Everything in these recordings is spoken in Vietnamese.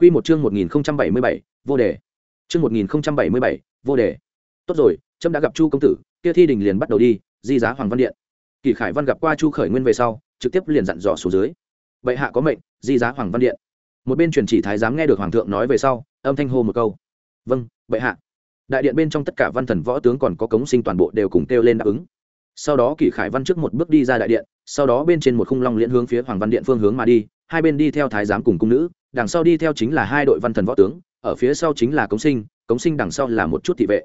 Quy một chương 1077, vô đề. Chương 1077, vô đề. Tốt rồi, trâm đã gặp Chu công tử, kia thi đình liền bắt đầu đi, di giá Hoàng Văn Điện. Kỳ Khải Văn gặp qua Chu Khởi Nguyên về sau, trực tiếp liền dặn dò xuống dưới. Bệ hạ có mệnh, di giá Hoàng Văn Điện. Một bên truyền chỉ thái giám nghe được hoàng thượng nói về sau, âm thanh hô một câu. Vâng, bệ hạ. Đại điện bên trong tất cả văn thần võ tướng còn có cống sinh toàn bộ đều cùng kêu lên đáp ứng. Sau đó Kỳ Khải Văn trước một bước đi ra đại điện, sau đó bên trên một khung long liễn hướng phía Hoàng Văn Điện phương hướng mà đi, hai bên đi theo thái giám cùng cung nữ, đằng sau đi theo chính là hai đội văn thần võ tướng ở phía sau chính là cống sinh cống sinh đằng sau là một chút thị vệ.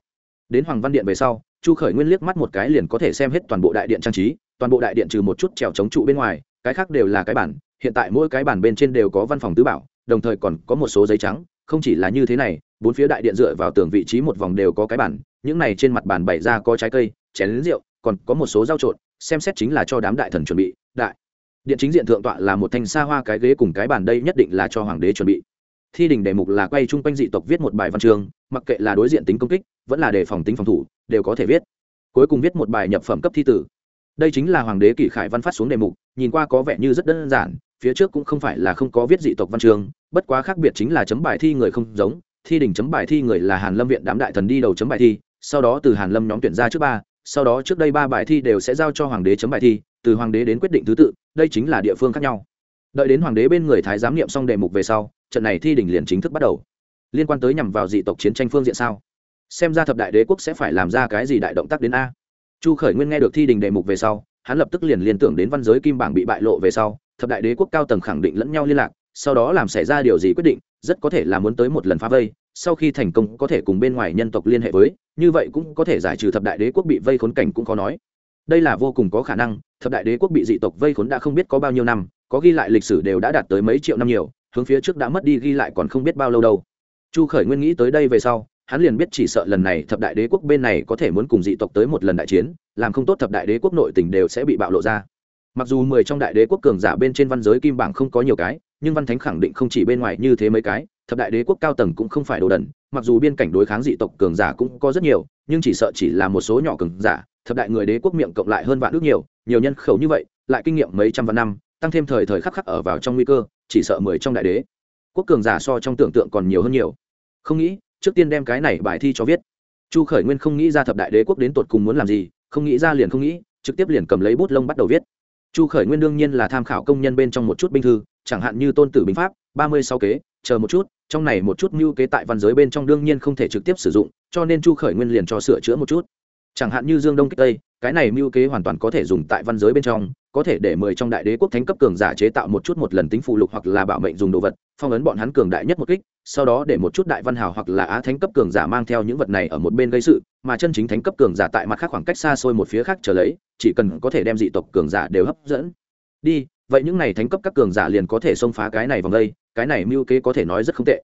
Đến hoàng văn điện về sau chu khởi nguyên liếc mắt một cái liền có thể xem hết toàn bộ đại điện trang trí toàn bộ đại điện trừ một chút trèo chống trụ bên ngoài cái khác đều là cái bản hiện tại mỗi cái bản bên trên đều có văn phòng tứ bảo đồng thời còn có một số giấy trắng không chỉ là như thế này bốn phía đại điện dựa vào tường vị trí một vòng đều có cái bản những này trên mặt bàn bày ra có trái cây chén lính rượu còn có một số rau trộn xem xét chính là cho đám đại thần chuẩn bị đại điện chính diện thượng tọa là một thanh xa hoa cái ghế cùng cái bàn đây nhất định là cho hoàng đế chuẩn bị. Thi đình đề mục là quay chung quanh dị tộc viết một bài văn chương, mặc kệ là đối diện tính công kích, vẫn là đề phòng tính phòng thủ, đều có thể viết. Cuối cùng viết một bài nhập phẩm cấp thi tử. Đây chính là hoàng đế kỷ khải văn phát xuống đề mục, nhìn qua có vẻ như rất đơn giản, phía trước cũng không phải là không có viết dị tộc văn chương, bất quá khác biệt chính là chấm bài thi người không giống, thi đình chấm bài thi người là hàn lâm viện đám đại thần đi đầu chấm bài thi, sau đó từ hàn lâm nhóm tuyển ra trước ba, sau đó trước đây ba bài thi đều sẽ giao cho hoàng đế chấm bài thi, từ hoàng đế đến quyết định thứ tự đây chính là địa phương khác nhau. Đợi đến hoàng đế bên người thái giám nghiệm xong đề mục về sau, trận này thi đình liền chính thức bắt đầu. Liên quan tới nhằm vào dị tộc chiến tranh phương diện sao? Xem ra thập đại đế quốc sẽ phải làm ra cái gì đại động tác đến a? Chu khởi nguyên nghe được thi đình đề mục về sau, hắn lập tức liền liên tưởng đến văn giới kim bảng bị bại lộ về sau, thập đại đế quốc cao tầng khẳng định lẫn nhau liên lạc, sau đó làm xảy ra điều gì quyết định, rất có thể là muốn tới một lần phá vây, sau khi thành công có thể cùng bên ngoài nhân tộc liên hệ với, như vậy cũng có thể giải trừ thập đại đế quốc bị vây khốn cảnh cũng khó nói đây là vô cùng có khả năng, thập đại đế quốc bị dị tộc vây khốn đã không biết có bao nhiêu năm, có ghi lại lịch sử đều đã đạt tới mấy triệu năm nhiều, hướng phía trước đã mất đi ghi lại còn không biết bao lâu đâu. Chu khởi nguyên nghĩ tới đây về sau, hắn liền biết chỉ sợ lần này thập đại đế quốc bên này có thể muốn cùng dị tộc tới một lần đại chiến, làm không tốt thập đại đế quốc nội tình đều sẽ bị bạo lộ ra. Mặc dù mười trong đại đế quốc cường giả bên trên văn giới kim bảng không có nhiều cái, nhưng văn thánh khẳng định không chỉ bên ngoài như thế mấy cái thập đại đế quốc cao tầng cũng không phải đồ đần, mặc dù biên cảnh đối kháng dị tộc cường giả cũng có rất nhiều, nhưng chỉ sợ chỉ là một số nhỏ cường giả, thập đại người đế quốc miệng cộng lại hơn vạn ước nhiều nhiều nhân khẩu như vậy, lại kinh nghiệm mấy trăm vạn năm, tăng thêm thời thời khắc khắc ở vào trong nguy cơ, chỉ sợ mười trong đại đế. Quốc cường giả so trong tưởng tượng còn nhiều hơn nhiều. Không nghĩ, trước tiên đem cái này bài thi cho viết. Chu khởi nguyên không nghĩ ra thập đại đế quốc đến tột cùng muốn làm gì, không nghĩ ra liền không nghĩ, trực tiếp liền cầm lấy bút lông bắt đầu viết. Chu khởi nguyên đương nhiên là tham khảo công nhân bên trong một chút binh thư, chẳng hạn như tôn tử binh pháp ba mươi sáu kế, chờ một chút, trong này một chút mưu kế tại văn giới bên trong đương nhiên không thể trực tiếp sử dụng, cho nên chu khởi nguyên liền cho sửa chữa một chút. Chẳng hạn như dương đông kích tây, cái này mưu kế hoàn toàn có thể dùng tại văn giới bên trong, có thể để mời trong đại đế quốc thánh cấp cường giả chế tạo một chút một lần tính phụ lục hoặc là bảo mệnh dùng đồ vật, phong ấn bọn hắn cường đại nhất một kích, sau đó để một chút đại văn hào hoặc là á thánh cấp cường giả mang theo những vật này ở một bên gây sự, mà chân chính thánh cấp cường giả tại mặt khác khoảng cách xa xôi một phía khác trở lấy, chỉ cần có thể đem dị tộc cường giả đều hấp dẫn. Đi vậy những này thánh cấp các cường giả liền có thể xông phá cái này vòng đây, cái này mưu kế có thể nói rất không tệ.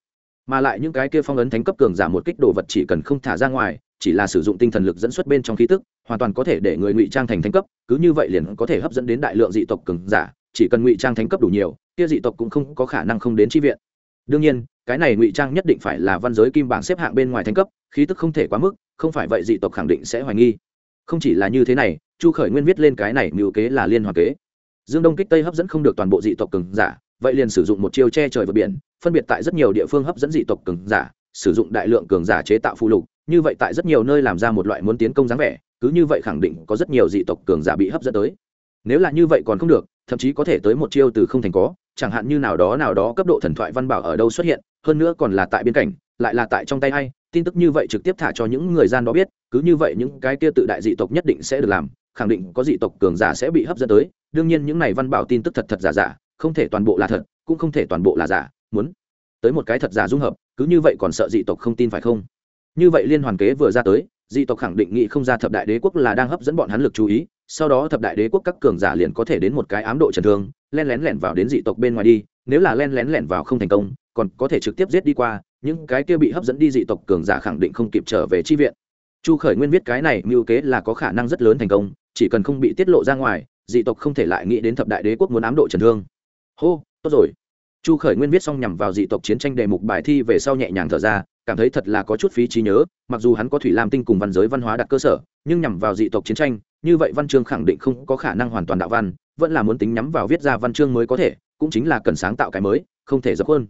Mà lại những cái kia phong ấn thánh cấp cường giả một kích đồ vật chỉ cần không thả ra ngoài, chỉ là sử dụng tinh thần lực dẫn xuất bên trong khí tức, hoàn toàn có thể để người ngụy trang thành thánh cấp, cứ như vậy liền có thể hấp dẫn đến đại lượng dị tộc cường giả, chỉ cần ngụy trang thánh cấp đủ nhiều, kia dị tộc cũng không có khả năng không đến tri viện. Đương nhiên, cái này ngụy trang nhất định phải là văn giới kim bảng xếp hạng bên ngoài thánh cấp, khí tức không thể quá mức, không phải vậy dị tộc khẳng định sẽ hoài nghi. Không chỉ là như thế này, chu khởi nguyên viết lên cái này mưu kế là liên hoàn kế dương đông kích tây hấp dẫn không được toàn bộ dị tộc cường giả, vậy liền sử dụng một chiêu che trời vượt biển, phân biệt tại rất nhiều địa phương hấp dẫn dị tộc cường giả, sử dụng đại lượng cường giả chế tạo phụ lục, như vậy tại rất nhiều nơi làm ra một loại muốn tiến công dáng vẻ, cứ như vậy khẳng định có rất nhiều dị tộc cường giả bị hấp dẫn tới. Nếu là như vậy còn không được, thậm chí có thể tới một chiêu từ không thành có, chẳng hạn như nào đó nào đó cấp độ thần thoại văn bảo ở đâu xuất hiện, hơn nữa còn là tại biên cảnh, lại là tại trong tay hay tin tức như vậy trực tiếp thả cho những người gian đó biết, cứ như vậy những cái kia tự đại dị tộc nhất định sẽ được làm khẳng định có dị tộc cường giả sẽ bị hấp dẫn tới. Đương nhiên những này văn bảo tin tức thật thật giả giả, không thể toàn bộ là thật, cũng không thể toàn bộ là giả, muốn tới một cái thật giả dung hợp, cứ như vậy còn sợ dị tộc không tin phải không? Như vậy liên hoàn kế vừa ra tới, dị tộc khẳng định nghĩ không ra thập đại đế quốc là đang hấp dẫn bọn hắn lực chú ý, sau đó thập đại đế quốc các cường giả liền có thể đến một cái ám độ trần thương, len lén lẻn vào đến dị tộc bên ngoài đi, nếu là len lén lẻn vào không thành công, còn có thể trực tiếp giết đi qua, những cái kia bị hấp dẫn đi dị tộc cường giả khẳng định không kịp trở về chi viện. Chu khởi nguyên viết cái này mưu kế là có khả năng rất lớn thành công chỉ cần không bị tiết lộ ra ngoài, dị tộc không thể lại nghĩ đến thập đại đế quốc muốn ám độ trần thương. Hô, tốt rồi. Chu khởi nguyên viết xong nhằm vào dị tộc chiến tranh đề mục bài thi về sau nhẹ nhàng thở ra, cảm thấy thật là có chút phí trí nhớ, mặc dù hắn có thủy lam tinh cùng văn giới văn hóa đặt cơ sở, nhưng nhằm vào dị tộc chiến tranh, như vậy văn chương khẳng định không có khả năng hoàn toàn đạo văn, vẫn là muốn tính nhắm vào viết ra văn chương mới có thể, cũng chính là cần sáng tạo cái mới, không thể dập hơn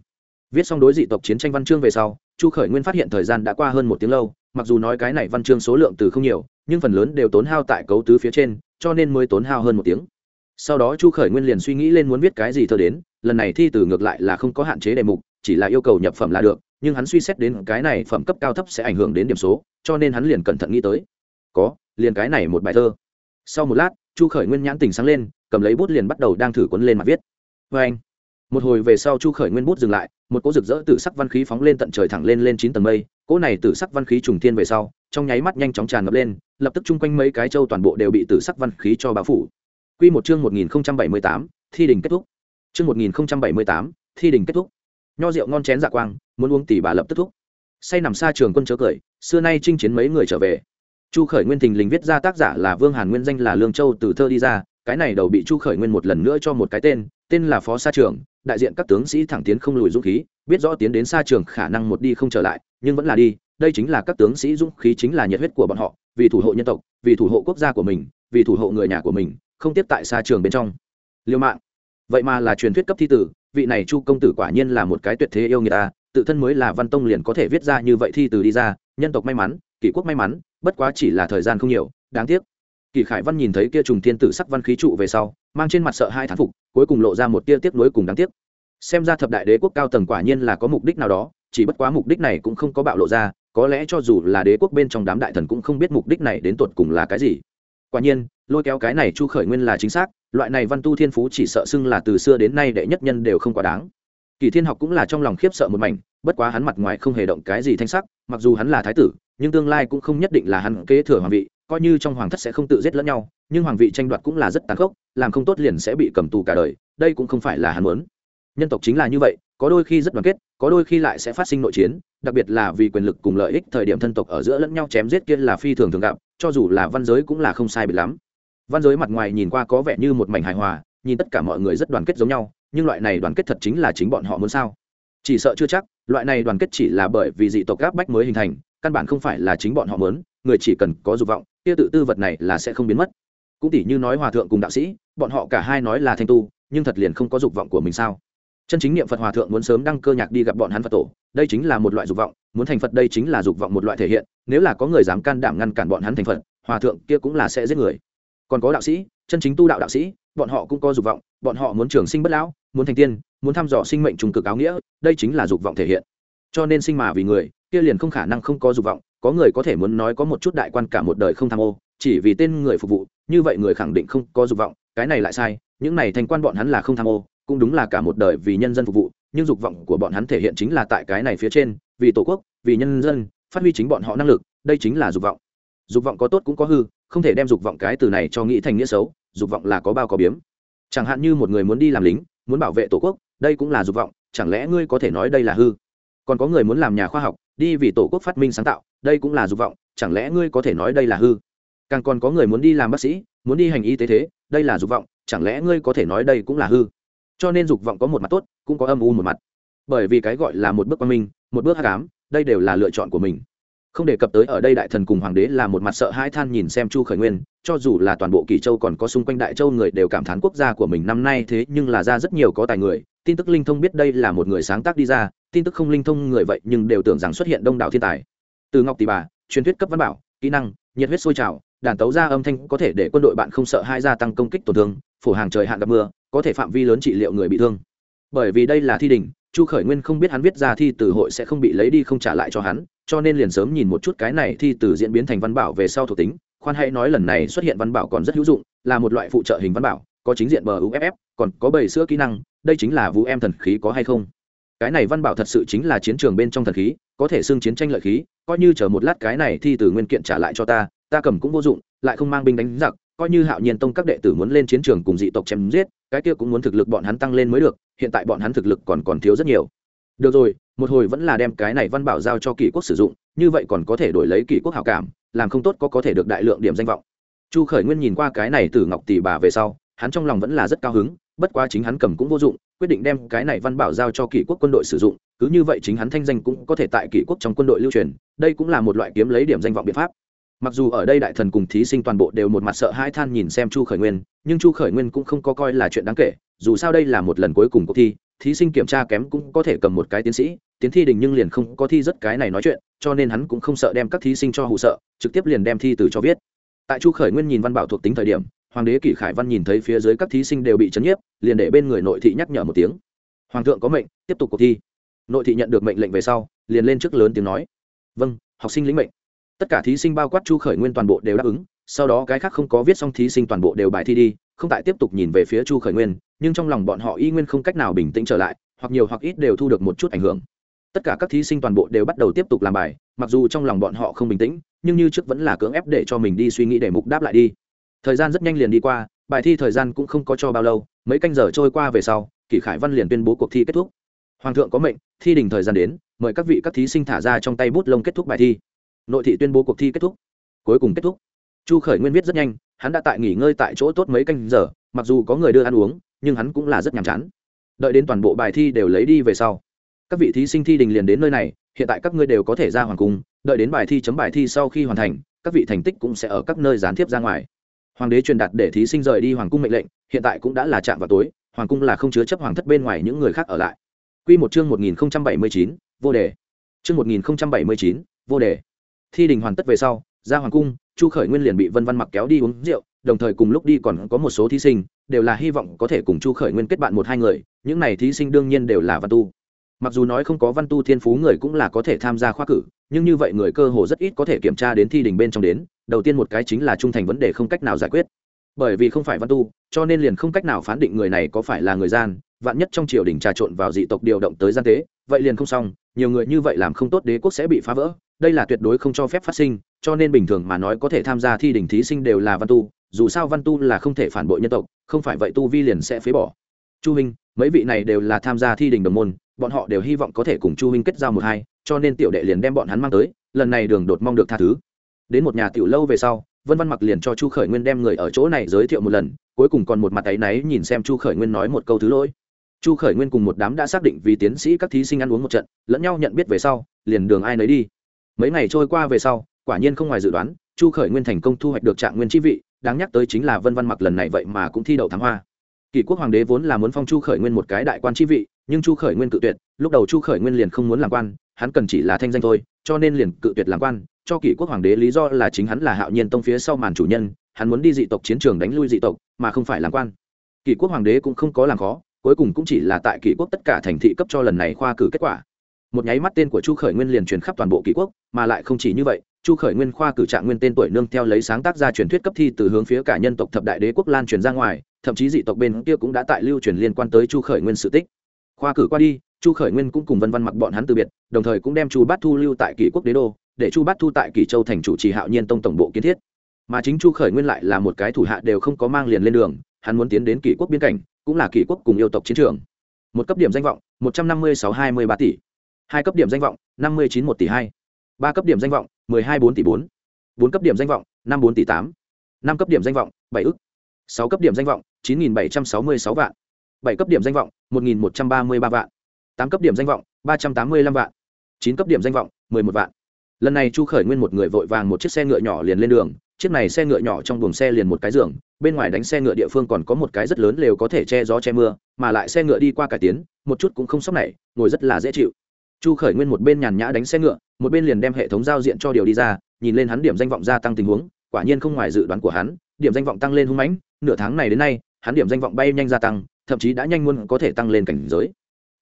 viết xong đối dị tộc chiến tranh văn chương về sau, chu khởi nguyên phát hiện thời gian đã qua hơn một tiếng lâu mặc dù nói cái này văn chương số lượng từ không nhiều, nhưng phần lớn đều tốn hao tại cấu tứ phía trên, cho nên mới tốn hao hơn một tiếng. Sau đó chu khởi nguyên liền suy nghĩ lên muốn viết cái gì thơ đến, lần này thi từ ngược lại là không có hạn chế đề mục, chỉ là yêu cầu nhập phẩm là được, nhưng hắn suy xét đến cái này phẩm cấp cao thấp sẽ ảnh hưởng đến điểm số, cho nên hắn liền cẩn thận nghĩ tới. Có, liền cái này một bài thơ. Sau một lát, chu khởi nguyên nhãn tình sáng lên, cầm lấy bút liền bắt đầu đang thử cuốn lên mặt viết. Vê anh một hồi về sau chu khởi nguyên bút dừng lại một cỗ rực rỡ tử sắc văn khí phóng lên tận trời thẳng lên lên chín tầng mây cỗ này tử sắc văn khí trùng thiên về sau trong nháy mắt nhanh chóng tràn ngập lên lập tức chung quanh mấy cái châu toàn bộ đều bị tử sắc văn khí cho bao phủ Quy một chương 1078, thi đình kết thúc. Chương 1078, thi đình kết thúc. Nho rượu ngon chén dạ quang, muốn uống tỷ bà lập tức thúc. Say nằm xa trường quân chớ cười, xưa nay chinh chiến mấy người trở về. Chu Khởi Nguyên thình lình viết ra tác giả là Vương Hàn nguyên danh là Lương Châu từ thơ đi ra, cái này đầu bị Chu Khởi Nguyên một lần nữa cho một cái tên, tên là Phó Sa Trường, đại diện các tướng sĩ thẳng tiến không lùi dũng khí, biết rõ tiến đến xa trường khả năng một đi không trở lại, nhưng vẫn là đi, đây chính là các tướng sĩ dũng khí chính là nhiệt huyết của bọn họ, vì thủ hộ nhân tộc, vì thủ hộ quốc gia của mình, vì thủ hộ người nhà của mình, không tiếp tại xa trường bên trong. Liêu mạng. Vậy mà là truyền thuyết cấp thi tử vị này chu công tử quả nhiên là một cái tuyệt thế yêu người ta tự thân mới là văn tông liền có thể viết ra như vậy thi từ đi ra nhân tộc may mắn kỷ quốc may mắn bất quá chỉ là thời gian không nhiều đáng tiếc. Kỷ khải văn nhìn thấy kia trùng thiên tử sắc văn khí trụ về sau mang trên mặt sợ hai thán phục cuối cùng lộ ra một tia tiếc nuối cùng đáng tiếc. Xem ra thập đại đế quốc cao tầng quả nhiên là có mục đích nào đó, chỉ bất quá mục đích này cũng không có bạo lộ ra, có lẽ cho dù là đế quốc bên trong đám đại thần cũng không biết mục đích này đến tột cùng là cái gì. Quả nhiên, lôi kéo cái này chu khởi nguyên là chính xác, loại này văn tu thiên phú chỉ sợ xưng là từ xưa đến nay đệ nhất nhân đều không quá đáng. Kỳ thiên học cũng là trong lòng khiếp sợ một mảnh, bất quá hắn mặt ngoài không hề động cái gì thanh sắc, mặc dù hắn là thái tử, nhưng tương lai cũng không nhất định là hắn kế thừa hoàng vị coi như trong hoàng thất sẽ không tự giết lẫn nhau, nhưng hoàng vị tranh đoạt cũng là rất tàn khốc, làm không tốt liền sẽ bị cầm tù cả đời, đây cũng không phải là hắn muốn. Nhân tộc chính là như vậy, có đôi khi rất đoàn kết, có đôi khi lại sẽ phát sinh nội chiến, đặc biệt là vì quyền lực cùng lợi ích thời điểm thân tộc ở giữa lẫn nhau chém giết kia là phi thường thường gặp, cho dù là văn giới cũng là không sai biệt lắm. Văn giới mặt ngoài nhìn qua có vẻ như một mảnh hài hòa, nhìn tất cả mọi người rất đoàn kết giống nhau, nhưng loại này đoàn kết thật chính là chính bọn họ muốn sao? Chỉ sợ chưa chắc, loại này đoàn kết chỉ là bởi vì dị tộc gáp bách mới hình thành, căn bản không phải là chính bọn họ muốn, người chỉ cần có dục vọng kia tự tư vật này là sẽ không biến mất. Cũng tỷ như nói hòa thượng cùng đạo sĩ, bọn họ cả hai nói là thanh tu, nhưng thật liền không có dục vọng của mình sao? Chân chính niệm phật hòa thượng muốn sớm đăng cơ nhạc đi gặp bọn hắn phật tổ, đây chính là một loại dục vọng, muốn thành phật đây chính là dục vọng một loại thể hiện, nếu là có người dám can đảm ngăn cản bọn hắn thành phật, hòa thượng kia cũng là sẽ giết người. Còn có đạo sĩ, chân chính tu đạo đạo sĩ, bọn họ cũng có dục vọng, bọn họ muốn trường sinh bất lão, muốn thành tiên, muốn thăm dò sinh mệnh trùng cực áo nghĩa, đây chính là dục vọng thể hiện. Cho nên sinh mà vì người, kia liền không khả năng không có dục vọng có người có thể muốn nói có một chút đại quan cả một đời không tham ô, chỉ vì tên người phục vụ, như vậy người khẳng định không có dục vọng, cái này lại sai, những này thành quan bọn hắn là không tham ô, cũng đúng là cả một đời vì nhân dân phục vụ, nhưng dục vọng của bọn hắn thể hiện chính là tại cái này phía trên, vì tổ quốc, vì nhân dân, phát huy chính bọn họ năng lực, đây chính là dục vọng. Dục vọng có tốt cũng có hư, không thể đem dục vọng cái từ này cho nghĩ thành nghĩa xấu, dục vọng là có bao có biếm. Chẳng hạn như một người muốn đi làm lính, muốn bảo vệ tổ quốc, đây cũng là dục vọng, chẳng lẽ ngươi có thể nói đây là hư? Còn có người muốn làm nhà khoa học đi vì tổ quốc phát minh sáng tạo, đây cũng là dục vọng, chẳng lẽ ngươi có thể nói đây là hư? Càng còn có người muốn đi làm bác sĩ, muốn đi hành y tế thế, đây là dục vọng, chẳng lẽ ngươi có thể nói đây cũng là hư? Cho nên dục vọng có một mặt tốt, cũng có âm u một mặt. Bởi vì cái gọi là một bước quan minh, một bước hát cám đây đều là lựa chọn của mình. Không đề cập tới ở đây đại thần cùng hoàng đế là một mặt sợ hãi than nhìn xem chu khởi nguyên, cho dù là toàn bộ kỳ châu còn có xung quanh đại châu người đều cảm thán quốc gia của mình năm nay thế nhưng là ra rất nhiều có tài người tin tức linh thông biết đây là một người sáng tác đi ra, tin tức không linh thông người vậy nhưng đều tưởng rằng xuất hiện đông đảo thiên tài. Từ ngọc tỷ bà, truyền thuyết cấp văn bảo, kỹ năng, nhiệt huyết sôi trào, đàn tấu ra âm thanh có thể để quân đội bạn không sợ hai gia tăng công kích tổn thương, phổ hàng trời hạn gặp mưa, có thể phạm vi lớn trị liệu người bị thương. Bởi vì đây là thi đình, chu khởi nguyên không biết hắn viết ra thi từ hội sẽ không bị lấy đi không trả lại cho hắn, cho nên liền sớm nhìn một chút cái này thi từ diễn biến thành văn bảo về sau thuộc tính, khoan hãy nói lần này xuất hiện văn bảo còn rất hữu dụng, là một loại phụ trợ hình văn bảo, có chính diện bờ uff còn có bầy sữa kỹ năng đây chính là vũ em thần khí có hay không? Cái này văn bảo thật sự chính là chiến trường bên trong thần khí, có thể xưng chiến tranh lợi khí, coi như chờ một lát cái này thi từ nguyên kiện trả lại cho ta ta cầm cũng vô dụng, lại không mang binh đánh giặc, coi như hạo nhiên tông các đệ tử muốn lên chiến trường cùng dị tộc chém giết, cái kia cũng muốn thực lực bọn hắn tăng lên mới được, hiện tại bọn hắn thực lực còn còn thiếu rất nhiều. Được rồi, một hồi vẫn là đem cái này văn bảo giao cho kỷ quốc sử dụng, như vậy còn có thể đổi lấy kỷ quốc hảo cảm, làm không tốt có có thể được đại lượng điểm danh vọng. Chu khởi nguyên nhìn qua cái này từ ngọc tỷ bà về sau, hắn trong lòng vẫn là rất cao hứng bất quá chính hắn cầm cũng vô dụng, quyết định đem cái này văn bảo giao cho kỷ quốc quân đội sử dụng, cứ như vậy chính hắn thanh danh cũng có thể tại kỷ quốc trong quân đội lưu truyền, đây cũng là một loại kiếm lấy điểm danh vọng biện pháp. Mặc dù ở đây đại thần cùng thí sinh toàn bộ đều một mặt sợ hai than nhìn xem chu khởi nguyên, nhưng chu khởi nguyên cũng không có coi là chuyện đáng kể, dù sao đây là một lần cuối cùng cuộc thi, thí sinh kiểm tra kém cũng có thể cầm một cái tiến sĩ, tiến thi đình nhưng liền không có thi rất cái này nói chuyện, cho nên hắn cũng không sợ đem các thí sinh cho hụ sợ, trực tiếp liền đem thi từ cho viết. Tại chu khởi nguyên nhìn văn bảo thuộc tính thời điểm hoàng đế kỷ khải văn nhìn thấy phía dưới các thí sinh đều bị chấn nhiếp, liền để bên người nội thị nhắc nhở một tiếng. Hoàng thượng có mệnh, tiếp tục cuộc thi. Nội thị nhận được mệnh lệnh về sau, liền lên trước lớn tiếng nói. Vâng học sinh lĩnh mệnh. Tất cả thí sinh bao quát chu khởi nguyên toàn bộ đều đáp ứng, sau đó cái khác không có viết xong thí sinh toàn bộ đều bài thi đi, không tại tiếp tục nhìn về phía chu khởi nguyên, nhưng trong lòng bọn họ y nguyên không cách nào bình tĩnh trở lại, hoặc nhiều hoặc ít đều thu được một chút ảnh hưởng. Tất cả các thí sinh toàn bộ đều bắt đầu tiếp tục làm bài, mặc dù trong lòng bọn họ không bình tĩnh, nhưng như trước vẫn là cưỡng ép để cho mình đi suy nghĩ để mục đáp lại đi thời gian rất nhanh liền đi qua, bài thi thời gian cũng không có cho bao lâu, mấy canh giờ trôi qua về sau, kỷ khải văn liền tuyên bố cuộc thi kết thúc. Hoàng thượng có mệnh, thi đình thời gian đến, mời các vị các thí sinh thả ra trong tay bút lông kết thúc bài thi. Nội thị tuyên bố cuộc thi kết thúc. Cuối cùng kết thúc. Chu khởi nguyên viết rất nhanh, hắn đã tại nghỉ ngơi tại chỗ tốt mấy canh giờ, mặc dù có người đưa ăn uống, nhưng hắn cũng là rất nhàm chán. Đợi đến toàn bộ bài thi đều lấy đi về sau, các vị thí sinh thi đình liền đến nơi này, hiện tại các ngươi đều có thể ra hoàng cung, đợi đến bài thi chấm bài thi sau khi hoàn thành, các vị thành tích cũng sẽ ở các nơi gián tiếp ra ngoài hoàng đế truyền đạt để thí sinh rời đi hoàng cung mệnh lệnh hiện tại cũng đã là chạm vào tối hoàng cung là không chứa chấp hoàng thất bên ngoài những người khác ở lại Quy một chương 1079, vô đề. Chương 1079, vô đề. Thi đình hoàn tất về sau, ra hoàng cung, Chu Khởi Nguyên liền bị Vân Văn Mặc kéo đi uống rượu, đồng thời cùng lúc đi còn có một số thí sinh, đều là hy vọng có thể cùng Chu Khởi Nguyên kết bạn một hai người, những này thí sinh đương nhiên đều là văn tu. Mặc dù nói không có văn tu thiên phú người cũng là có thể tham gia khoa cử, nhưng như vậy người cơ hồ rất ít có thể kiểm tra đến thi đình bên trong đến, đầu tiên một cái chính là trung thành vấn đề không cách nào giải quyết. Bởi vì không phải văn tu, cho nên liền không cách nào phán định người này có phải là người gian, vạn nhất trong triều đình trà trộn vào dị tộc điều động tới gian tế vậy liền không xong nhiều người như vậy làm không tốt đế quốc sẽ bị phá vỡ đây là tuyệt đối không cho phép phát sinh cho nên bình thường mà nói có thể tham gia thi đình thí sinh đều là văn tu dù sao văn tu là không thể phản bội nhân tộc không phải vậy tu vi liền sẽ phế bỏ chu huynh mấy vị này đều là tham gia thi đình đồng môn bọn họ đều hy vọng có thể cùng chu huynh kết giao một hai, cho nên tiểu đệ liền đem bọn hắn mang tới, lần này đường đột mong được tha thứ. Đến một nhà tiểu lâu về sau, vân văn mặc liền cho chu khởi nguyên đem người ở chỗ này giới thiệu một lần, cuối cùng còn một mặt áy náy nhìn xem chu khởi nguyên nói một câu thứ lỗi. Chu khởi nguyên cùng một đám đã xác định vì tiến sĩ các thí sinh ăn uống một trận, lẫn nhau nhận biết về sau, liền đường ai nấy đi. Mấy ngày trôi qua về sau, quả nhiên không ngoài dự đoán, chu khởi nguyên thành công thu hoạch được trạng nguyên chi vị, đáng nhắc tới chính là vân văn mặc lần này vậy mà cũng thi đậu thắng hoa. Kỷ quốc hoàng đế vốn là muốn phong chu khởi nguyên một cái đại quan chi vị nhưng chu khởi nguyên cự tuyệt, lúc đầu chu khởi nguyên liền không muốn làm quan, hắn cần chỉ là thanh danh thôi, cho nên liền cự tuyệt làm quan, cho kỷ quốc hoàng đế lý do là chính hắn là hạo nhiên tông phía sau màn chủ nhân, hắn muốn đi dị tộc chiến trường đánh lui dị tộc, mà không phải làm quan. Kỷ quốc hoàng đế cũng không có làm khó, cuối cùng cũng chỉ là tại kỷ quốc tất cả thành thị cấp cho lần này khoa cử kết quả. Một nháy mắt tên của chu khởi nguyên liền truyền khắp toàn bộ kỷ quốc, mà lại không chỉ như vậy, chu khởi nguyên khoa cử trạng nguyên tên tuổi nương theo lấy sáng tác ra truyền thuyết cấp thi từ hướng phía cả nhân tộc thập đại đế quốc lan truyền ra ngoài, thậm chí dị tộc bên kia cũng đã tại lưu truyền liên quan tới chu khởi nguyên sự tích khoa cử qua đi, chu khởi nguyên cũng cùng vân văn mặc bọn hắn từ biệt, đồng thời cũng đem chu bát thu lưu tại kỷ quốc đế đô, để chu bát thu tại kỷ châu thành chủ trì hạo nhiên tông tổng bộ kiến thiết. Mà chính chu khởi nguyên lại là một cái thủ hạ đều không có mang liền lên đường, hắn muốn tiến đến kỷ quốc biên cảnh, cũng là kỷ quốc cùng yêu tộc chiến trường. Một cấp điểm danh vọng, một trăm năm mươi sáu hai mươi ba tỷ. Hai cấp điểm danh vọng, năm mươi chín một tỷ hai. Ba cấp điểm danh vọng, mười ư ơ i hai bốn tỷ bốn. Bốn cấp điểm danh vọng, năm bốn tỷ tám. Năm cấp điểm danh vọng, bảy ức. Sáu cấp điểm danh vọng, chín nghìn bảy trăm sáu mươi sáu vạn. Bảy cấp điểm danh vọng một nghìn một trăm ba mươi ba vạn. Tám cấp điểm danh vọng, ba trăm tám mươi lăm vạn. Chín cấp điểm danh vọng m ư ơ i một vạn. Lần này chu khởi nguyên một người vội vàng một chiếc xe ngựa nhỏ liền lên đường. Chiếc này xe ngựa nhỏ trong buồng xe liền một cái giường, bên ngoài đánh xe ngựa địa phương còn có một cái rất lớn lều có thể che gió che mưa, mà lại xe ngựa đi qua cải tiến, một chút cũng không sốc này ngồi rất là dễ chịu. Chu khởi nguyên một bên nhàn nhã đánh xe ngựa, một bên liền đem hệ thống giao diện cho điều đi ra, nhìn lên hắn điểm danh vọng gia tăng tình huống, quả nhiên không ngoài dự đoán của hắn, điểm danh vọng tăng lên hung mãnh, nửa tháng này đến nay, hắn điểm danh vọng bay nhanh gia tăng thậm chí đã nhanh muốn có thể tăng lên cảnh giới.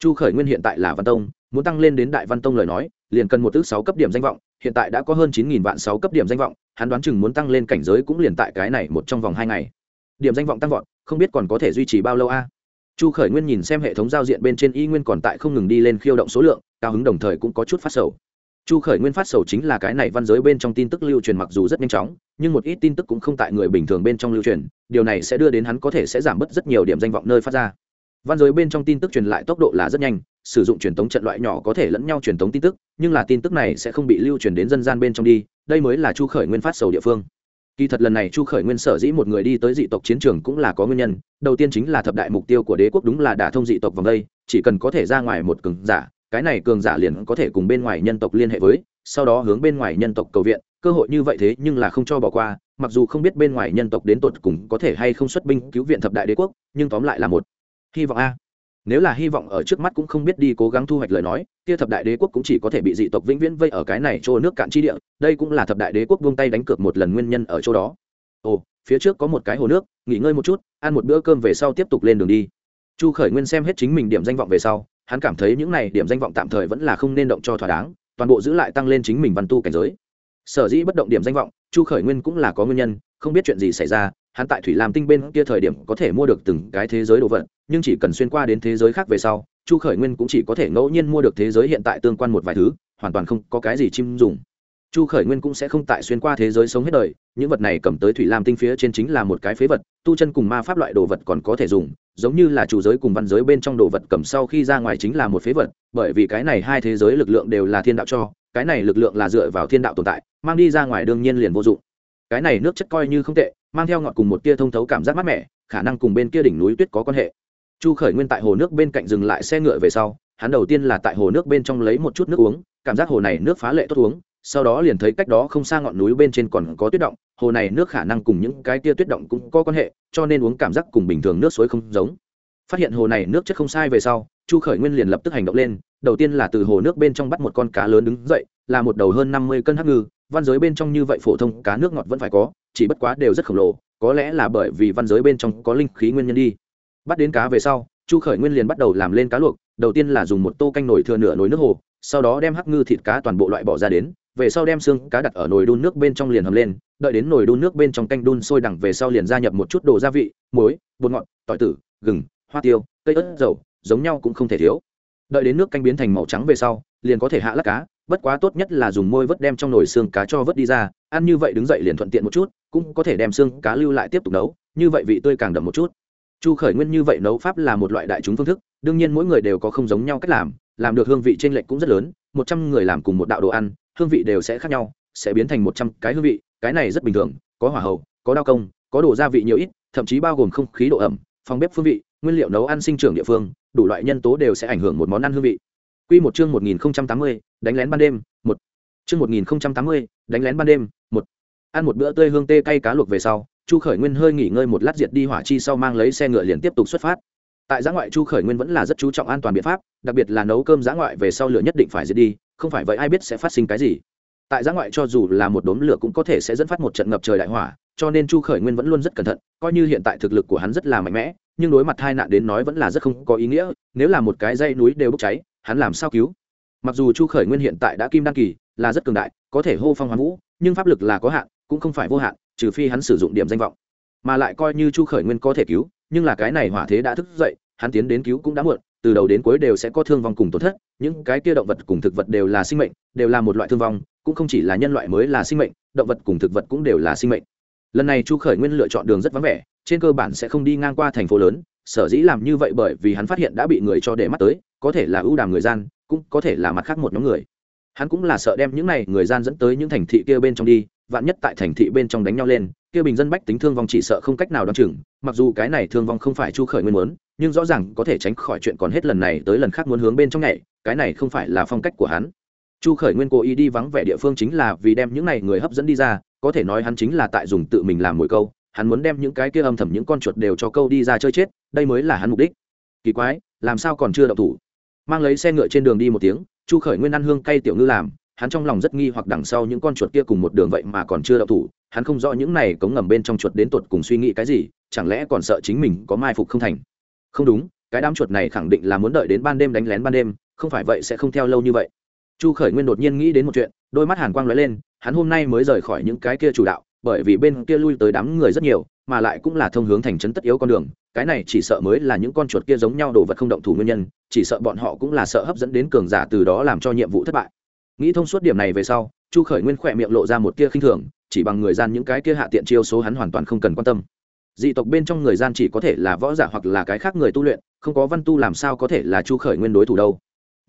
Chu khởi nguyên hiện tại là văn tông, muốn tăng lên đến đại văn tông lời nói, liền cần một thứ sáu cấp điểm danh vọng, hiện tại đã có hơn chín nghìn vạn sáu cấp điểm danh vọng, hắn đoán chừng muốn tăng lên cảnh giới cũng liền tại cái này một trong vòng hai ngày. Điểm danh vọng tăng vọt, không biết còn có thể duy trì bao lâu a? Chu khởi nguyên nhìn xem hệ thống giao diện bên trên y nguyên còn tại không ngừng đi lên khiêu động số lượng, cao hứng đồng thời cũng có chút phát sầu chu khởi nguyên phát sầu chính là cái này văn giới bên trong tin tức lưu truyền mặc dù rất nhanh chóng, nhưng một ít tin tức cũng không tại người bình thường bên trong lưu truyền, điều này sẽ đưa đến hắn có thể sẽ giảm bớt rất nhiều điểm danh vọng nơi phát ra. Văn giới bên trong tin tức truyền lại tốc độ là rất nhanh, sử dụng truyền thống trận loại nhỏ có thể lẫn nhau truyền thống tin tức, nhưng là tin tức này sẽ không bị lưu truyền đến dân gian bên trong đi, đây mới là chu khởi nguyên phát sầu địa phương. Kỳ thật lần này chu khởi nguyên sở dĩ một người đi tới dị tộc chiến trường cũng là có nguyên nhân, đầu tiên chính là thập đại mục tiêu của đế quốc đúng là đả thông dị tộc vòng đây, chỉ cần có thể ra ngoài một cường giả cái này cường giả liền có thể cùng bên ngoài nhân tộc liên hệ với, sau đó hướng bên ngoài nhân tộc cầu viện, cơ hội như vậy thế nhưng là không cho bỏ qua, mặc dù không biết bên ngoài nhân tộc đến tột cùng có thể hay không xuất binh cứu viện thập đại đế quốc, nhưng tóm lại là một hy vọng a. Nếu là hy vọng ở trước mắt cũng không biết đi cố gắng thu hoạch lời nói, kia thập đại đế quốc cũng chỉ có thể bị dị tộc vĩnh viễn vây ở cái này chỗ nước cạn chi địa, đây cũng là thập đại đế quốc buông tay đánh cược một lần nguyên nhân ở chỗ đó. Ồ, phía trước có một cái hồ nước, nghỉ ngơi một chút, ăn một bữa cơm về sau tiếp tục lên đường đi. Chu khởi nguyên xem hết chính mình điểm danh vọng về sau hắn cảm thấy những này điểm danh vọng tạm thời vẫn là không nên động cho thỏa đáng, toàn bộ giữ lại tăng lên chính mình văn tu cảnh giới. Sở dĩ bất động điểm danh vọng, chu khởi nguyên cũng là có nguyên nhân, không biết chuyện gì xảy ra, hắn tại thủy lam tinh bên kia thời điểm có thể mua được từng cái thế giới đồ vật, nhưng chỉ cần xuyên qua đến thế giới khác về sau, chu khởi nguyên cũng chỉ có thể ngẫu nhiên mua được thế giới hiện tại tương quan một vài thứ, hoàn toàn không có cái gì chim dùng chu khởi nguyên cũng sẽ không tại xuyên qua thế giới sống hết đời, những vật này cầm tới thủy lam tinh phía trên chính là một cái phế vật, tu chân cùng ma pháp loại đồ vật còn có thể dùng, giống như là chủ giới cùng văn giới bên trong đồ vật cầm sau khi ra ngoài chính là một phế vật, bởi vì cái này hai thế giới lực lượng đều là thiên đạo cho, cái này lực lượng là dựa vào thiên đạo tồn tại, mang đi ra ngoài đương nhiên liền vô dụng. Cái này nước chất coi như không tệ, mang theo ngọt cùng một tia thông thấu cảm giác mát mẻ, khả năng cùng bên kia đỉnh núi tuyết có quan hệ. Chu khởi nguyên tại hồ nước bên cạnh dừng lại xe ngựa về sau, hắn đầu tiên là tại hồ nước bên trong lấy một chút nước uống, cảm giác hồ này nước phá lệ tốt uống sau đó liền thấy cách đó không xa ngọn núi bên trên còn có tuyết động, hồ này nước khả năng cùng những cái tia tuyết động cũng có quan hệ, cho nên uống cảm giác cùng bình thường nước suối không giống. Phát hiện hồ này nước chất không sai về sau, chu khởi nguyên liền lập tức hành động lên, đầu tiên là từ hồ nước bên trong bắt một con cá lớn đứng dậy, là một đầu hơn năm mươi cân hắc ngư, văn giới bên trong như vậy phổ thông cá nước ngọt vẫn phải có, chỉ bất quá đều rất khổng lồ, có lẽ là bởi vì văn giới bên trong có linh khí nguyên nhân đi. Bắt đến cá về sau, chu khởi nguyên liền bắt đầu làm lên cá luộc, đầu tiên là dùng một tô canh nổi thừa nửa nồi nước hồ sau đó đem hắc ngư thịt cá toàn bộ loại bỏ ra đến, về sau đem xương cá đặt ở nồi đun nước bên trong liền hầm lên, đợi đến nồi đun nước bên trong canh đun sôi đẳng về sau liền gia nhập một chút đồ gia vị, muối, bột ngọt, tỏi tử, gừng, hoa tiêu, cây ớt, dầu, giống nhau cũng không thể thiếu. Đợi đến nước canh biến thành màu trắng về sau, liền có thể hạ lát cá, bất quá tốt nhất là dùng môi vớt đem trong nồi xương cá cho vớt đi ra, ăn như vậy đứng dậy liền thuận tiện một chút, cũng có thể đem xương cá lưu lại tiếp tục nấu, như vậy vị tươi càng đậm một chút. Chu khởi nguyên như vậy nấu pháp là một loại đại chúng phương thức, đương nhiên mỗi người đều có không giống nhau cách làm làm được hương vị t r ê n lệch cũng rất lớn một trăm người làm cùng một đạo đồ ăn hương vị đều sẽ khác nhau sẽ biến thành một trăm cái hương vị cái này rất bình thường có hỏa hậu có đao công có đồ gia vị nhiều ít thậm chí bao gồm không khí độ ẩm phòng bếp phương vị nguyên liệu nấu ăn sinh trưởng địa phương đủ loại nhân tố đều sẽ ảnh hưởng một món ăn hương vị Quy một chương 1080, đánh lén ban đêm, một. Chương 1080, đánh lén ban đêm, một. Ăn một bữa tươi hương tê cay cá luộc về sau, Chu Khởi Nguyên hơi nghỉ ngơi một lát diệt đi hỏa chi sau mang lấy xe ngựa liền tiếp tục xuất phát. Tại giã ngoại Chu Khởi Nguyên vẫn là rất chú trọng an toàn biện pháp, đặc biệt là nấu cơm giã ngoại về sau lửa nhất định phải diệt đi, không phải vậy ai biết sẽ phát sinh cái gì. Tại giã ngoại cho dù là một đốm lửa cũng có thể sẽ dẫn phát một trận ngập trời đại hỏa, cho nên Chu Khởi Nguyên vẫn luôn rất cẩn thận, coi như hiện tại thực lực của hắn rất là mạnh mẽ, nhưng đối mặt hai nạn đến nói vẫn là rất không có ý nghĩa, nếu là một cái dây núi đều bốc cháy, hắn làm sao cứu mặc dù chu khởi nguyên hiện tại đã kim đăng kỳ là rất cường đại có thể hô phong hoán vũ nhưng pháp lực là có hạn cũng không phải vô hạn trừ phi hắn sử dụng điểm danh vọng mà lại coi như chu khởi nguyên có thể cứu nhưng là cái này hỏa thế đã thức dậy, hắn tiến đến cứu cũng đã muộn, từ đầu đến cuối đều sẽ có thương vong cùng tổn thất, những cái kia động vật cùng thực vật đều là sinh mệnh, đều là một loại thương vong, cũng không chỉ là nhân loại mới là sinh mệnh, động vật cùng thực vật cũng đều là sinh mệnh. Lần này chu khởi nguyên lựa chọn đường rất vắng vẻ, trên cơ bản sẽ không đi ngang qua thành phố lớn, sở dĩ làm như vậy bởi vì hắn phát hiện đã bị người cho để mắt tới, có thể là ưu đàm người gian, cũng có thể là mặt khác một nhóm người. Hắn cũng là sợ đem những này người gian dẫn tới những thành thị kia bên trong đi vạn nhất tại thành thị bên trong đánh nhau lên, kia bình dân bách tính thương vong chỉ sợ không cách nào đ o chừng, mặc dù cái này thương vong không phải chu khởi nguyên muốn, nhưng rõ ràng có thể tránh khỏi chuyện còn hết lần này tới lần khác muốn hướng bên trong nhảy, cái này không phải là phong cách của hắn. Chu khởi nguyên cố ý đi vắng vẻ địa phương chính là vì đem những này người hấp dẫn đi ra, có thể nói hắn chính là tại dùng tự mình làm mồi câu, hắn muốn đem những cái kia âm thầm những con chuột đều cho câu đi ra chơi chết, đây mới là hắn mục đích. Kỳ quái, làm sao còn chưa đậu thủ? Mang lấy xe ngựa trên đường đi một tiếng, chu khởi nguyên ăn hương cay tiểu ngư làm hắn trong lòng rất nghi hoặc đằng sau những con chuột kia cùng một đường vậy mà còn chưa đậu thủ, hắn không rõ những này cống ngầm bên trong chuột đến tột cùng suy nghĩ cái gì, chẳng lẽ còn sợ chính mình có mai phục không thành? Không đúng, cái đám chuột này khẳng định là muốn đợi đến ban đêm đánh lén ban đêm, không phải vậy sẽ không theo lâu như vậy. Chu khởi nguyên đột nhiên nghĩ đến một chuyện, đôi mắt hàn quang lóe lên, hắn hôm nay mới rời khỏi những cái kia chủ đạo, bởi vì bên kia lui tới đám người rất nhiều, mà lại cũng là thông hướng thành trấn tất yếu con đường, cái này chỉ sợ mới là những con chuột kia giống nhau đồ vật không động thủ nguyên nhân, chỉ sợ bọn họ cũng là sợ hấp dẫn đến cường giả từ đó làm cho nhiệm vụ thất bại nghĩ thông suốt điểm này về sau, chu khởi nguyên khỏe miệng lộ ra một tia khinh thường, chỉ bằng người gian những cái kia hạ tiện chiêu số hắn hoàn toàn không cần quan tâm. Dị tộc bên trong người gian chỉ có thể là võ giả hoặc là cái khác người tu luyện, không có văn tu làm sao có thể là chu khởi nguyên đối thủ đâu.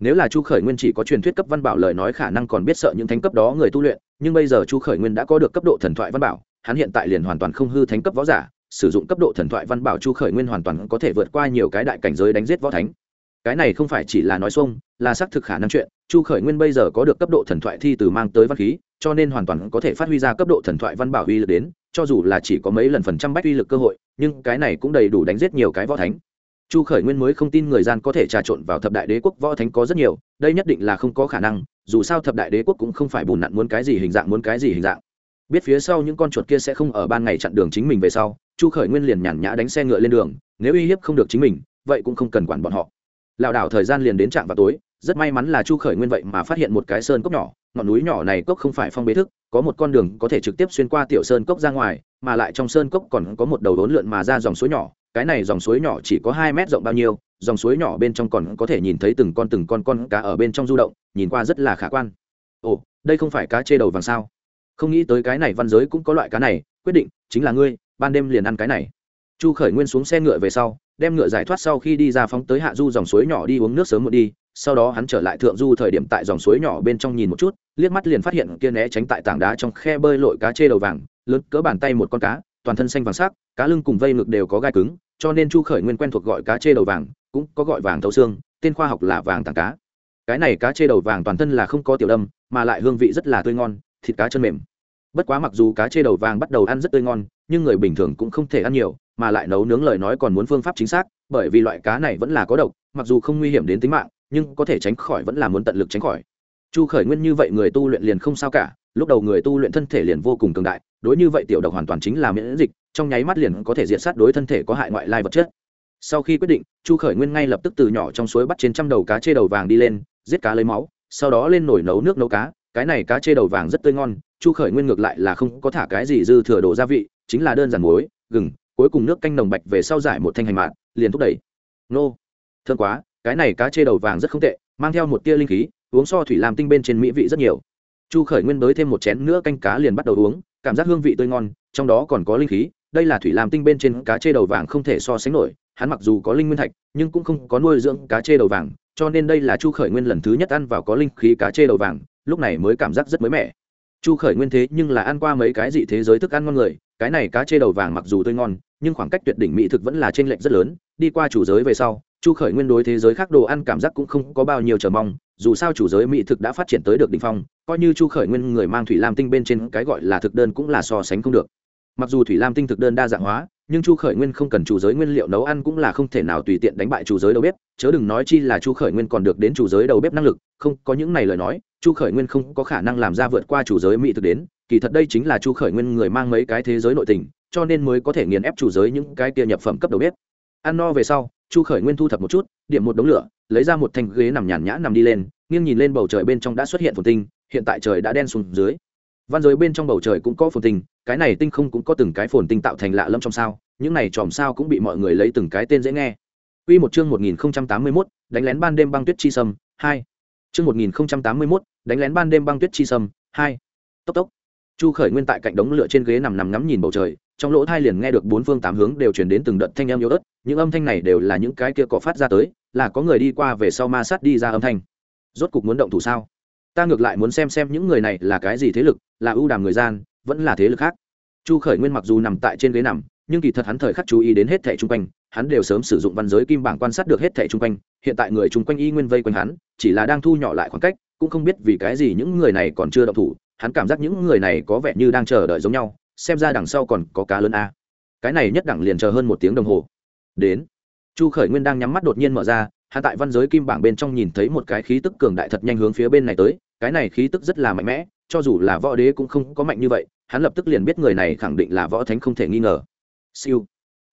Nếu là chu khởi nguyên chỉ có truyền thuyết cấp văn bảo lời nói khả năng còn biết sợ những thánh cấp đó người tu luyện, nhưng bây giờ chu khởi nguyên đã có được cấp độ thần thoại văn bảo, hắn hiện tại liền hoàn toàn không hư thánh cấp võ giả, sử dụng cấp độ thần thoại văn bảo chu khởi nguyên hoàn toàn có thể vượt qua nhiều cái đại cảnh giới đánh giết võ thánh cái này không phải chỉ là nói xuông, là xác thực khả năng chuyện, chu khởi nguyên bây giờ có được cấp độ thần thoại thi từ mang tới văn khí, cho nên hoàn toàn có thể phát huy ra cấp độ thần thoại văn bảo uy lực đến, cho dù là chỉ có mấy lần phần trăm bách uy lực cơ hội, nhưng cái này cũng đầy đủ đánh giết nhiều cái võ thánh. Chu khởi nguyên mới không tin người gian có thể trà trộn vào thập đại đế quốc võ thánh có rất nhiều, đây nhất định là không có khả năng, dù sao thập đại đế quốc cũng không phải bùn nặn muốn cái gì hình dạng muốn cái gì hình dạng. Biết phía sau những con chuột kia sẽ không ở ban ngày chặn đường chính mình về sau, chu khởi nguyên liền nhàn nhã đánh xe ngựa lên đường, nếu uy hiếp không được chính mình, vậy cũng không cần quản bọn họ lảo đảo thời gian liền đến trạm vào tối, rất may mắn là chu khởi nguyên vậy mà phát hiện một cái sơn cốc nhỏ, ngọn núi nhỏ này cốc không phải phong bế thức, có một con đường có thể trực tiếp xuyên qua tiểu sơn cốc ra ngoài, mà lại trong sơn cốc còn có một đầu đốn lượn mà ra dòng suối nhỏ, cái này dòng suối nhỏ chỉ có hai mét rộng bao nhiêu, dòng suối nhỏ bên trong còn có thể nhìn thấy từng con từng con con cá ở bên trong du động, nhìn qua rất là khả quan. Ồ, đây không phải cá chê đầu vàng sao? Không nghĩ tới cái này văn giới cũng có loại cá này, quyết định chính là ngươi, ban đêm liền ăn cái này. Chu khởi nguyên xuống xe ngựa về sau đem ngựa giải thoát sau khi đi ra phóng tới hạ du dòng suối nhỏ đi uống nước sớm một đi, sau đó hắn trở lại thượng du thời điểm tại dòng suối nhỏ bên trong nhìn một chút, liếc mắt liền phát hiện kia né tránh tại tảng đá trong khe bơi lội cá chê đầu vàng, lớn cỡ bàn tay một con cá, toàn thân xanh vàng sắc, cá lưng cùng vây ngực đều có gai cứng, cho nên chu khởi nguyên quen thuộc gọi cá chê đầu vàng, cũng có gọi vàng thấu xương, tên khoa học là vàng tảng cá. Cái này cá chê đầu vàng toàn thân là không có tiểu đâm, mà lại hương vị rất là tươi ngon, thịt cá chân mềm. Bất quá mặc dù cá chê đầu vàng bắt đầu ăn rất tươi ngon, nhưng người bình thường cũng không thể ăn nhiều mà lại nấu nướng lời nói còn muốn phương pháp chính xác, bởi vì loại cá này vẫn là có độc, mặc dù không nguy hiểm đến tính mạng, nhưng có thể tránh khỏi vẫn là muốn tận lực tránh khỏi. Chu khởi nguyên như vậy người tu luyện liền không sao cả, lúc đầu người tu luyện thân thể liền vô cùng cường đại, đối như vậy tiểu độc hoàn toàn chính là miễn dịch, trong nháy mắt liền có thể diệt sát đối thân thể có hại ngoại lai vật chất. Sau khi quyết định, chu khởi nguyên ngay lập tức từ nhỏ trong suối bắt trên trăm đầu cá chê đầu vàng đi lên, giết cá lấy máu, sau đó lên nổi nấu nước nấu cá, cái này cá chê đầu vàng rất tươi ngon, chu khởi nguyên ngược lại là không có thả cái gì dư thừa đồ gia vị, chính là đơn giản muối, gừng cuối cùng nước canh nồng bạch về sau giải một thanh hành mạn, liền thúc đẩy. Nô. Thương quá, cái này cá chê đầu vàng rất không tệ, mang theo một tia linh khí, uống so thủy làm tinh bên trên mỹ vị rất nhiều. Chu khởi nguyên đới thêm một chén nữa canh cá liền bắt đầu uống, cảm giác hương vị tươi ngon, trong đó còn có linh khí, đây là thủy làm tinh bên trên cá chê đầu vàng không thể so sánh nổi, hắn mặc dù có linh nguyên thạch, nhưng cũng không có nuôi dưỡng cá chê đầu vàng, cho nên đây là chu khởi nguyên lần thứ nhất ăn vào có linh khí cá chê đầu vàng, lúc này mới cảm giác rất mới mẻ. Chu khởi nguyên thế nhưng là ăn qua mấy cái dị thế giới thức ăn ngon người cái này cá chê đầu vàng mặc dù tươi ngon, nhưng khoảng cách tuyệt đỉnh mỹ thực vẫn là trên lệch rất lớn. Đi qua chủ giới về sau, chu khởi nguyên đối thế giới khác đồ ăn cảm giác cũng không có bao nhiêu chờ mong. Dù sao chủ giới mỹ thực đã phát triển tới được đ ỉ n h phong, coi như chu khởi nguyên người mang thủy lam tinh bên trên cái gọi là thực đơn cũng là so sánh không được. Mặc dù thủy lam tinh thực đơn đa dạng hóa, nhưng chu khởi nguyên không cần chủ giới nguyên liệu nấu ăn cũng là không thể nào tùy tiện đánh bại chủ giới đầu bếp. Chớ đừng nói chi là chu khởi nguyên còn được đến chủ giới đầu bếp năng lực, không có những này lời nói, chu khởi nguyên không có khả năng làm ra vượt qua chủ giới mỹ thực đến kỳ thật đây chính là chu khởi nguyên người mang mấy cái thế giới nội tình cho nên mới có thể nghiền ép chủ giới những cái kia nhập phẩm cấp đầu bếp ăn no về sau chu khởi nguyên thu thập một chút điểm một đống lửa lấy ra một thanh ghế nằm nhàn nhã nằm đi lên nghiêng nhìn lên bầu trời bên trong đã xuất hiện phồn tinh hiện tại trời đã đen xuống dưới văn giới bên trong bầu trời cũng có phồn tinh cái này tinh không cũng có từng cái phồn tinh tạo thành lạ lâm trong sao những này chòm sao cũng bị mọi người lấy từng cái tên dễ nghe Quy một chương 1081, đánh lén ban đêm băng tuyết chi sâm, 2. Chương 1081, đánh lén ban đêm băng tuyết chi sâm, 2. Tốc tốc. Chu Khởi Nguyên tại cạnh đống lửa trên ghế nằm nằm ngắm nhìn bầu trời, trong lỗ thai liền nghe được bốn phương tám hướng đều truyền đến từng đợt thanh âm yếu ớt những âm thanh này đều là những cái kia có phát ra tới là có người đi qua về sau ma sát đi ra âm thanh. Rốt cục muốn động thủ sao? Ta ngược lại muốn xem xem những người này là cái gì thế lực là ưu đàm người gian vẫn là thế lực khác. Chu khởi nguyên mặc dù nằm tại trên ghế nằm nhưng kỳ thật hắn thời khắc chú ý đến hết thẻ chung quanh hắn đều sớm sử dụng văn giới kim bảng quan sát được hết thẻ chung quanh hiện tại người chung quanh y nguyên vây quanh hắn chỉ là đang thu nhỏ lại khoảng cách cũng không biết vì cái gì những người này còn chưa động thủ hắn cảm giác những người này có vẻ như đang chờ đợi giống nhau, xem ra đằng sau còn có cá lớn a. Cái này nhất đẳng liền chờ hơn một tiếng đồng hồ. Đến. Chu khởi nguyên đang nhắm mắt đột nhiên mở ra hạ tại văn giới kim bảng bên trong nhìn thấy một cái khí tức cường đại thật nhanh hướng phía bên này tới, cái này khí tức rất là mạnh mẽ, cho dù là võ đế cũng không có mạnh như vậy, hắn lập tức liền biết người này khẳng định là võ thánh không thể nghi ngờ. Siêu.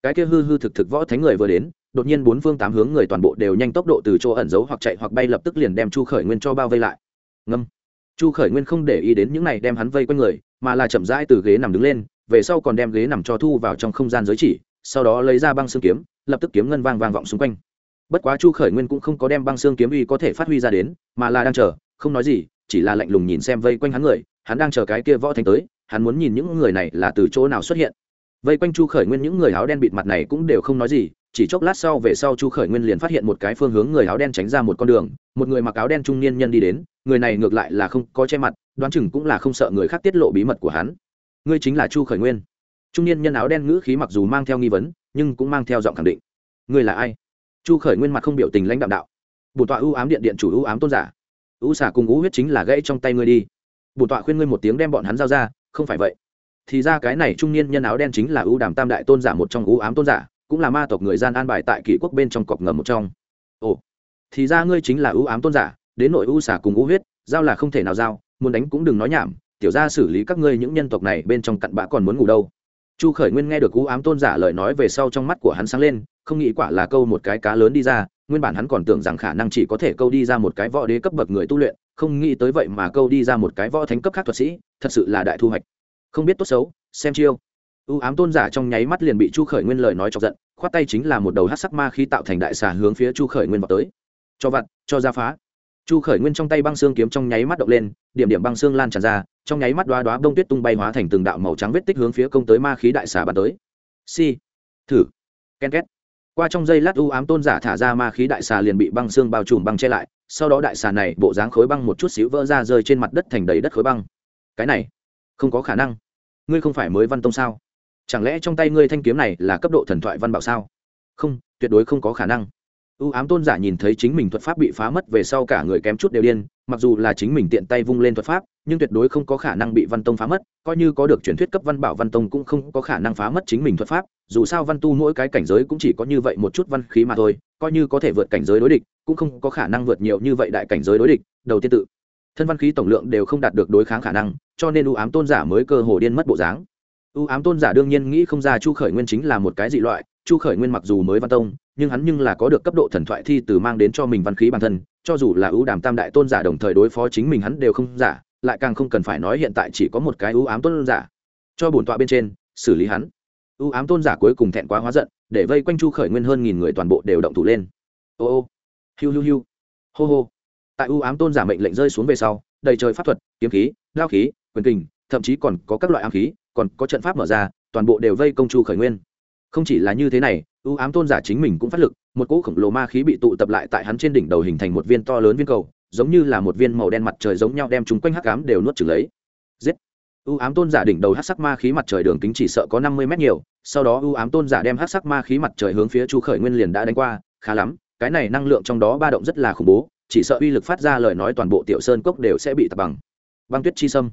Cái kia hư hư thực thực võ thánh người vừa đến, đột nhiên bốn phương tám hướng người toàn bộ đều nhanh tốc độ từ chỗ ẩn giấu hoặc chạy hoặc bay lập tức liền đem chu khởi nguyên cho bao vây lại. Ngâm chu khởi nguyên không để ý đến những này đem hắn vây quanh người, mà là chậm rãi từ ghế nằm đứng lên, về sau còn đem ghế nằm cho thu vào trong không gian giới chỉ, sau đó lấy ra băng xương kiếm, lập tức kiếm ngân vang vang vọng xung quanh. Bất quá chu khởi nguyên cũng không có đem băng xương kiếm uy có thể phát huy ra đến, mà là đang chờ, không nói gì, chỉ là lạnh lùng nhìn xem vây quanh hắn người, hắn đang chờ cái kia võ thành tới, hắn muốn nhìn những người này là từ chỗ nào xuất hiện. Vây quanh chu khởi nguyên những người áo đen bịt mặt này cũng đều không nói gì, chỉ chốc lát sau về sau chu khởi nguyên liền phát hiện một cái phương hướng người áo đen tránh ra một con đường, một người mặc áo đen trung niên nhân đi đến người này ngược lại là không có che mặt, đoán chừng cũng là không sợ người khác tiết lộ bí mật của hắn. Ngươi chính là chu khởi nguyên. Trung niên nhân áo đen ngữ khí mặc dù mang theo nghi vấn, nhưng cũng mang theo giọng khẳng định. Ngươi là ai? Chu khởi nguyên mặt không biểu tình lãnh đạm đạo. Bổn tọa ưu ám điện điện chủ ưu ám tôn giả. Ưu xả cùng ưu huyết chính là gãy trong tay ngươi đi. Bổn tọa khuyên ngươi một tiếng đem bọn hắn giao ra, không phải vậy. Thì ra cái này trung niên nhân áo đen chính là ưu đàm tam đại tôn giả một trong ưu ám tôn giả, cũng là ma tộc người gian an bài tại kỷ quốc bên trong cọc ngầm một trong. Ồ, thì ra ngươi chính là ưu ám tôn giả đến nội u xả cùng u huyết, giao là không thể nào giao, muốn đánh cũng đừng nói nhảm, tiểu ra xử lý các ngươi những nhân tộc này bên trong cặn bã còn muốn ngủ đâu. Chu khởi nguyên nghe được u ám tôn giả lời nói về sau trong mắt của hắn sáng lên, không nghĩ quả là câu một cái cá lớn đi ra, nguyên bản hắn còn tưởng rằng khả năng chỉ có thể câu đi ra một cái võ đế cấp bậc người tu luyện, không nghĩ tới vậy mà câu đi ra một cái võ thánh cấp khác thuật sĩ, thật sự là đại thu hoạch. Không biết tốt xấu, xem chiêu. U ám tôn giả trong nháy mắt liền bị chu khởi nguyên lời nói chọc giận, khoát tay chính là một đầu hát sắc ma khí tạo thành đại xà hướng phía chu khởi nguyên vào tới. Cho vặt, cho ra phá chu khởi nguyên trong tay băng xương kiếm trong nháy mắt động lên, điểm điểm băng xương lan tràn ra, trong nháy mắt đoá đoá bông tuyết tung bay hóa thành từng đạo màu trắng vết tích hướng phía công tới ma khí đại xà bắn tới. Si, thử, ken két. Qua trong giây lát u ám tôn giả thả ra ma khí đại xà liền bị băng xương bao trùm băng che lại, sau đó đại xà này bộ dáng khối băng một chút xíu vỡ ra rơi trên mặt đất thành đầy đất khối băng. Cái này, không có khả năng. Ngươi không phải mới văn tông sao? Chẳng lẽ trong tay ngươi thanh kiếm này là cấp độ thần thoại văn bảo sao? Không, tuyệt đối không có khả năng u ám tôn giả nhìn thấy chính mình thuật pháp bị phá mất về sau cả người kém chút đều điên, mặc dù là chính mình tiện tay vung lên thuật pháp, nhưng tuyệt đối không có khả năng bị văn tông phá mất, coi như có được truyền thuyết cấp văn bảo văn tông cũng không có khả năng phá mất chính mình thuật pháp, dù sao văn tu mỗi cái cảnh giới cũng chỉ có như vậy một chút văn khí mà thôi, coi như có thể vượt cảnh giới đối địch, cũng không có khả năng vượt nhiều như vậy đại cảnh giới đối địch, đầu tiên tự. Thân văn khí tổng lượng đều không đạt được đối kháng khả năng, cho nên u ám tôn giả mới cơ hồ điên mất bộ dáng. U ám tôn giả đương nhiên nghĩ không ra chu khởi nguyên chính là một cái dị loại chu khởi nguyên mặc dù mới văn tông, nhưng hắn nhưng là có được cấp độ thần thoại thi từ mang đến cho mình văn khí bản thân, cho dù là ưu đàm tam đại tôn giả đồng thời đối phó chính mình hắn đều không giả, lại càng không cần phải nói hiện tại chỉ có một cái ưu ám tôn giả. Cho bổn tọa bên trên, xử lý hắn. Ưu ám tôn giả cuối cùng thẹn quá hóa giận, để vây quanh chu khởi nguyên hơn nghìn người toàn bộ đều động thủ lên. Ô ô, hiu hiu hiu, hô hô. Tại ưu ám tôn giả mệnh lệnh rơi xuống về sau, đầy trời pháp thuật, kiếm khí lao khí, quyền kình, thậm chí còn có các loại ám khí, còn có trận pháp mở ra, toàn bộ đều vây công chu khởi nguyên không chỉ là như thế này, ưu ám tôn giả chính mình cũng phát lực, một cỗ khổng lồ ma khí bị tụ tập lại tại hắn trên đỉnh đầu hình thành một viên to lớn viên cầu, giống như là một viên màu đen mặt trời giống nhau đem chúng quanh hắc ám đều nuốt trừng lấy. Giết! Ưu ám tôn giả đỉnh đầu hắc sắc ma khí mặt trời đường kính chỉ sợ có năm mươi mét nhiều, sau đó ưu ám tôn giả đem hắc sắc ma khí mặt trời hướng phía chu khởi nguyên liền đã đánh qua, khá lắm, cái này năng lượng trong đó ba động rất là khủng bố, chỉ sợ uy lực phát ra lời nói toàn bộ tiểu sơn cốc đều sẽ bị tập bằng. Băng tuyết chi sâm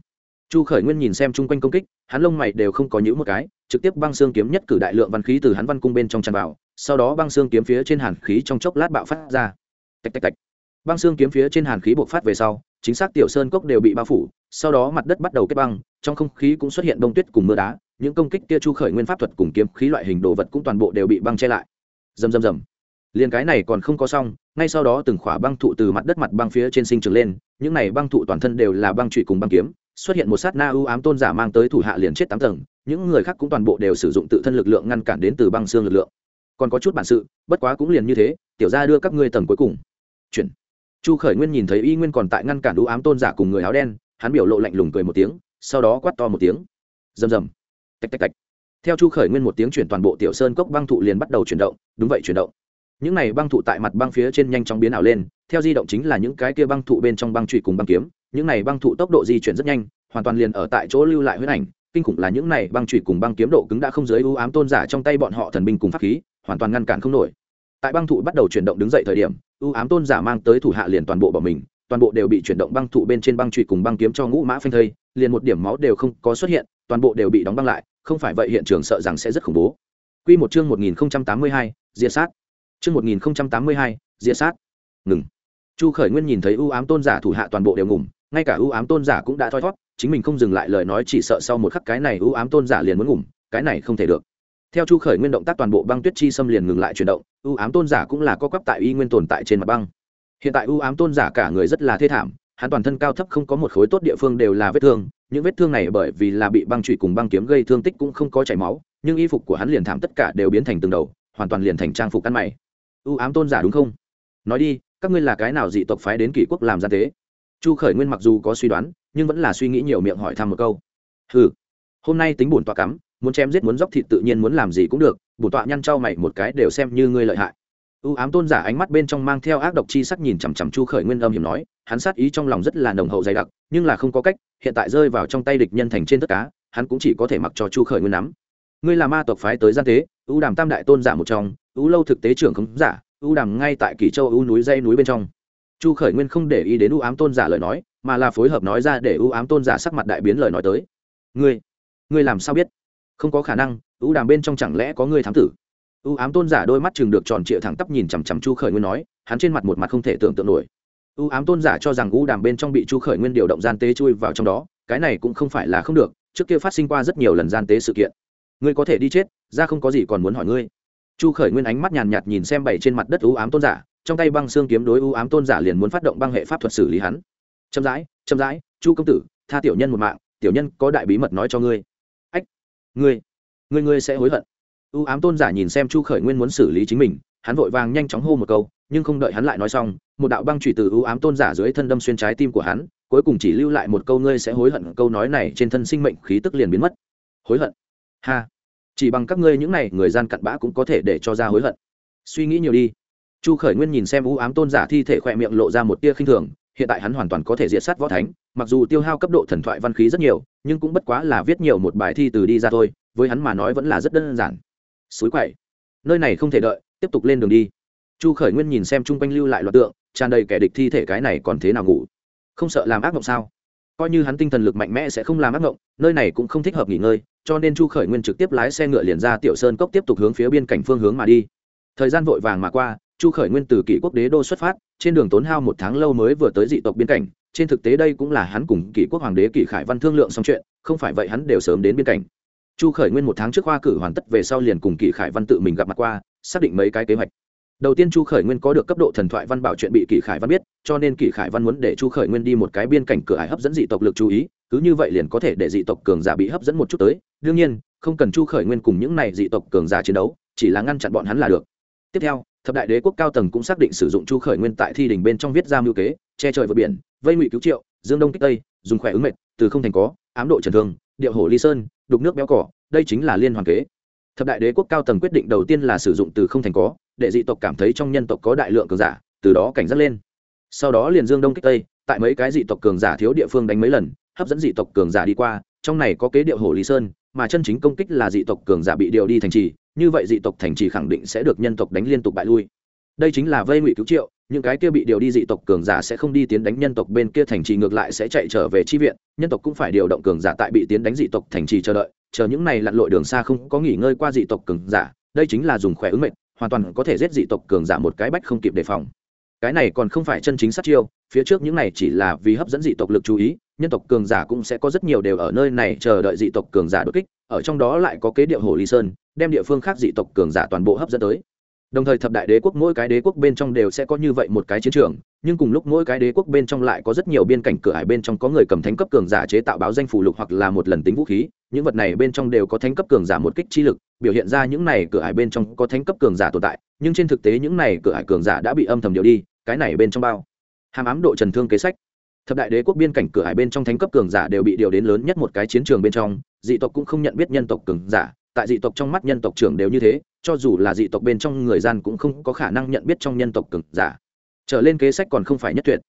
chu khởi nguyên nhìn xem chung quanh công kích, hắn lông mày đều không có những một cái, trực tiếp băng xương kiếm nhất cử đại lượng văn khí từ hắn văn cung bên trong tràn vào, sau đó băng xương kiếm phía trên hàn khí trong chốc lát bạo phát ra. Tạch tạch tạch. Băng xương kiếm phía trên hàn khí bộc phát về sau, chính xác tiểu sơn cốc đều bị bao phủ, sau đó mặt đất bắt đầu kết băng, trong không khí cũng xuất hiện bông tuyết cùng mưa đá, những công kích kia chu khởi nguyên pháp thuật cùng kiếm khí loại hình đồ vật cũng toàn bộ đều bị băng che lại. Rầm rầm rầm. Liền cái này còn không có xong, ngay sau đó từng khỏa băng thụ từ mặt đất mặt băng phía trên sinh trưởng lên, những này băng thụ toàn thân đều là băng trụy cùng băng kiếm xuất hiện một sát na ưu ám tôn giả mang tới thủ hạ liền chết tám tầng, những người khác cũng toàn bộ đều sử dụng tự thân lực lượng ngăn cản đến từ băng xương lực lượng. Còn có chút bản sự, bất quá cũng liền như thế, tiểu ra đưa các ngươi tầng cuối cùng. Chuyển. Chu khởi nguyên nhìn thấy y nguyên còn tại ngăn cản ưu ám tôn giả cùng người áo đen, hắn biểu lộ lạnh lùng cười một tiếng, sau đó quát to một tiếng. Rầm rầm. Tạch tạch tạch. Theo chu khởi nguyên một tiếng chuyển toàn bộ tiểu sơn cốc băng thụ liền bắt đầu chuyển động, đúng vậy chuyển động. Những này băng thụ tại mặt băng phía trên nhanh chóng biến ảo lên, theo di động chính là những cái kia băng thụ bên trong băng trụy cùng băng kiếm những này băng thụ tốc độ di chuyển rất nhanh hoàn toàn liền ở tại chỗ lưu lại huyết ảnh kinh khủng là những này băng trụy cùng băng kiếm độ cứng đã không dưới ưu ám tôn giả trong tay bọn họ thần binh cùng pháp khí hoàn toàn ngăn cản không nổi tại băng thụ bắt đầu chuyển động đứng dậy thời điểm ưu ám tôn giả mang tới thủ hạ liền toàn bộ bỏ mình toàn bộ đều bị chuyển động băng thụ bên trên băng trụy cùng băng kiếm cho ngũ mã phanh thây liền một điểm máu đều không có xuất hiện toàn bộ đều bị đóng băng lại không phải vậy hiện trường sợ rằng sẽ rất khủng bố Quy một chương 1082, diệt sát. Chương 1082, diệt sát. Ngừng. Chu Khởi Nguyên nhìn thấy ưu ám tôn giả thủ hạ toàn bộ đều ngủm, ngay cả ưu ám tôn giả cũng đã thoi thoát chính mình không dừng lại lời nói chỉ sợ sau một khắc cái này ưu ám tôn giả liền muốn ngủm, cái này không thể được. Theo chu khởi nguyên động tác toàn bộ băng tuyết chi xâm liền ngừng lại chuyển động, ưu ám tôn giả cũng là co quắp tại y nguyên tồn tại trên mặt băng. Hiện tại ưu ám tôn giả cả người rất là thê thảm, hắn toàn thân cao thấp không có một khối tốt địa phương đều là vết thương, những vết thương này bởi vì là bị băng trụy cùng băng kiếm gây thương tích cũng không có chảy máu, nhưng y phục của hắn liền thảm tất cả đều biến thành từng đầu, hoàn toàn liền thành trang phục ăn mày. Ưu ám tôn giả đúng không? Nói đi, các ngươi là cái nào dị tộc phái đến kỷ quốc làm gian tế chu khởi nguyên mặc dù có suy đoán, nhưng vẫn là suy nghĩ nhiều miệng hỏi thăm một câu. Ừ hôm nay tính bổn tọa cắm, muốn chém giết muốn dóc thịt tự nhiên muốn làm gì cũng được, bổn tọa nhăn trao mày một cái đều xem như ngươi lợi hại. U ám tôn giả ánh mắt bên trong mang theo ác độc chi sắc nhìn chằm chằm chu khởi nguyên âm hiểm nói, hắn sát ý trong lòng rất là nồng hậu dày đặc, nhưng là không có cách, hiện tại rơi vào trong tay địch nhân thành trên tất cá hắn cũng chỉ có thể mặc cho chu khởi nguyên nắm. Ngươi là ma tộc phái tới gian tế u đàm tam đại tôn giả một trong, u lâu thực tế trưởng khống giả, u đàm ngay tại kỷ châu u núi dây núi bên trong chu khởi nguyên không để ý đến u ám tôn giả lời nói, mà là phối hợp nói ra để u ám tôn giả sắc mặt đại biến lời nói tới. Ngươi ngươi làm sao biết? Không có khả năng, u đàm bên trong chẳng lẽ có ngươi thám tử? U ám tôn giả đôi mắt chừng được tròn trịa thẳng tắp nhìn chằm chằm chu khởi nguyên nói, hắn trên mặt một mặt không thể tưởng tượng nổi. U ám tôn giả cho rằng u đàm bên trong bị chu khởi nguyên điều động gian tế chui vào trong đó, cái này cũng không phải là không được, trước kia phát sinh qua rất nhiều lần gian tế sự kiện. Ngươi có thể đi chết, ra không có gì còn muốn hỏi ngươi. Chu khởi nguyên ánh mắt nhàn nhạt nhìn xem bảy trên mặt đất u ám tôn giả trong tay băng xương kiếm đối u ám tôn giả liền muốn phát động băng hệ pháp thuật xử lý hắn. Chậm rãi chậm rãi, chu công tử, tha tiểu nhân một mạng, tiểu nhân có đại bí mật nói cho ngươi. Ách, ngươi ngươi ngươi sẽ hối hận. U ám tôn giả nhìn xem chu khởi nguyên muốn xử lý chính mình, hắn vội vàng nhanh chóng hô một câu, nhưng không đợi hắn lại nói xong, một đạo băng trụy từ u ám tôn giả dưới thân đâm xuyên trái tim của hắn, cuối cùng chỉ lưu lại một câu ngươi sẽ hối hận, câu nói này trên thân sinh mệnh khí tức liền biến mất. Hối hận? Ha. Chỉ bằng các ngươi những này, người gian cặn bã cũng có thể để cho ra hối hận. Suy nghĩ nhiều đi chu khởi nguyên nhìn xem u ám tôn giả thi thể khỏe miệng lộ ra một tia khinh thường, hiện tại hắn hoàn toàn có thể diệt sát võ thánh, mặc dù tiêu hao cấp độ thần thoại văn khí rất nhiều, nhưng cũng bất quá là viết nhiều một bài thi từ đi ra thôi, với hắn mà nói vẫn là rất đơn giản. Suối quậy. Nơi này không thể đợi, tiếp tục lên đường đi. Chu khởi nguyên nhìn xem chung quanh lưu lại loạt tượng, tràn đầy kẻ địch thi thể cái này còn thế nào ngủ? Không sợ làm ác mộng sao? Coi như hắn tinh thần lực mạnh mẽ sẽ không làm ác mộng, nơi này cũng không thích hợp nghỉ ngơi, cho nên chu khởi nguyên trực tiếp lái xe ngựa liền ra tiểu sơn cốc tiếp tục hướng phía biên cảnh phương hướng mà đi. Thời gian vội vàng mà qua chu khởi nguyên từ kỷ quốc đế đô xuất phát, trên đường tốn hao một tháng lâu mới vừa tới dị tộc biên cảnh, trên thực tế đây cũng là hắn cùng kỷ quốc hoàng đế kỷ khải văn thương lượng xong chuyện, không phải vậy hắn đều sớm đến biên cảnh. Chu khởi nguyên một tháng trước khoa cử hoàn tất về sau liền cùng kỷ khải văn tự mình gặp mặt qua, xác định mấy cái kế hoạch. Đầu tiên chu khởi nguyên có được cấp độ thần thoại văn bảo chuyện bị kỷ khải văn biết, cho nên kỷ khải văn muốn để chu khởi nguyên đi một cái biên cảnh cửa ải hấp dẫn dị tộc lực chú ý, cứ như vậy liền có thể để dị tộc cường giả bị hấp dẫn một chút tới. Đương nhiên, không cần chu khởi nguyên cùng những này dị tộc cường giả chiến đấu, chỉ là ngăn chặn bọn hắn là được tiếp theo, thập đại đế quốc cao tầng cũng xác định sử dụng chu khởi nguyên tại thi đình bên trong viết ra mưu kế, che trời vượt biển, vây ngụy cứu triệu, dương đông kích tây, dùng khỏe ứng mệt từ không thành có, ám độ trần thương, điệu hổ ly sơn, đục nước béo cỏ, đây chính là liên hoàn kế. Thập đại đế quốc cao tầng quyết định đầu tiên là sử dụng từ không thành có, để dị tộc cảm thấy trong nhân tộc có đại lượng cường giả, từ đó cảnh giác lên. Sau đó liền dương đông kích tây, tại mấy cái dị tộc cường giả thiếu địa phương đánh mấy lần, hấp dẫn dị tộc cường giả đi qua, trong này có kế điệu hồ lý sơn, mà chân chính công kích là dị tộc cường giả bị điều đi thành trì như vậy dị tộc thành trì khẳng định sẽ được nhân tộc đánh liên tục bại lui. Đây chính là vây ngụy cứu triệu, những cái kia bị điều đi dị tộc cường giả sẽ không đi tiến đánh nhân tộc bên kia thành trì, ngược lại sẽ chạy trở về chi viện, nhân tộc cũng phải điều động cường giả tại bị tiến đánh dị tộc thành trì chờ đợi, chờ những này lặn lội đường xa không có nghỉ ngơi qua dị tộc cường giả, đây chính là dùng khỏe ứng mệnh, hoàn toàn có thể giết dị tộc cường giả một cái bách không kịp đề phòng. Cái này còn không phải chân chính sát chiêu, phía trước những này chỉ là vì hấp dẫn dị tộc lực chú ý, nhân tộc cường giả cũng sẽ có rất nhiều đều ở nơi này chờ đợi dị tộc cường giả đột kích, ở trong đó lại có kế điệu hồ ly sơn đem địa phương khác dị tộc cường giả toàn bộ hấp dẫn tới. Đồng thời thập đại đế quốc mỗi cái đế quốc bên trong đều sẽ có như vậy một cái chiến trường, nhưng cùng lúc mỗi cái đế quốc bên trong lại có rất nhiều biên cảnh cửa hải bên trong có người cầm thánh cấp cường giả chế tạo báo danh phủ lục hoặc là một lần tính vũ khí, những vật này bên trong đều có thánh cấp cường giả một kích chi lực, biểu hiện ra những này cửa hải bên trong có thánh cấp cường giả tồn tại, nhưng trên thực tế những này cửa hải cường giả đã bị âm thầm điều đi, cái này bên trong bao hàm ám độ trần thương kế sách. Thập đại đế quốc biên cảnh cửa hải bên trong thánh cấp cường giả đều bị điều đến lớn nhất một cái chiến trường bên trong, dị tộc cũng không nhận biết nhân tộc cường giả tại dị tộc trong mắt nhân tộc trưởng đều như thế, cho dù là dị tộc bên trong người gian cũng không có khả năng nhận biết trong nhân tộc cường giả. Trở lên kế sách còn không phải nhất tuyệt.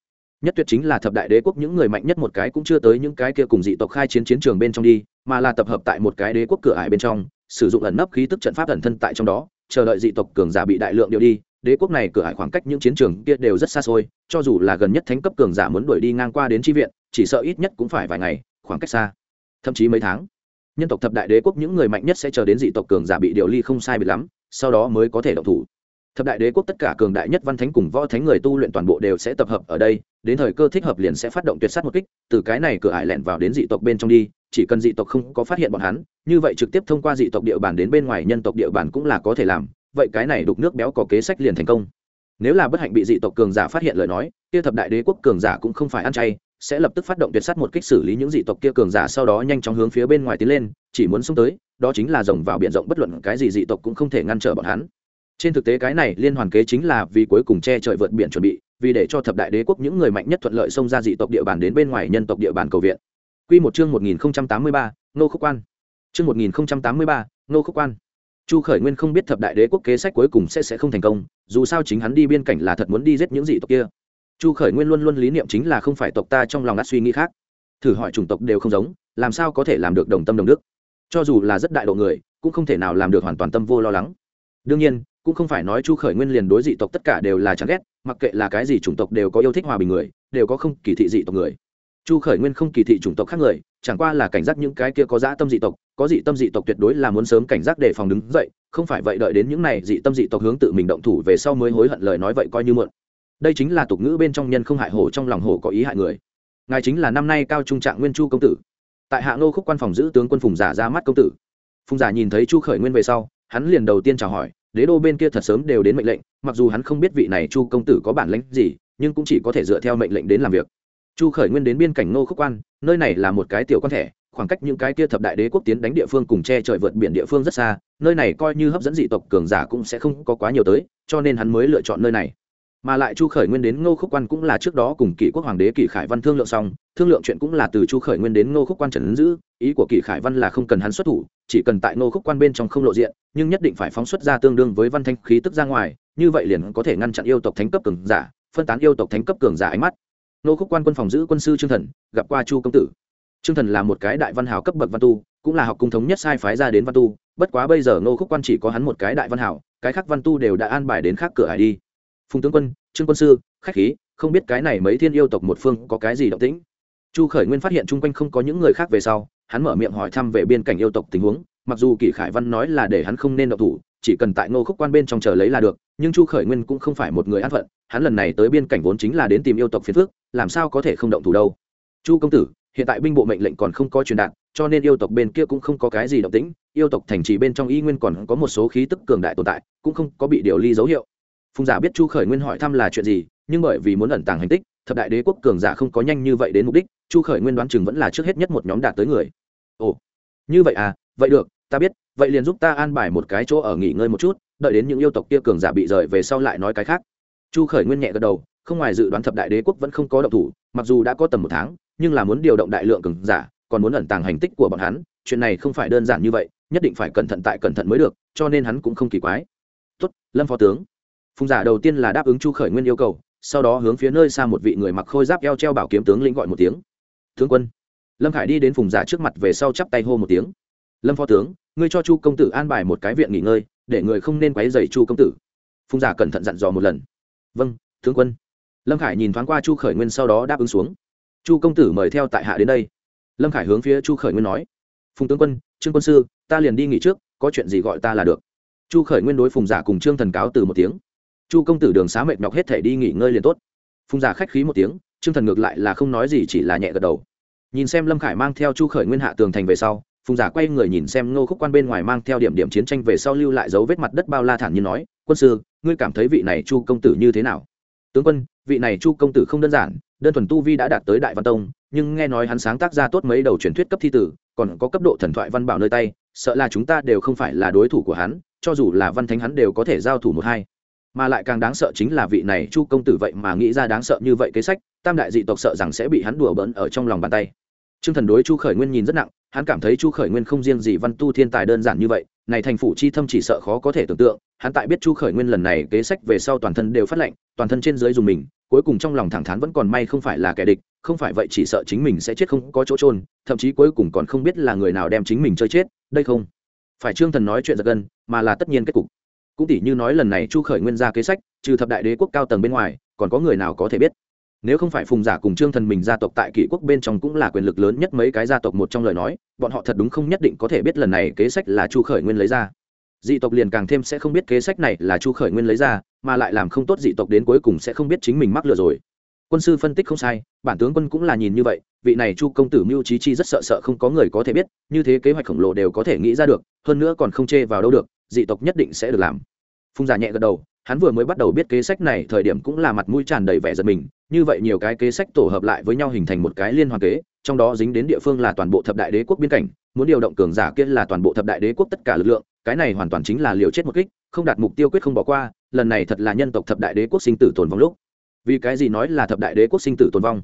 Nhất tuyệt chính là thập đại đế quốc những người mạnh nhất một cái cũng chưa tới những cái kia cùng dị tộc khai chiến chiến trường bên trong đi, mà là tập hợp tại một cái đế quốc cửa ải bên trong, sử dụng ẩn nấp khí tức trận pháp ẩn thân tại trong đó, chờ đợi dị tộc cường giả bị đại lượng điệu đi, đế quốc này cửa ải khoảng cách những chiến trường kia đều rất xa xôi, cho dù là gần nhất thánh cấp cường giả muốn đuổi đi ngang qua đến tri viện, chỉ sợ ít nhất cũng phải vài ngày, khoảng cách xa, thậm chí mấy tháng nhân tộc thập đại đế quốc những người mạnh nhất sẽ chờ đến dị tộc cường giả bị điều ly không sai bị lắm, sau đó mới có thể động thủ. Thập đại đế quốc tất cả cường đại nhất văn thánh cùng võ thánh người tu luyện toàn bộ đều sẽ tập hợp ở đây, đến thời cơ thích hợp liền sẽ phát động tuyệt sát một kích, từ cái này cửa ải lẻn vào đến dị tộc bên trong đi, chỉ cần dị tộc không có phát hiện bọn hắn, như vậy trực tiếp thông qua dị tộc địa bàn đến bên ngoài nhân tộc địa bàn cũng là có thể làm, vậy cái này đục nước béo có kế sách liền thành công. Nếu là bất hạnh bị dị tộc cường giả phát hiện lời nói, kia thập đại đế quốc cường giả cũng không phải ăn chay sẽ lập tức phát động tuyệt sát một kích xử lý những dị tộc kia cường giả sau đó nhanh chóng hướng phía bên ngoài tiến lên chỉ muốn xông tới đó chính là rồng vào biển rộng bất luận cái gì dị tộc cũng không thể ngăn trở bọn hắn trên thực tế cái này liên hoàn kế chính là vì cuối cùng che trời vượt biển chuẩn bị vì để cho thập đại đế quốc những người mạnh nhất thuận lợi xông ra dị tộc địa bàn đến bên ngoài nhân tộc địa bàn cầu viện Quy một chương 1083, nô khúc quan. Chương 1083, nô khúc quan. Chu Khởi Nguyên không biết thập đại đế quốc kế sách cuối cùng sẽ sẽ không thành công, dù sao chính hắn đi biên cảnh là thật muốn đi giết những dị tộc kia. Chu Khởi Nguyên luôn luôn lý niệm chính là không phải tộc ta trong lòng đã suy nghĩ khác. Thử hỏi chủng tộc đều không giống, làm sao có thể làm được đồng tâm đồng đức? Cho dù là rất đại độ người, cũng không thể nào làm được hoàn toàn tâm vô lo lắng. Đương nhiên, cũng không phải nói chu khởi nguyên liền đối dị tộc tất cả đều là chán ghét mặc kệ là cái gì chủng tộc đều có yêu thích hòa bình người đều có không kỳ thị dị tộc người chu khởi nguyên không kỳ thị chủng tộc khác người chẳng qua là cảnh giác những cái kia có dã tâm dị tộc có dị tâm dị tộc tuyệt đối là muốn sớm cảnh giác để phòng đứng dậy không phải vậy đợi đến những này dị tâm dị tộc hướng tự mình động thủ về sau mới hối hận lời nói vậy coi như mượn đây chính là tục ngữ bên trong nhân không hại hổ trong lòng hổ có ý hại người. Ngài chính là năm nay cao trung trạng nguyên chu công tử. Tại hạ ngô khúc quan phòng giữ tướng quân phùng giả ra mắt công tử. Phùng giả nhìn thấy chu khởi nguyên về sau, hắn liền đầu tiên chào hỏi, đế đô bên kia thật sớm đều đến mệnh lệnh, mặc dù hắn không biết vị này chu công tử có bản lãnh gì, nhưng cũng chỉ có thể dựa theo mệnh lệnh đến làm việc. Chu khởi nguyên đến biên cảnh ngô khúc quan, nơi này là một cái tiểu quan thẻ khoảng cách những cái kia thập đại đế quốc tiến đánh địa phương cùng che trời vượt biển địa phương rất xa, nơi này coi như hấp dẫn dị tộc cường giả cũng sẽ không có quá nhiều tới, cho nên hắn mới lựa chọn nơi này mà lại chu khởi nguyên đến ngô khúc quan cũng là trước đó cùng kỷ quốc hoàng đế kỷ khải văn thương lượng xong, thương lượng chuyện cũng là từ chu khởi nguyên đến ngô khúc quan trần ứng giữ, ý của kỷ khải văn là không cần hắn xuất thủ, chỉ cần tại ngô khúc quan bên trong không lộ diện, nhưng nhất định phải phóng xuất ra tương đương với văn thanh khí tức ra ngoài, như vậy liền có thể ngăn chặn yêu tộc thánh cấp cường giả, phân tán yêu tộc thánh cấp cường giả ánh mắt. Ngô khúc quan quân phòng giữ quân sư trương thần, gặp qua chu công tử. Trương thần là một cái đại văn hào cấp bậc văn tu, cũng là học cung thống nhất sai phái ra đến văn tu, bất quá bây giờ ngô khúc quan chỉ có hắn một cái đại văn hảo cái khác văn tu đều đã an bài đến khác cửa hải đi phùng tướng quân, trương quân sư, khách khí, không biết cái này mấy thiên yêu tộc một phương có cái gì động tĩnh? Chu khởi nguyên phát hiện chung quanh không có những người khác về sau, hắn mở miệng hỏi thăm về biên cảnh yêu tộc tình huống, mặc dù kỷ khải văn nói là để hắn không nên động thủ, chỉ cần tại ngô khúc quan bên trong chờ lấy là được, nhưng chu khởi nguyên cũng không phải một người an phận, hắn lần này tới biên cảnh vốn chính là đến tìm yêu tộc phiền phước làm sao có thể không động thủ đâu? Chu công tử, hiện tại binh bộ mệnh lệnh còn không có truyền đạt, cho nên yêu tộc bên kia cũng không có cái gì động tĩnh, yêu tộc thành trì bên trong y nguyên còn có một số khí tức cường đại tồn tại, cũng không có bị điều ly dấu hiệu phùng giả biết chu khởi nguyên hỏi thăm là chuyện gì, nhưng bởi vì muốn ẩn tàng hành tích, thập đại đế quốc cường giả không có nhanh như vậy đến mục đích, chu khởi nguyên đoán chừng vẫn là trước hết nhất một nhóm đạt tới người. Ồ, như vậy à vậy được, ta biết, vậy liền giúp ta an bài một cái chỗ ở nghỉ ngơi một chút, đợi đến những yêu tộc kia cường giả bị rời về sau lại nói cái khác. Chu khởi nguyên nhẹ gật đầu, không ngoài dự đoán thập đại đế quốc vẫn không có động thủ, mặc dù đã có tầm một tháng, nhưng là muốn điều động đại lượng cường giả, còn muốn ẩn tàng hành tích của bọn hắn, chuyện này không phải đơn giản như vậy, nhất định phải cẩn thận tại cẩn thận mới được, cho nên hắn cũng không kỳ quái. Tốt, lâm phó tướng phùng giả đầu tiên là đáp ứng chu khởi nguyên yêu cầu, sau đó hướng phía nơi xa một vị người mặc khôi giáp eo treo bảo kiếm tướng lĩnh gọi một tiếng. Tướng quân. Lâm khải đi đến phùng giả trước mặt về sau chắp tay hô một tiếng. Lâm phó tướng, ngươi cho chu công tử an bài một cái viện nghỉ ngơi, để người không nên quấy dày chu công tử. Phùng giả cẩn thận dặn dò một lần. Vâng tướng quân. Lâm khải nhìn thoáng qua chu khởi nguyên sau đó đáp ứng xuống. Chu công tử mời theo tại hạ đến đây. Lâm khải hướng phía chu khởi nguyên nói. Phùng tướng quân, trương quân sư, ta liền đi nghỉ trước, có chuyện gì gọi ta là được. Chu khởi nguyên đối phùng giả cùng trương thần cáo từ một tiếng chu công tử đường xá mệt nhọc hết thể đi nghỉ ngơi liền tốt. Phùng giả khách khí một tiếng, trương thần ngược lại là không nói gì chỉ là nhẹ gật đầu. Nhìn xem lâm khải mang theo chu khởi nguyên hạ tường thành về sau, phùng giả quay người nhìn xem ngô khúc quan bên ngoài mang theo điểm điểm chiến tranh về sau lưu lại dấu vết mặt đất bao la thản như nói, quân sư, ngươi cảm thấy vị này chu công tử như thế nào? Tướng quân, vị này chu công tử không đơn giản, đơn thuần tu vi đã đạt tới đại văn tông, nhưng nghe nói hắn sáng tác ra tốt mấy đầu truyền thuyết cấp thi tử, còn có cấp độ thần thoại văn bảo nơi tay, sợ là chúng ta đều không phải là đối thủ của hắn, cho dù là văn thánh hắn đều có thể giao thủ một hai mà lại càng đáng sợ chính là vị này chu công tử vậy mà nghĩ ra đáng sợ như vậy kế sách, tam đại dị tộc sợ rằng sẽ bị hắn đùa bỡn ở trong lòng bàn tay. T r ư ơ n g thần đối chu khởi nguyên nhìn rất nặng, hắn cảm thấy chu khởi nguyên không riêng gì văn tu thiên tài đơn giản như vậy, này thành phủ chi thâm chỉ sợ khó có thể tưởng tượng, hắn tại biết chu khởi nguyên lần này kế sách về sau toàn thân đều phát lệnh toàn thân trên dưới dùng mình, cuối cùng trong lòng thẳng thắn vẫn còn may không phải là kẻ địch, không phải vậy chỉ sợ chính mình sẽ chết không có chỗ trôn thậm chí cuối cùng còn không biết là người nào đem chính mình chơi chết, đây không? Phải trương thần nói chuyện giật gân, mà là tất nhiên kết cục cũng tỷ như nói lần này chu khởi nguyên ra kế sách, trừ thập đại đế quốc cao tầng bên ngoài, còn có người nào có thể biết? Nếu không phải phùng giả cùng trương thần mình gia tộc tại kỷ quốc bên trong cũng là quyền lực lớn nhất mấy cái gia tộc một trong lời nói, bọn họ thật đúng không nhất định có thể biết lần này kế sách là chu khởi nguyên lấy ra. Dị tộc liền càng thêm sẽ không biết kế sách này là chu khởi nguyên lấy ra, mà lại làm không tốt dị tộc đến cuối cùng sẽ không biết chính mình mắc lừa rồi. Quân sư phân tích không sai, bản tướng quân cũng là nhìn như vậy, vị này chu công tử mưu trí chi rất sợ sợ không có người có thể biết, như thế kế hoạch khổng lồ đều có thể nghĩ ra được, hơn nữa còn không chê vào đâu được dị tộc nhất định sẽ được làm. Phùng giả nhẹ gật đầu, hắn vừa mới bắt đầu biết kế sách này thời điểm cũng là mặt mũi tràn đầy vẻ giật mình, như vậy nhiều cái kế sách tổ hợp lại với nhau hình thành một cái liên hoàn kế, trong đó dính đến địa phương là toàn bộ thập đại đế quốc biên cảnh, muốn điều động cường giả kia là toàn bộ thập đại đế quốc tất cả lực lượng, cái này hoàn toàn chính là liều chết một kích, không đạt mục tiêu quyết không bỏ qua, lần này thật là nhân tộc thập đại đế quốc sinh tử tồn vong lúc. Vì cái gì nói là thập đại đế quốc sinh tử tồn vong?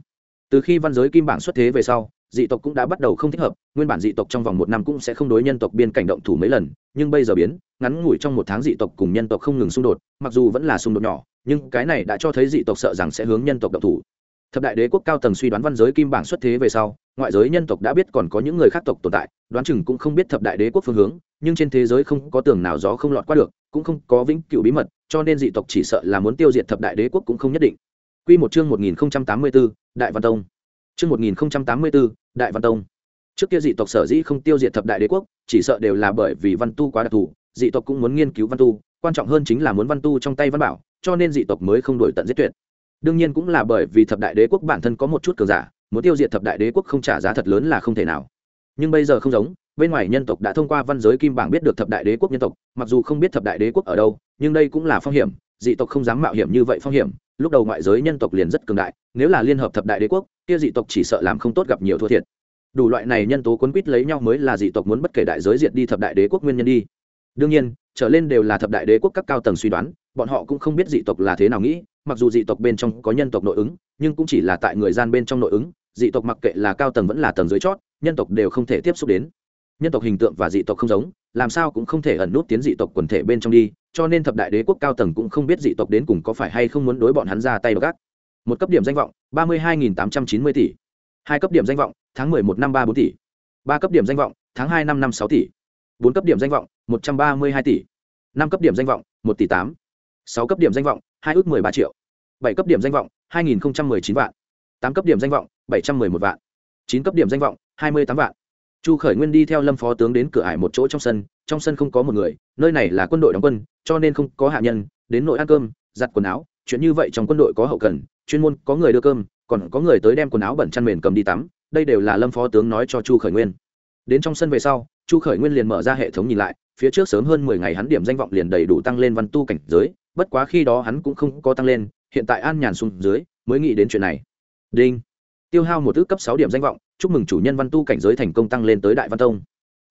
Từ khi văn giới kim bảng xuất thế về sau dị tộc cũng đã bắt đầu không thích hợp nguyên bản dị tộc trong vòng một năm cũng sẽ không đối nhân tộc biên cảnh động thủ mấy lần nhưng bây giờ biến ngắn ngủi trong một tháng dị tộc cùng nhân tộc không ngừng xung đột mặc dù vẫn là xung đột nhỏ nhưng cái này đã cho thấy dị tộc sợ rằng sẽ hướng nhân tộc động thủ thập đại đế quốc cao tầng suy đoán văn giới kim bảng xuất thế về sau ngoại giới nhân tộc đã biết còn có những người khác tộc tồn tại đoán chừng cũng không biết thập đại đế quốc phương hướng nhưng trên thế giới không có tường nào gió không lọt qua được cũng không có vĩnh cửu bí mật cho nên dị tộc chỉ sợ là muốn tiêu diệt thập đại đế quốc cũng không nhất định Quy một chương 1084, Đại Văn Tông. Trước 1084, Đại Văn Tông. Trước kia dị tộc sở dĩ không tiêu diệt thập đại đế quốc, chỉ sợ đều là bởi vì văn tu quá đặc thù, dị tộc cũng muốn nghiên cứu văn tu quan trọng hơn chính là muốn văn tu trong tay văn bảo cho nên dị tộc mới không đổi tận giết tuyệt đương nhiên cũng là bởi vì thập đại đế quốc bản thân có một chút cường giả muốn tiêu diệt thập đại đế quốc không trả giá thật lớn là không thể nào nhưng bây giờ không giống bên ngoài nhân tộc đã thông qua văn giới kim bảng biết được thập đại đế quốc nhân tộc mặc dù không biết thập đại đế quốc ở đâu nhưng đây cũng là phong hiểm dị tộc không dám mạo hiểm như vậy phong hiểm lúc đầu ngoại giới nhân tộc liền rất cường đại nếu là liên hợp thập đại đế quốc, kia dị tộc chỉ sợ làm không tốt gặp nhiều thua thiệt. Đủ loại này nhân tố quấn quýt lấy nhau mới là dị tộc muốn bất kể đại giới diệt đi thập đại đế quốc nguyên nhân đi. Đương nhiên, trở lên đều là thập đại đế quốc các cao tầng suy đoán, bọn họ cũng không biết dị tộc là thế nào nghĩ, mặc dù dị tộc bên trong có nhân tộc nội ứng, nhưng cũng chỉ là tại người gian bên trong nội ứng, dị tộc mặc kệ là cao tầng vẫn là tầng dưới chót, nhân tộc đều không thể tiếp xúc đến. Nhân tộc hình tượng và dị tộc không giống, làm sao cũng không thể ẩn nút tiến dị tộc quần thể bên trong đi, cho nên thập đại đế quốc cao tầng cũng không biết dị tộc đến cùng có phải hay không muốn đối bọn hắn ra tay gác một cấp điểm danh vọng, ba mươi hai tám trăm chín mươi tỷ. Hai cấp điểm danh vọng, tháng mười một năm ba bốn tỷ. Ba cấp điểm danh vọng, tháng hai năm năm sáu tỷ. Bốn cấp điểm danh vọng, một trăm ba mươi hai tỷ. Năm cấp điểm danh vọng, một tỷ tám. Sáu cấp điểm danh vọng, hai ước mười ba triệu. Bảy cấp điểm danh vọng, hai nghìn một mươi chín vạn. Tám cấp điểm danh vọng, bảy trăm m ư ơ i một vạn. Chín cấp điểm danh vọng, hai mươi tám vạn. Chu khởi nguyên đi theo lâm phó tướng đến cửa ải một chỗ trong sân. Trong sân không có một người, nơi này là quân đội đóng quân, cho nên không có hạ nhân, đến nội ăn cơm, giặt quần áo chuyện như vậy trong quân đội có hậu cần, chuyên môn có người đưa cơm, còn có người tới đem quần áo bẩn chăn mền cầm đi tắm, đây đều là lâm phó tướng nói cho chu khởi nguyên. Đến trong sân về sau, chu khởi nguyên liền mở ra hệ thống nhìn lại, phía trước sớm hơn mười ngày hắn điểm danh vọng liền đầy đủ tăng lên văn tu cảnh giới, bất quá khi đó hắn cũng không có tăng lên, hiện tại an nhàn xuống dưới, mới nghĩ đến chuyện này. Đinh. Tiêu hao một ước cấp sáu điểm danh vọng, chúc mừng chủ nhân văn tu cảnh giới thành công tăng lên tới đại văn tông.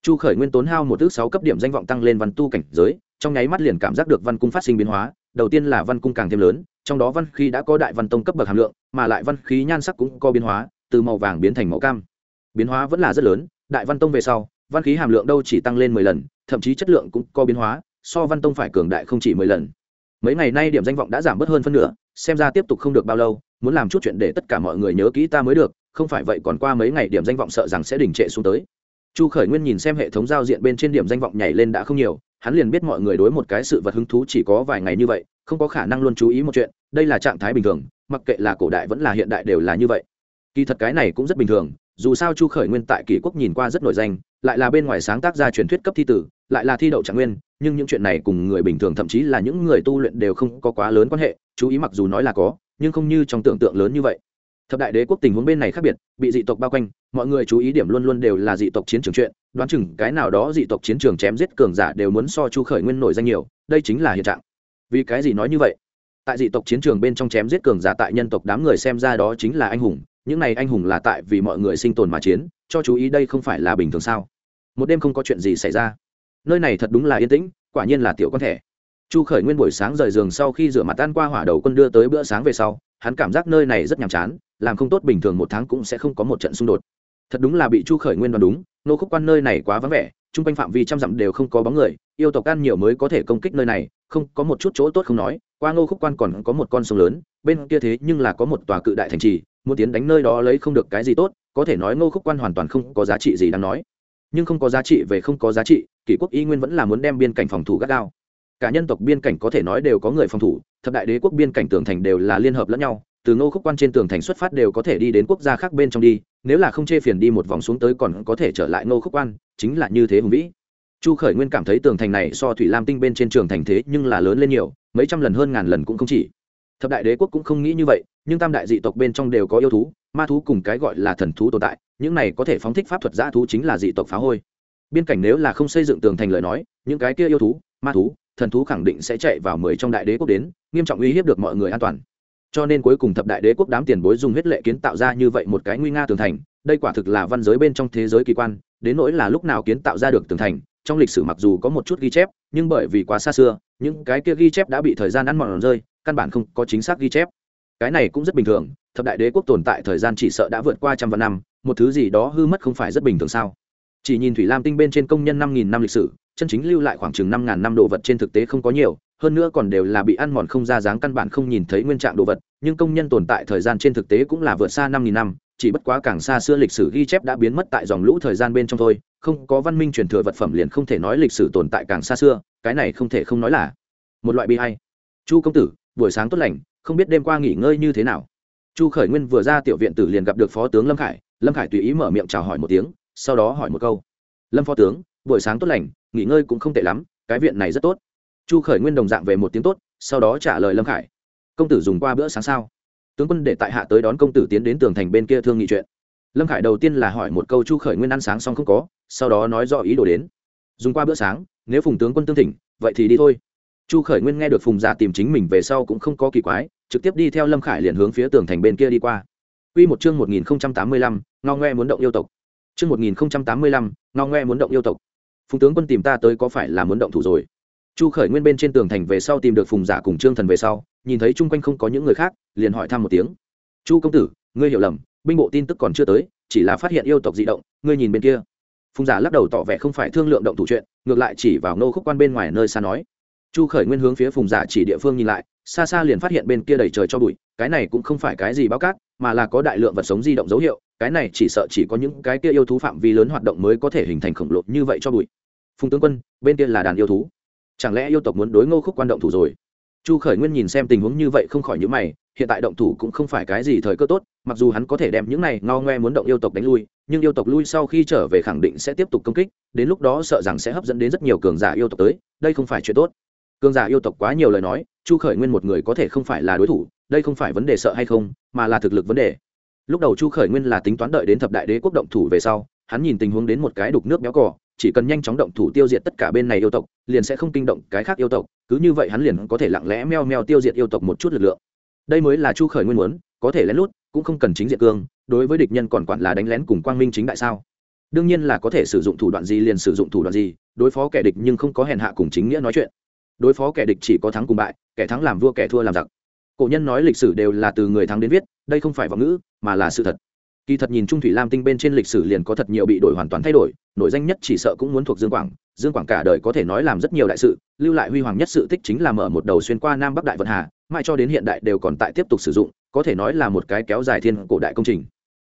Chu khởi nguyên tốn hao một ước sáu cấp điểm danh vọng tăng lên văn tu cảnh giới, trong nháy mắt liền cảm giác được văn cung phát sinh biến hóa đầu tiên là văn cung càng thêm lớn, trong đó văn khí đã có đại văn tông cấp bậc hàm lượng, mà lại văn khí nhan sắc cũng có biến hóa, từ màu vàng biến thành màu cam. Biến hóa vẫn là rất lớn, đại văn tông về sau, văn khí hàm lượng đâu chỉ tăng lên mười lần, thậm chí chất lượng cũng có biến hóa, so văn tông phải cường đại không chỉ mười lần. Mấy ngày nay điểm danh vọng đã giảm bớt hơn phân nửa, xem ra tiếp tục không được bao lâu, muốn làm chút chuyện để tất cả mọi người nhớ kỹ ta mới được, không phải vậy còn qua mấy ngày điểm danh vọng sợ rằng sẽ đình trệ xuống tới. Chu khởi nguyên nhìn xem hệ thống giao diện bên trên điểm danh vọng nhảy lên đã không nhiều hắn liền biết mọi người đối một cái sự vật hứng thú chỉ có vài ngày như vậy, không có khả năng luôn chú ý một chuyện, đây là trạng thái bình thường, mặc kệ là cổ đại vẫn là hiện đại đều là như vậy. Kỳ thật cái này cũng rất bình thường, dù sao chu khởi nguyên tại kỷ quốc nhìn qua rất nổi danh, lại là bên ngoài sáng tác ra truyền thuyết cấp thi tử, lại là thi đậu trạng nguyên, nhưng những chuyện này cùng người bình thường thậm chí là những người tu luyện đều không có quá lớn quan hệ, chú ý mặc dù nói là có, nhưng không như trong tưởng tượng lớn như vậy thập đại đế quốc tình huống bên này khác biệt, bị dị tộc bao quanh, mọi người chú ý điểm luôn luôn đều là dị tộc chiến trường chuyện, đoán chừng cái nào đó dị tộc chiến trường chém giết cường giả đều muốn so chu khởi nguyên nổi danh nhiều, đây chính là hiện trạng. Vì cái gì nói như vậy? Tại dị tộc chiến trường bên trong chém giết cường giả tại nhân tộc đám người xem ra đó chính là anh hùng, những này anh hùng là tại vì mọi người sinh tồn mà chiến, cho chú ý đây không phải là bình thường sao? Một đêm không có chuyện gì xảy ra. Nơi này thật đúng là yên tĩnh, quả nhiên là tiểu con thẻ. Chu khởi nguyên buổi sáng rời giường sau khi rửa mặt tan qua hỏa đầu quân đưa tới bữa sáng về sau hắn cảm giác nơi này rất nhàm chán, làm không tốt bình thường một tháng cũng sẽ không có một trận xung đột. Thật đúng là bị chu khởi nguyên đoán đúng, nô khúc quan nơi này quá vắng vẻ, chung quanh phạm vi trăm dặm đều không có bóng người, yêu tộc ăn nhiều mới có thể công kích nơi này, không có một chút chỗ tốt không nói, qua ngô khúc quan còn có một con sông lớn, bên kia thế nhưng là có một tòa cự đại thành trì, muốn tiến đánh nơi đó lấy không được cái gì tốt, có thể nói ngô khúc quan hoàn toàn không có giá trị gì đáng nói. Nhưng không có giá trị về không có giá trị, kỷ quốc y nguyên vẫn là muốn đem biên cảnh phòng thủ gắt gao cả nhân tộc biên cảnh có thể nói đều có người phòng thủ, thập đại đế quốc biên cảnh tường thành đều là liên hợp lẫn nhau, từ ngô khúc quan trên tường thành xuất phát đều có thể đi đến quốc gia khác bên trong đi, nếu là không chê phiền đi một vòng xuống tới còn có thể trở lại ngô khúc quan, chính là như thế hùng vĩ. Chu khởi nguyên cảm thấy tường thành này so thủy lam tinh bên trên trường thành thế nhưng là lớn lên nhiều, mấy trăm lần hơn ngàn lần cũng không chỉ. Thập đại đế quốc cũng không nghĩ như vậy, nhưng tam đại dị tộc bên trong đều có yêu thú, ma thú cùng cái gọi là thần thú tồn tại, những này có thể phóng thích pháp thuật giã thú chính là dị tộc phá hôi. Biên cảnh nếu là không xây dựng tường thành lời nói, những cái kia yêu thú, ma thú thần thú khẳng định sẽ chạy vào mười trong đại đế quốc đến, nghiêm trọng uy hiếp được mọi người an toàn. Cho nên cuối cùng thập đại đế quốc đám tiền bối dùng huyết lệ kiến tạo ra như vậy một cái nguy nga tường thành, đây quả thực là văn giới bên trong thế giới kỳ quan, đến nỗi là lúc nào kiến tạo ra được tường thành, trong lịch sử mặc dù có một chút ghi chép, nhưng bởi vì quá xa xưa, những cái kia ghi chép đã bị thời gian ăn mòn rơi, căn bản không có chính xác ghi chép. Cái này cũng rất bình thường, thập đại đế quốc tồn tại thời gian chỉ sợ đã vượt qua trăm vạn năm, một thứ gì đó hư mất không phải rất bình thường sao? Chỉ nhìn thủy lam tinh bên trên công nhân năm nghìn năm lịch sử chân chính lưu lại khoảng chừng năm ngàn năm đồ vật trên thực tế không có nhiều, hơn nữa còn đều là bị ăn mòn không ra dáng căn bản không nhìn thấy nguyên trạng đồ vật, nhưng công nhân tồn tại thời gian trên thực tế cũng là vượt xa năm nghìn năm, chỉ bất quá càng xa xưa lịch sử ghi chép đã biến mất tại dòng lũ thời gian bên trong thôi, không có văn minh truyền thừa vật phẩm liền không thể nói lịch sử tồn tại càng xa xưa, cái này không thể không nói là một loại bi hay chu công tử, buổi sáng tốt lành, không biết đêm qua nghỉ ngơi như thế nào? Chu khởi nguyên vừa ra tiểu viện tử liền gặp được phó tướng lâm khải lâm khải tùy ý mở miệng chào hỏi một tiếng, sau đó hỏi một câu. Lâm phó tướng, buổi sáng tốt lành nghỉ ngơi cũng không tệ lắm cái viện này rất tốt. Chu khởi nguyên đồng dạng về một tiếng tốt sau đó trả lời lâm khải. Công tử dùng qua bữa sáng sao? Tướng quân để tại hạ tới đón công tử tiến đến tường thành bên kia thương nghị chuyện. Lâm khải đầu tiên là hỏi một câu chu khởi nguyên ăn sáng xong không có sau đó nói rõ ý đồ đến. Dùng qua bữa sáng nếu phùng tướng quân tương thỉnh vậy thì đi thôi. Chu khởi nguyên nghe được phùng giả tìm chính mình về sau cũng không có kỳ quái trực tiếp đi theo lâm khải liền hướng phía tường thành bên kia đi qua. Quy một chương 1085, ngao ngoe muốn động yêu tộc. Chương 1085, ngao ngoe muốn động yêu tộc. Phùng tướng quân tìm ta tới có phải là muốn động thủ rồi? Chu Khởi Nguyên bên trên tường thành về sau tìm được Phùng Giả cùng Trương Thần về sau, nhìn thấy chung quanh không có những người khác, liền hỏi thăm một tiếng. "Chu công tử, ngươi hiểu lầm, binh bộ tin tức còn chưa tới, chỉ là phát hiện yêu tộc di động, ngươi nhìn bên kia." Phùng Giả lắc đầu tỏ vẻ không phải thương lượng động thủ chuyện, ngược lại chỉ vào nô khúc quan bên ngoài nơi xa nói. Chu Khởi Nguyên hướng phía Phùng Giả chỉ địa phương nhìn lại, xa xa liền phát hiện bên kia đầy trời cho bụi, cái này cũng không phải cái gì báo cát, mà là có đại lượng vật sống di động dấu hiệu cái này chỉ sợ chỉ có những cái kia yêu thú phạm vi lớn hoạt động mới có thể hình thành khổng lồ như vậy cho bụi phùng tướng quân, bên kia là đàn yêu thú. Chẳng lẽ yêu tộc muốn đối ngô khúc quan động thủ rồi? Chu khởi nguyên nhìn xem tình huống như vậy không khỏi nhữ mày, hiện tại động thủ cũng không phải cái gì thời cơ tốt, mặc dù hắn có thể đem những này ngao ngoe muốn động yêu tộc đánh lui, nhưng yêu tộc lui sau khi trở về khẳng định sẽ tiếp tục công kích, đến lúc đó sợ rằng sẽ hấp dẫn đến rất nhiều cường giả yêu tộc tới, đây không phải chuyện tốt. Cường giả yêu tộc quá nhiều lời nói, chu khởi nguyên một người có thể không phải là đối thủ, đây không phải vấn đề sợ hay không, mà là thực lực vấn đề. Lúc đầu chu khởi nguyên là tính toán đợi đến thập đại đế quốc động thủ về sau, hắn nhìn tình huống đến một cái đục nước béo cỏ chỉ cần nhanh chóng động thủ tiêu diệt tất cả bên này yêu tộc, liền sẽ không kinh động cái khác yêu tộc, cứ như vậy hắn liền có thể lặng lẽ meo meo tiêu diệt yêu tộc một chút lực lượng. Đây mới là chu khởi nguyên muốn, có thể lén lút, cũng không cần chính diện cương, đối với địch nhân còn quản là đánh lén cùng quang minh chính đại sao? Đương nhiên là có thể sử dụng thủ đoạn gì liền sử dụng thủ đoạn gì, đối phó kẻ địch nhưng không có hèn hạ cùng chính nghĩa nói chuyện. Đối phó kẻ địch chỉ có thắng cùng bại, kẻ thắng làm vua kẻ thua làm giặc. Cổ nhân nói lịch sử đều là từ người thắng đến viết, đây không phải vọng ngữ, mà là sự thật. Kỳ thật nhìn trung thủy lam tinh bên trên lịch sử liền có thật nhiều bị đổi hoàn toàn thay đổi nội danh nhất chỉ sợ cũng muốn thuộc dương quảng. Dương quảng cả đời có thể nói làm rất nhiều đại sự, lưu lại huy hoàng nhất sự tích chính là mở một đầu xuyên qua nam bắc đại vận hà, mãi cho đến hiện đại đều còn tại tiếp tục sử dụng, có thể nói là một cái kéo dài thiên cổ đại công trình.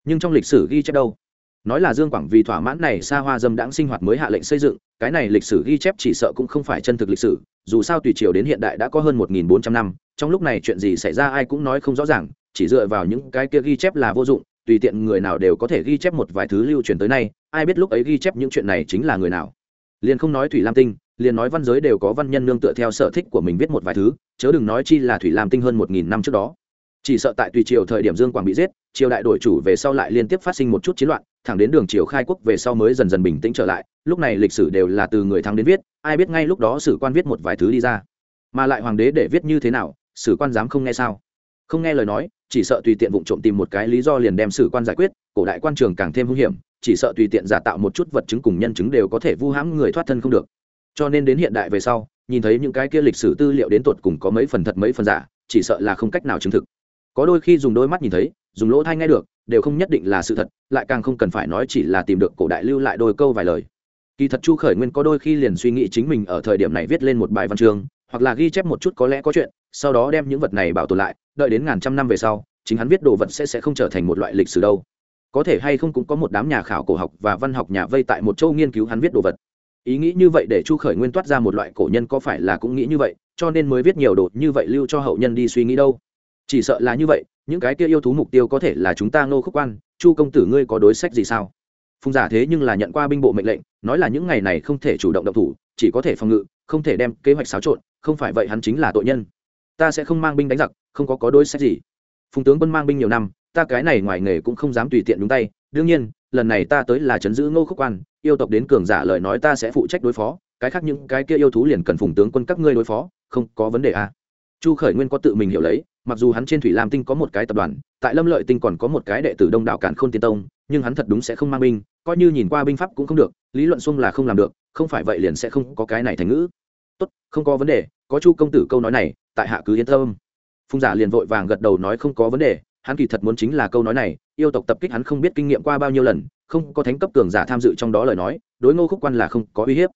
Nhưng trong lịch sử ghi chép đâu? Nói là dương quảng vì thỏa mãn này xa hoa dâm đãng sinh hoạt mới hạ lệnh xây dựng, cái này lịch sử ghi chép chỉ sợ cũng không phải chân thực lịch sử, dù sao tùy triều đến hiện đại đã có hơn một nghìn bốn trăm năm, trong lúc này chuyện gì xảy ra ai cũng nói không rõ ràng, chỉ dựa vào những cái kia ghi chép là vô dụng tùy tiện người nào đều có thể ghi chép một vài thứ lưu truyền tới nay, ai biết lúc ấy ghi chép những chuyện này chính là người nào. Liền không nói thủy lam tinh, liền nói văn giới đều có văn nhân nương tựa theo sở thích của mình viết một vài thứ, chớ đừng nói chi là thủy lam tinh hơn một nghìn năm trước đó. Chỉ sợ tại tùy triều thời điểm dương quảng bị giết, triều đại đổi chủ về sau lại liên tiếp phát sinh một chút chiến loạn, thẳng đến đường triều khai quốc về sau mới dần dần bình tĩnh trở lại, lúc này lịch sử đều là từ người thắng đến viết, ai biết ngay lúc đó sử quan viết một vài thứ đi ra. Mà lại hoàng đế để viết như thế nào, sử quan dám không nghe sao? Không nghe lời nói, chỉ sợ tùy tiện vụ trộm tìm một cái lý do liền đem sử quan giải quyết, cổ đại quan trường càng thêm hung hiểm, chỉ sợ tùy tiện giả tạo một chút vật chứng cùng nhân chứng đều có thể vu hãm người thoát thân không được. Cho nên đến hiện đại về sau, nhìn thấy những cái kia lịch sử tư liệu đến tột cùng có mấy phần thật mấy phần giả, chỉ sợ là không cách nào chứng thực. Có đôi khi dùng đôi mắt nhìn thấy, dùng lỗ thai nghe được, đều không nhất định là sự thật, lại càng không cần phải nói chỉ là tìm được cổ đại lưu lại đôi câu vài lời. Kỳ thật chu khởi nguyên có đôi khi liền suy nghĩ chính mình ở thời điểm này viết lên một bài văn chương hoặc là ghi chép một chút có lẽ có chuyện, sau đó đem những vật này bảo tồn lại, đợi đến ngàn trăm năm về sau, chính hắn viết đồ vật sẽ sẽ không trở thành một loại lịch sử đâu. Có thể hay không cũng có một đám nhà khảo cổ học và văn học nhà vây tại một châu nghiên cứu hắn viết đồ vật. Ý nghĩ như vậy để chu khởi nguyên toát ra một loại cổ nhân có phải là cũng nghĩ như vậy, cho nên mới viết nhiều đồ như vậy lưu cho hậu nhân đi suy nghĩ đâu. Chỉ sợ là như vậy, những cái kia yêu thú mục tiêu có thể là chúng ta ngô khúc quan, chu công tử ngươi có đối sách gì sao? Phùng giả thế nhưng là nhận qua binh bộ mệnh lệnh, nói là những ngày này không thể chủ động động thủ, chỉ có thể phòng ngự, không thể đem kế hoạch xáo trộn không phải vậy hắn chính là tội nhân. Ta sẽ không mang binh đánh giặc, không có có đối sách gì. Phùng tướng quân mang binh nhiều năm, ta cái này ngoài nghề cũng không dám tùy tiện đúng tay. Đương nhiên, lần này ta tới là chấn giữ ngô khúc quan, yêu tộc đến cường giả lời nói ta sẽ phụ trách đối phó. Cái khác những cái kia yêu thú liền cần phùng tướng quân các ngươi đối phó, không có vấn đề à. chu khởi nguyên có tự mình hiểu lấy, mặc dù hắn trên thủy lam tinh có một cái tập đoàn, tại lâm lợi tinh còn có một cái đệ tử đông đảo cản k h ô n tiên tông, nhưng hắn thật đúng sẽ không mang binh, coi như nhìn qua binh pháp cũng không được, lý luận xung là không làm được, không phải vậy liền sẽ không có cái này thành ngữ tốt, không có vấn đề, có chu công tử câu nói này, tại hạ cứ yên tâm. Phùng giả liền vội vàng gật đầu nói không có vấn đề, hắn kỳ thật muốn chính là câu nói này, yêu tộc tập kích hắn không biết kinh nghiệm qua bao nhiêu lần, không có thánh cấp cường giả tham dự trong đó lời nói, đối ngô khúc quan là không có uy hiếp.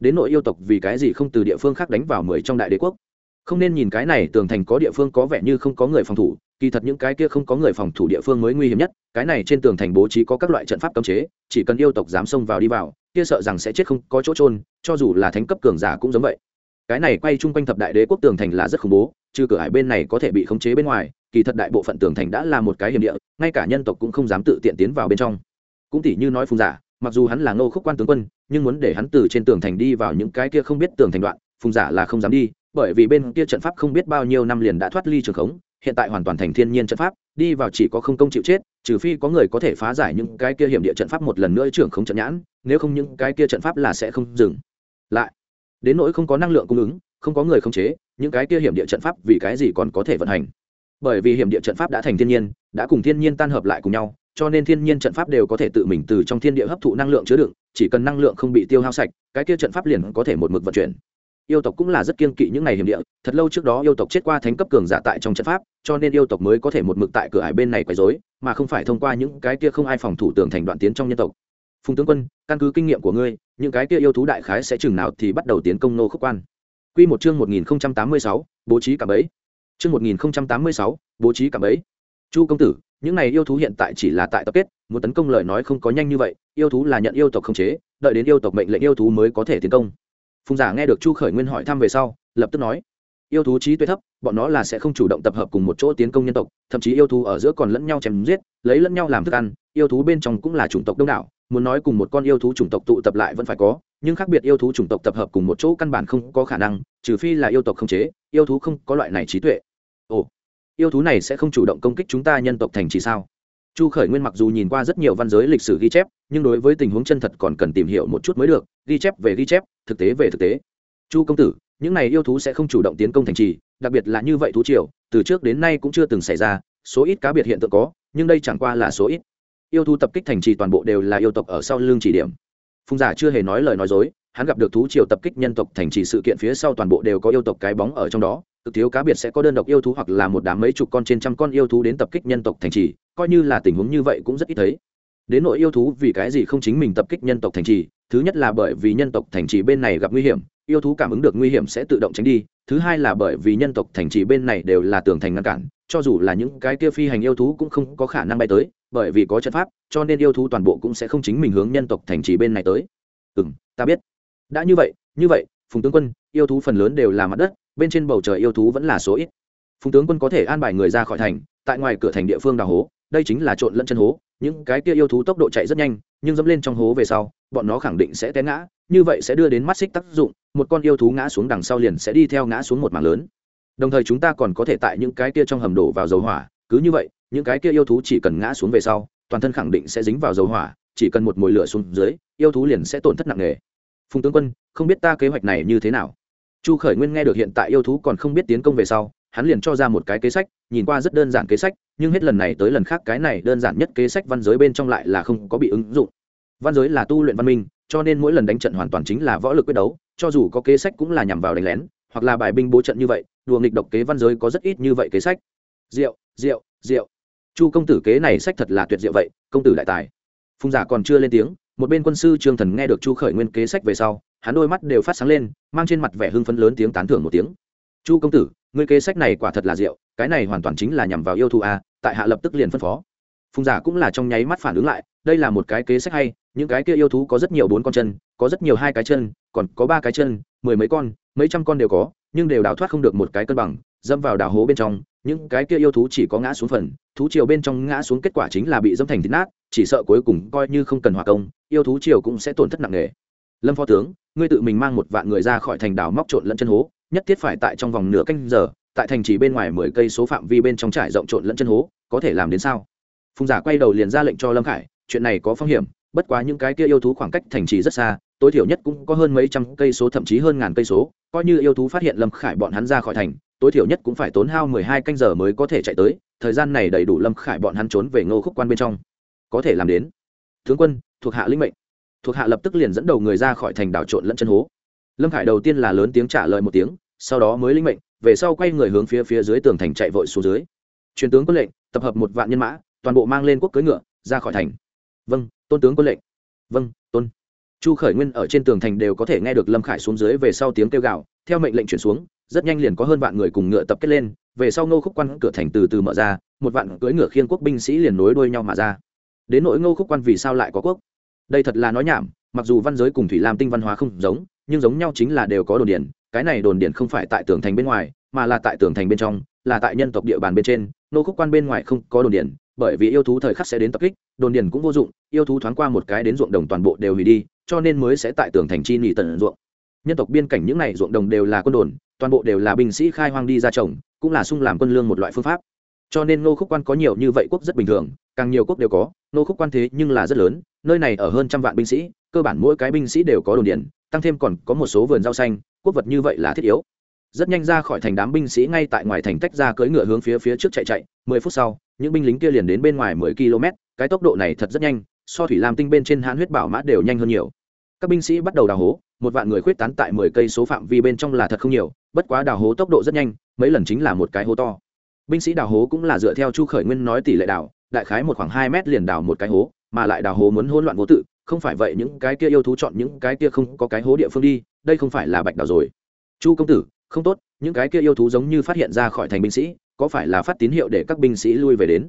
Đến nội yêu tộc vì cái gì không từ địa phương khác đánh vào mười trong đại đế quốc? Không nên nhìn cái này tường thành có địa phương có vẻ như không có người phòng thủ, kỳ thật những cái kia không có người phòng thủ địa phương mới nguy hiểm nhất, cái này trên tường thành bố trí có các loại trận pháp cấm chế, chỉ cần yêu tộc dám xông vào đi vào kia sợ rằng sẽ chết không có chỗ trôn cho dù là thánh cấp cường giả cũng giống vậy. Cái này quay chung quanh thập đại đế quốc tường thành là rất khủng bố, trừ cửa hải bên này có thể bị khống chế bên ngoài, kỳ thật đại bộ phận tường thành đã là một cái hiểm địa, ngay cả nhân tộc cũng không dám tự tiện tiến vào bên trong. Cũng tỷ như nói phùng giả, mặc dù hắn là ngô khúc quan tướng quân, nhưng muốn để hắn từ trên tường thành đi vào những cái kia không biết tường thành đoạn, phùng giả là không dám đi, bởi vì bên kia trận pháp không biết bao nhiêu năm liền đã thoát ly trường khống, hiện tại hoàn toàn thành thiên nhiên trận pháp đi vào chỉ có không công chịu chết, trừ phi có người có thể phá giải những cái kia hiểm địa trận pháp một lần nữa trưởng không trận nhãn, nếu không những cái kia trận pháp là sẽ không dừng. Lại, đến nỗi không có năng lượng cung ứng, không có người khống chế, những cái kia hiểm địa trận pháp vì cái gì còn có thể vận hành? Bởi vì hiểm địa trận pháp đã thành thiên nhiên, đã cùng thiên nhiên tan hợp lại cùng nhau, cho nên thiên nhiên trận pháp đều có thể tự mình từ trong thiên địa hấp thụ năng lượng chứa đựng, chỉ cần năng lượng không bị tiêu hao sạch, cái kia trận pháp liền có thể một mực vận chuyển yêu tộc cũng là rất kiên kỵ những ngày hiểm địa thật lâu trước đó yêu tộc chết qua thánh cấp cường giả tại trong trận pháp cho nên yêu tộc mới có thể một mực tại cửa ải bên này quấy dối mà không phải thông qua những cái kia không ai phòng thủ tường thành đoạn tiến trong nhân tộc phùng tướng quân căn cứ kinh nghiệm của ngươi những cái kia yêu thú đại khái sẽ chừng nào thì bắt đầu tiến công nô khúc quan Quy một chương 1086, bố trí cả bẫy. Chương 1086, bố trí cả bẫy. Chu công tử, những này yêu thú hiện tại chỉ là tại tập kết, muốn tấn công lời nói không có nhanh như vậy, yêu thú là nhận yêu tộc khống chế, đợi đến yêu tộc mệnh lệnh yêu thú mới có thể tiến công. Phùng giả nghe được Chu Khởi Nguyên hỏi thăm về sau, lập tức nói: Yêu thú trí tuệ thấp, bọn nó là sẽ không chủ động tập hợp cùng một chỗ tiến công nhân tộc, thậm chí yêu thú ở giữa còn lẫn nhau chém giết, lấy lẫn nhau làm thức ăn, yêu thú bên trong cũng là chủng tộc đông đảo, muốn nói cùng một con yêu thú chủng tộc tụ tập lại vẫn phải có, nhưng khác biệt yêu thú chủng tộc tập hợp cùng một chỗ căn bản không có khả năng trừ phi là yêu tộc không chế yêu thú không có loại này trí tuệ. Ồ yêu thú này sẽ không chủ động công kích chúng ta nhân tộc thành trì sao? Chu khởi nguyên mặc dù nhìn qua rất nhiều văn giới lịch sử ghi chép, nhưng đối với tình huống chân thật còn cần tìm hiểu một chút mới được, ghi chép về ghi chép, thực tế về thực tế. Chu công tử, những này yêu thú sẽ không chủ động tiến công thành trì, đặc biệt là như vậy thú triều, từ trước đến nay cũng chưa từng xảy ra, số ít cá biệt hiện tượng có, nhưng đây chẳng qua là số ít. Yêu thú tập kích thành trì toàn bộ đều là yêu tộc ở sau lưng chỉ điểm. Phùng giả chưa hề nói lời nói dối hắn gặp được thú triều tập kích nhân tộc thành trì sự kiện phía sau toàn bộ đều có yêu tộc cái bóng ở trong đó, cực thiếu cá biệt sẽ có đơn độc yêu thú hoặc là một đám mấy chục con trên trăm con yêu thú đến tập kích nhân tộc thành trì, coi như là tình huống như vậy cũng rất ít thấy. Đến nội yêu thú vì cái gì không chính mình tập kích nhân tộc thành trì, thứ nhất là bởi vì nhân tộc thành trì bên này gặp nguy hiểm, yêu thú cảm ứng được nguy hiểm sẽ tự động tránh đi, thứ hai là bởi vì nhân tộc thành trì bên này đều là tường thành ngăn cản, cho dù là những cái kia phi hành yêu thú cũng không có khả năng bay tới, bởi vì có trận pháp, cho nên yêu thú toàn bộ cũng sẽ không chính mình hướng nhân tộc thành trì bên này tới. Ừ ta biết đã như vậy như vậy, phùng tướng quân, yêu thú phần lớn đều là mặt đất, bên trên bầu trời yêu thú vẫn là số ít. Phùng tướng quân có thể an bài người ra khỏi thành, tại ngoài cửa thành địa phương đào hố, đây chính là trộn lẫn chân hố, những cái kia yêu thú tốc độ chạy rất nhanh, nhưng dẫm lên trong hố về sau, bọn nó khẳng định sẽ té ngã, như vậy sẽ đưa đến mắt xích tác dụng, một con yêu thú ngã xuống đằng sau liền sẽ đi theo ngã xuống một mảng lớn. Đồng thời chúng ta còn có thể tại những cái kia trong hầm đổ vào dầu hỏa, cứ như vậy, những cái kia yêu thú chỉ cần ngã xuống về sau, toàn thân khẳng định sẽ dính vào dầu hỏa, chỉ cần một mồi lửa xuống dưới, yêu thú liền sẽ tổn thất nặng nề phùng tướng quân, không biết ta kế hoạch này như thế nào. Chu khởi nguyên nghe được hiện tại yêu thú còn không biết tiến công về sau, hắn liền cho ra một cái kế sách, nhìn qua rất đơn giản kế sách, nhưng hết lần này tới lần khác cái này đơn giản nhất kế sách văn giới bên trong lại là không có bị ứng dụng. Văn giới là tu luyện văn minh, cho nên mỗi lần đánh trận hoàn toàn chính là võ lực quyết đấu, cho dù có kế sách cũng là nhằm vào đánh lén, hoặc là bài binh bố trận như vậy, đùa nghịch độc kế văn giới có rất ít như vậy kế sách. Rượu rượu rượu chu công tử kế này sách thật là tuyệt diệu vậy, công tử đại tài. Phùng giả còn chưa lên tiếng một bên quân sư trương thần nghe được chu khởi nguyên kế sách về sau, hắn đôi mắt đều phát sáng lên, mang trên mặt vẻ hưng phấn lớn tiếng tán thưởng một tiếng. Chu công tử người kế sách này quả thật là diệu, cái này hoàn toàn chính là nhằm vào yêu thù a, tại hạ lập tức liền phân phó. Phùng giả cũng là trong nháy mắt phản ứng lại, đây là một cái kế sách hay, những cái kia yêu thú có rất nhiều bốn con chân, có rất nhiều hai cái chân, còn có ba cái chân, mười mấy con, mấy trăm con đều có, nhưng đều đào thoát không được một cái cân bằng dâm vào đào hố bên trong, những cái kia yêu thú chỉ có ngã xuống phần, thú triều bên trong ngã xuống kết quả chính là bị dâm thành thịt nát chỉ sợ cuối cùng coi như không cần hòa công, yêu thú triều cũng sẽ tổn thất nặng nề. Lâm phó tướng, ngươi tự mình mang một vạn người ra khỏi thành đảo móc trộn lẫn chân hố, nhất thiết phải tại trong vòng nửa canh giờ, tại thành trì bên ngoài mười cây số phạm vi bên trong trải rộng trộn lẫn chân hố, có thể làm đến sao? Phùng giả quay đầu liền ra lệnh cho lâm khải, chuyện này có phong hiểm, bất quá những cái kia yêu thú khoảng cách thành trì rất xa, tối thiểu nhất cũng có hơn mấy trăm cây số, thậm chí hơn ngàn cây số, coi như yêu thú phát hiện lâm khải bọn hắn ra khỏi thành, tối thiểu nhất cũng phải tốn hao mười hai canh giờ mới có thể chạy tới, thời gian này đầy đủ lâm khải bọn hắn trốn về ngô khúc quan bên trong có thể làm đến. Tướng quân, thuộc hạ linh mệnh. Thuộc hạ lập tức liền dẫn đầu người ra khỏi thành đảo trộn lẫn chân hố. Lâm khải đầu tiên là lớn tiếng trả lời một tiếng, sau đó mới linh mệnh, về sau quay người hướng phía phía dưới tường thành chạy vội xuống dưới. Truyền tướng quân lệnh, tập hợp một vạn nhân mã, toàn bộ mang lên quốc cưỡi ngựa, ra khỏi thành. Vâng tôn tướng quân lệnh. Vâng tôn. Chu khởi nguyên ở trên tường thành đều có thể nghe được lâm khải xuống dưới về sau tiếng kêu gào, theo mệnh lệnh chuyển xuống, rất nhanh liền có hơn vạn người cùng ngựa tập kết lên, về sau ngô khúc quan cửa thành từ từ mở ra, một vạn cưỡi ngựa khiên quốc binh sĩ liền nối đuôi nhau mà ra đến nỗi ngô khúc quan vì sao lại có quốc? Đây thật là nói nhảm mặc dù văn giới cùng thủy lam tinh văn hóa không giống nhưng giống nhau chính là đều có đồn điền, cái này đồn điền không phải tại tường thành bên ngoài mà là tại tường thành bên trong là tại nhân tộc địa bàn bên trên nô khúc quan bên ngoài không có đồn điền, bởi vì yêu thú thời khắc sẽ đến tập kích đồn điền cũng vô dụng yêu thú thoáng qua một cái đến ruộng đồng toàn bộ đều hủy đi cho nên mới sẽ tại tường thành chi nghỉ tận ruộng. Nhân tộc biên cảnh những này ruộng đồng đều là quân đồn toàn bộ đều là binh sĩ khai hoang đi ra trồng cũng là sung làm quân lương một loại phương pháp cho nên ngô khúc quan có nhiều như vậy quốc rất bình thường, càng nhiều quốc đều có, ngô khúc quan thế nhưng là rất lớn, nơi này ở hơn trăm vạn binh sĩ, cơ bản mỗi cái binh sĩ đều có đồn điền, tăng thêm còn có một số vườn rau xanh, quốc vật như vậy là thiết yếu. Rất nhanh ra khỏi thành đám binh sĩ ngay tại ngoài thành tách ra cưỡi ngựa hướng phía phía trước chạy chạy, mười phút sau, những binh lính kia liền đến bên ngoài mười km, cái tốc độ này thật rất nhanh, so thủy lam tinh bên trên hãn huyết bảo mã đều nhanh hơn nhiều. Các binh sĩ bắt đầu đào hố, một vạn người khuyết tán tại mười cây số phạm vi bên trong là thật không nhiều, bất quá đào hố tốc độ rất nhanh, mấy lần chính là một cái hố to binh sĩ đào hố cũng là dựa theo chu khởi nguyên nói tỷ lệ đào, đại khái một khoảng hai mét liền đào một cái hố, mà lại đào hố muốn hỗn loạn vô tự, không phải vậy những cái kia yêu thú chọn những cái kia không có cái hố địa phương đi, đây không phải là bạch đào rồi. Chu công tử, không tốt, những cái kia yêu thú giống như phát hiện ra khỏi thành binh sĩ, có phải là phát tín hiệu để các binh sĩ lui về đến?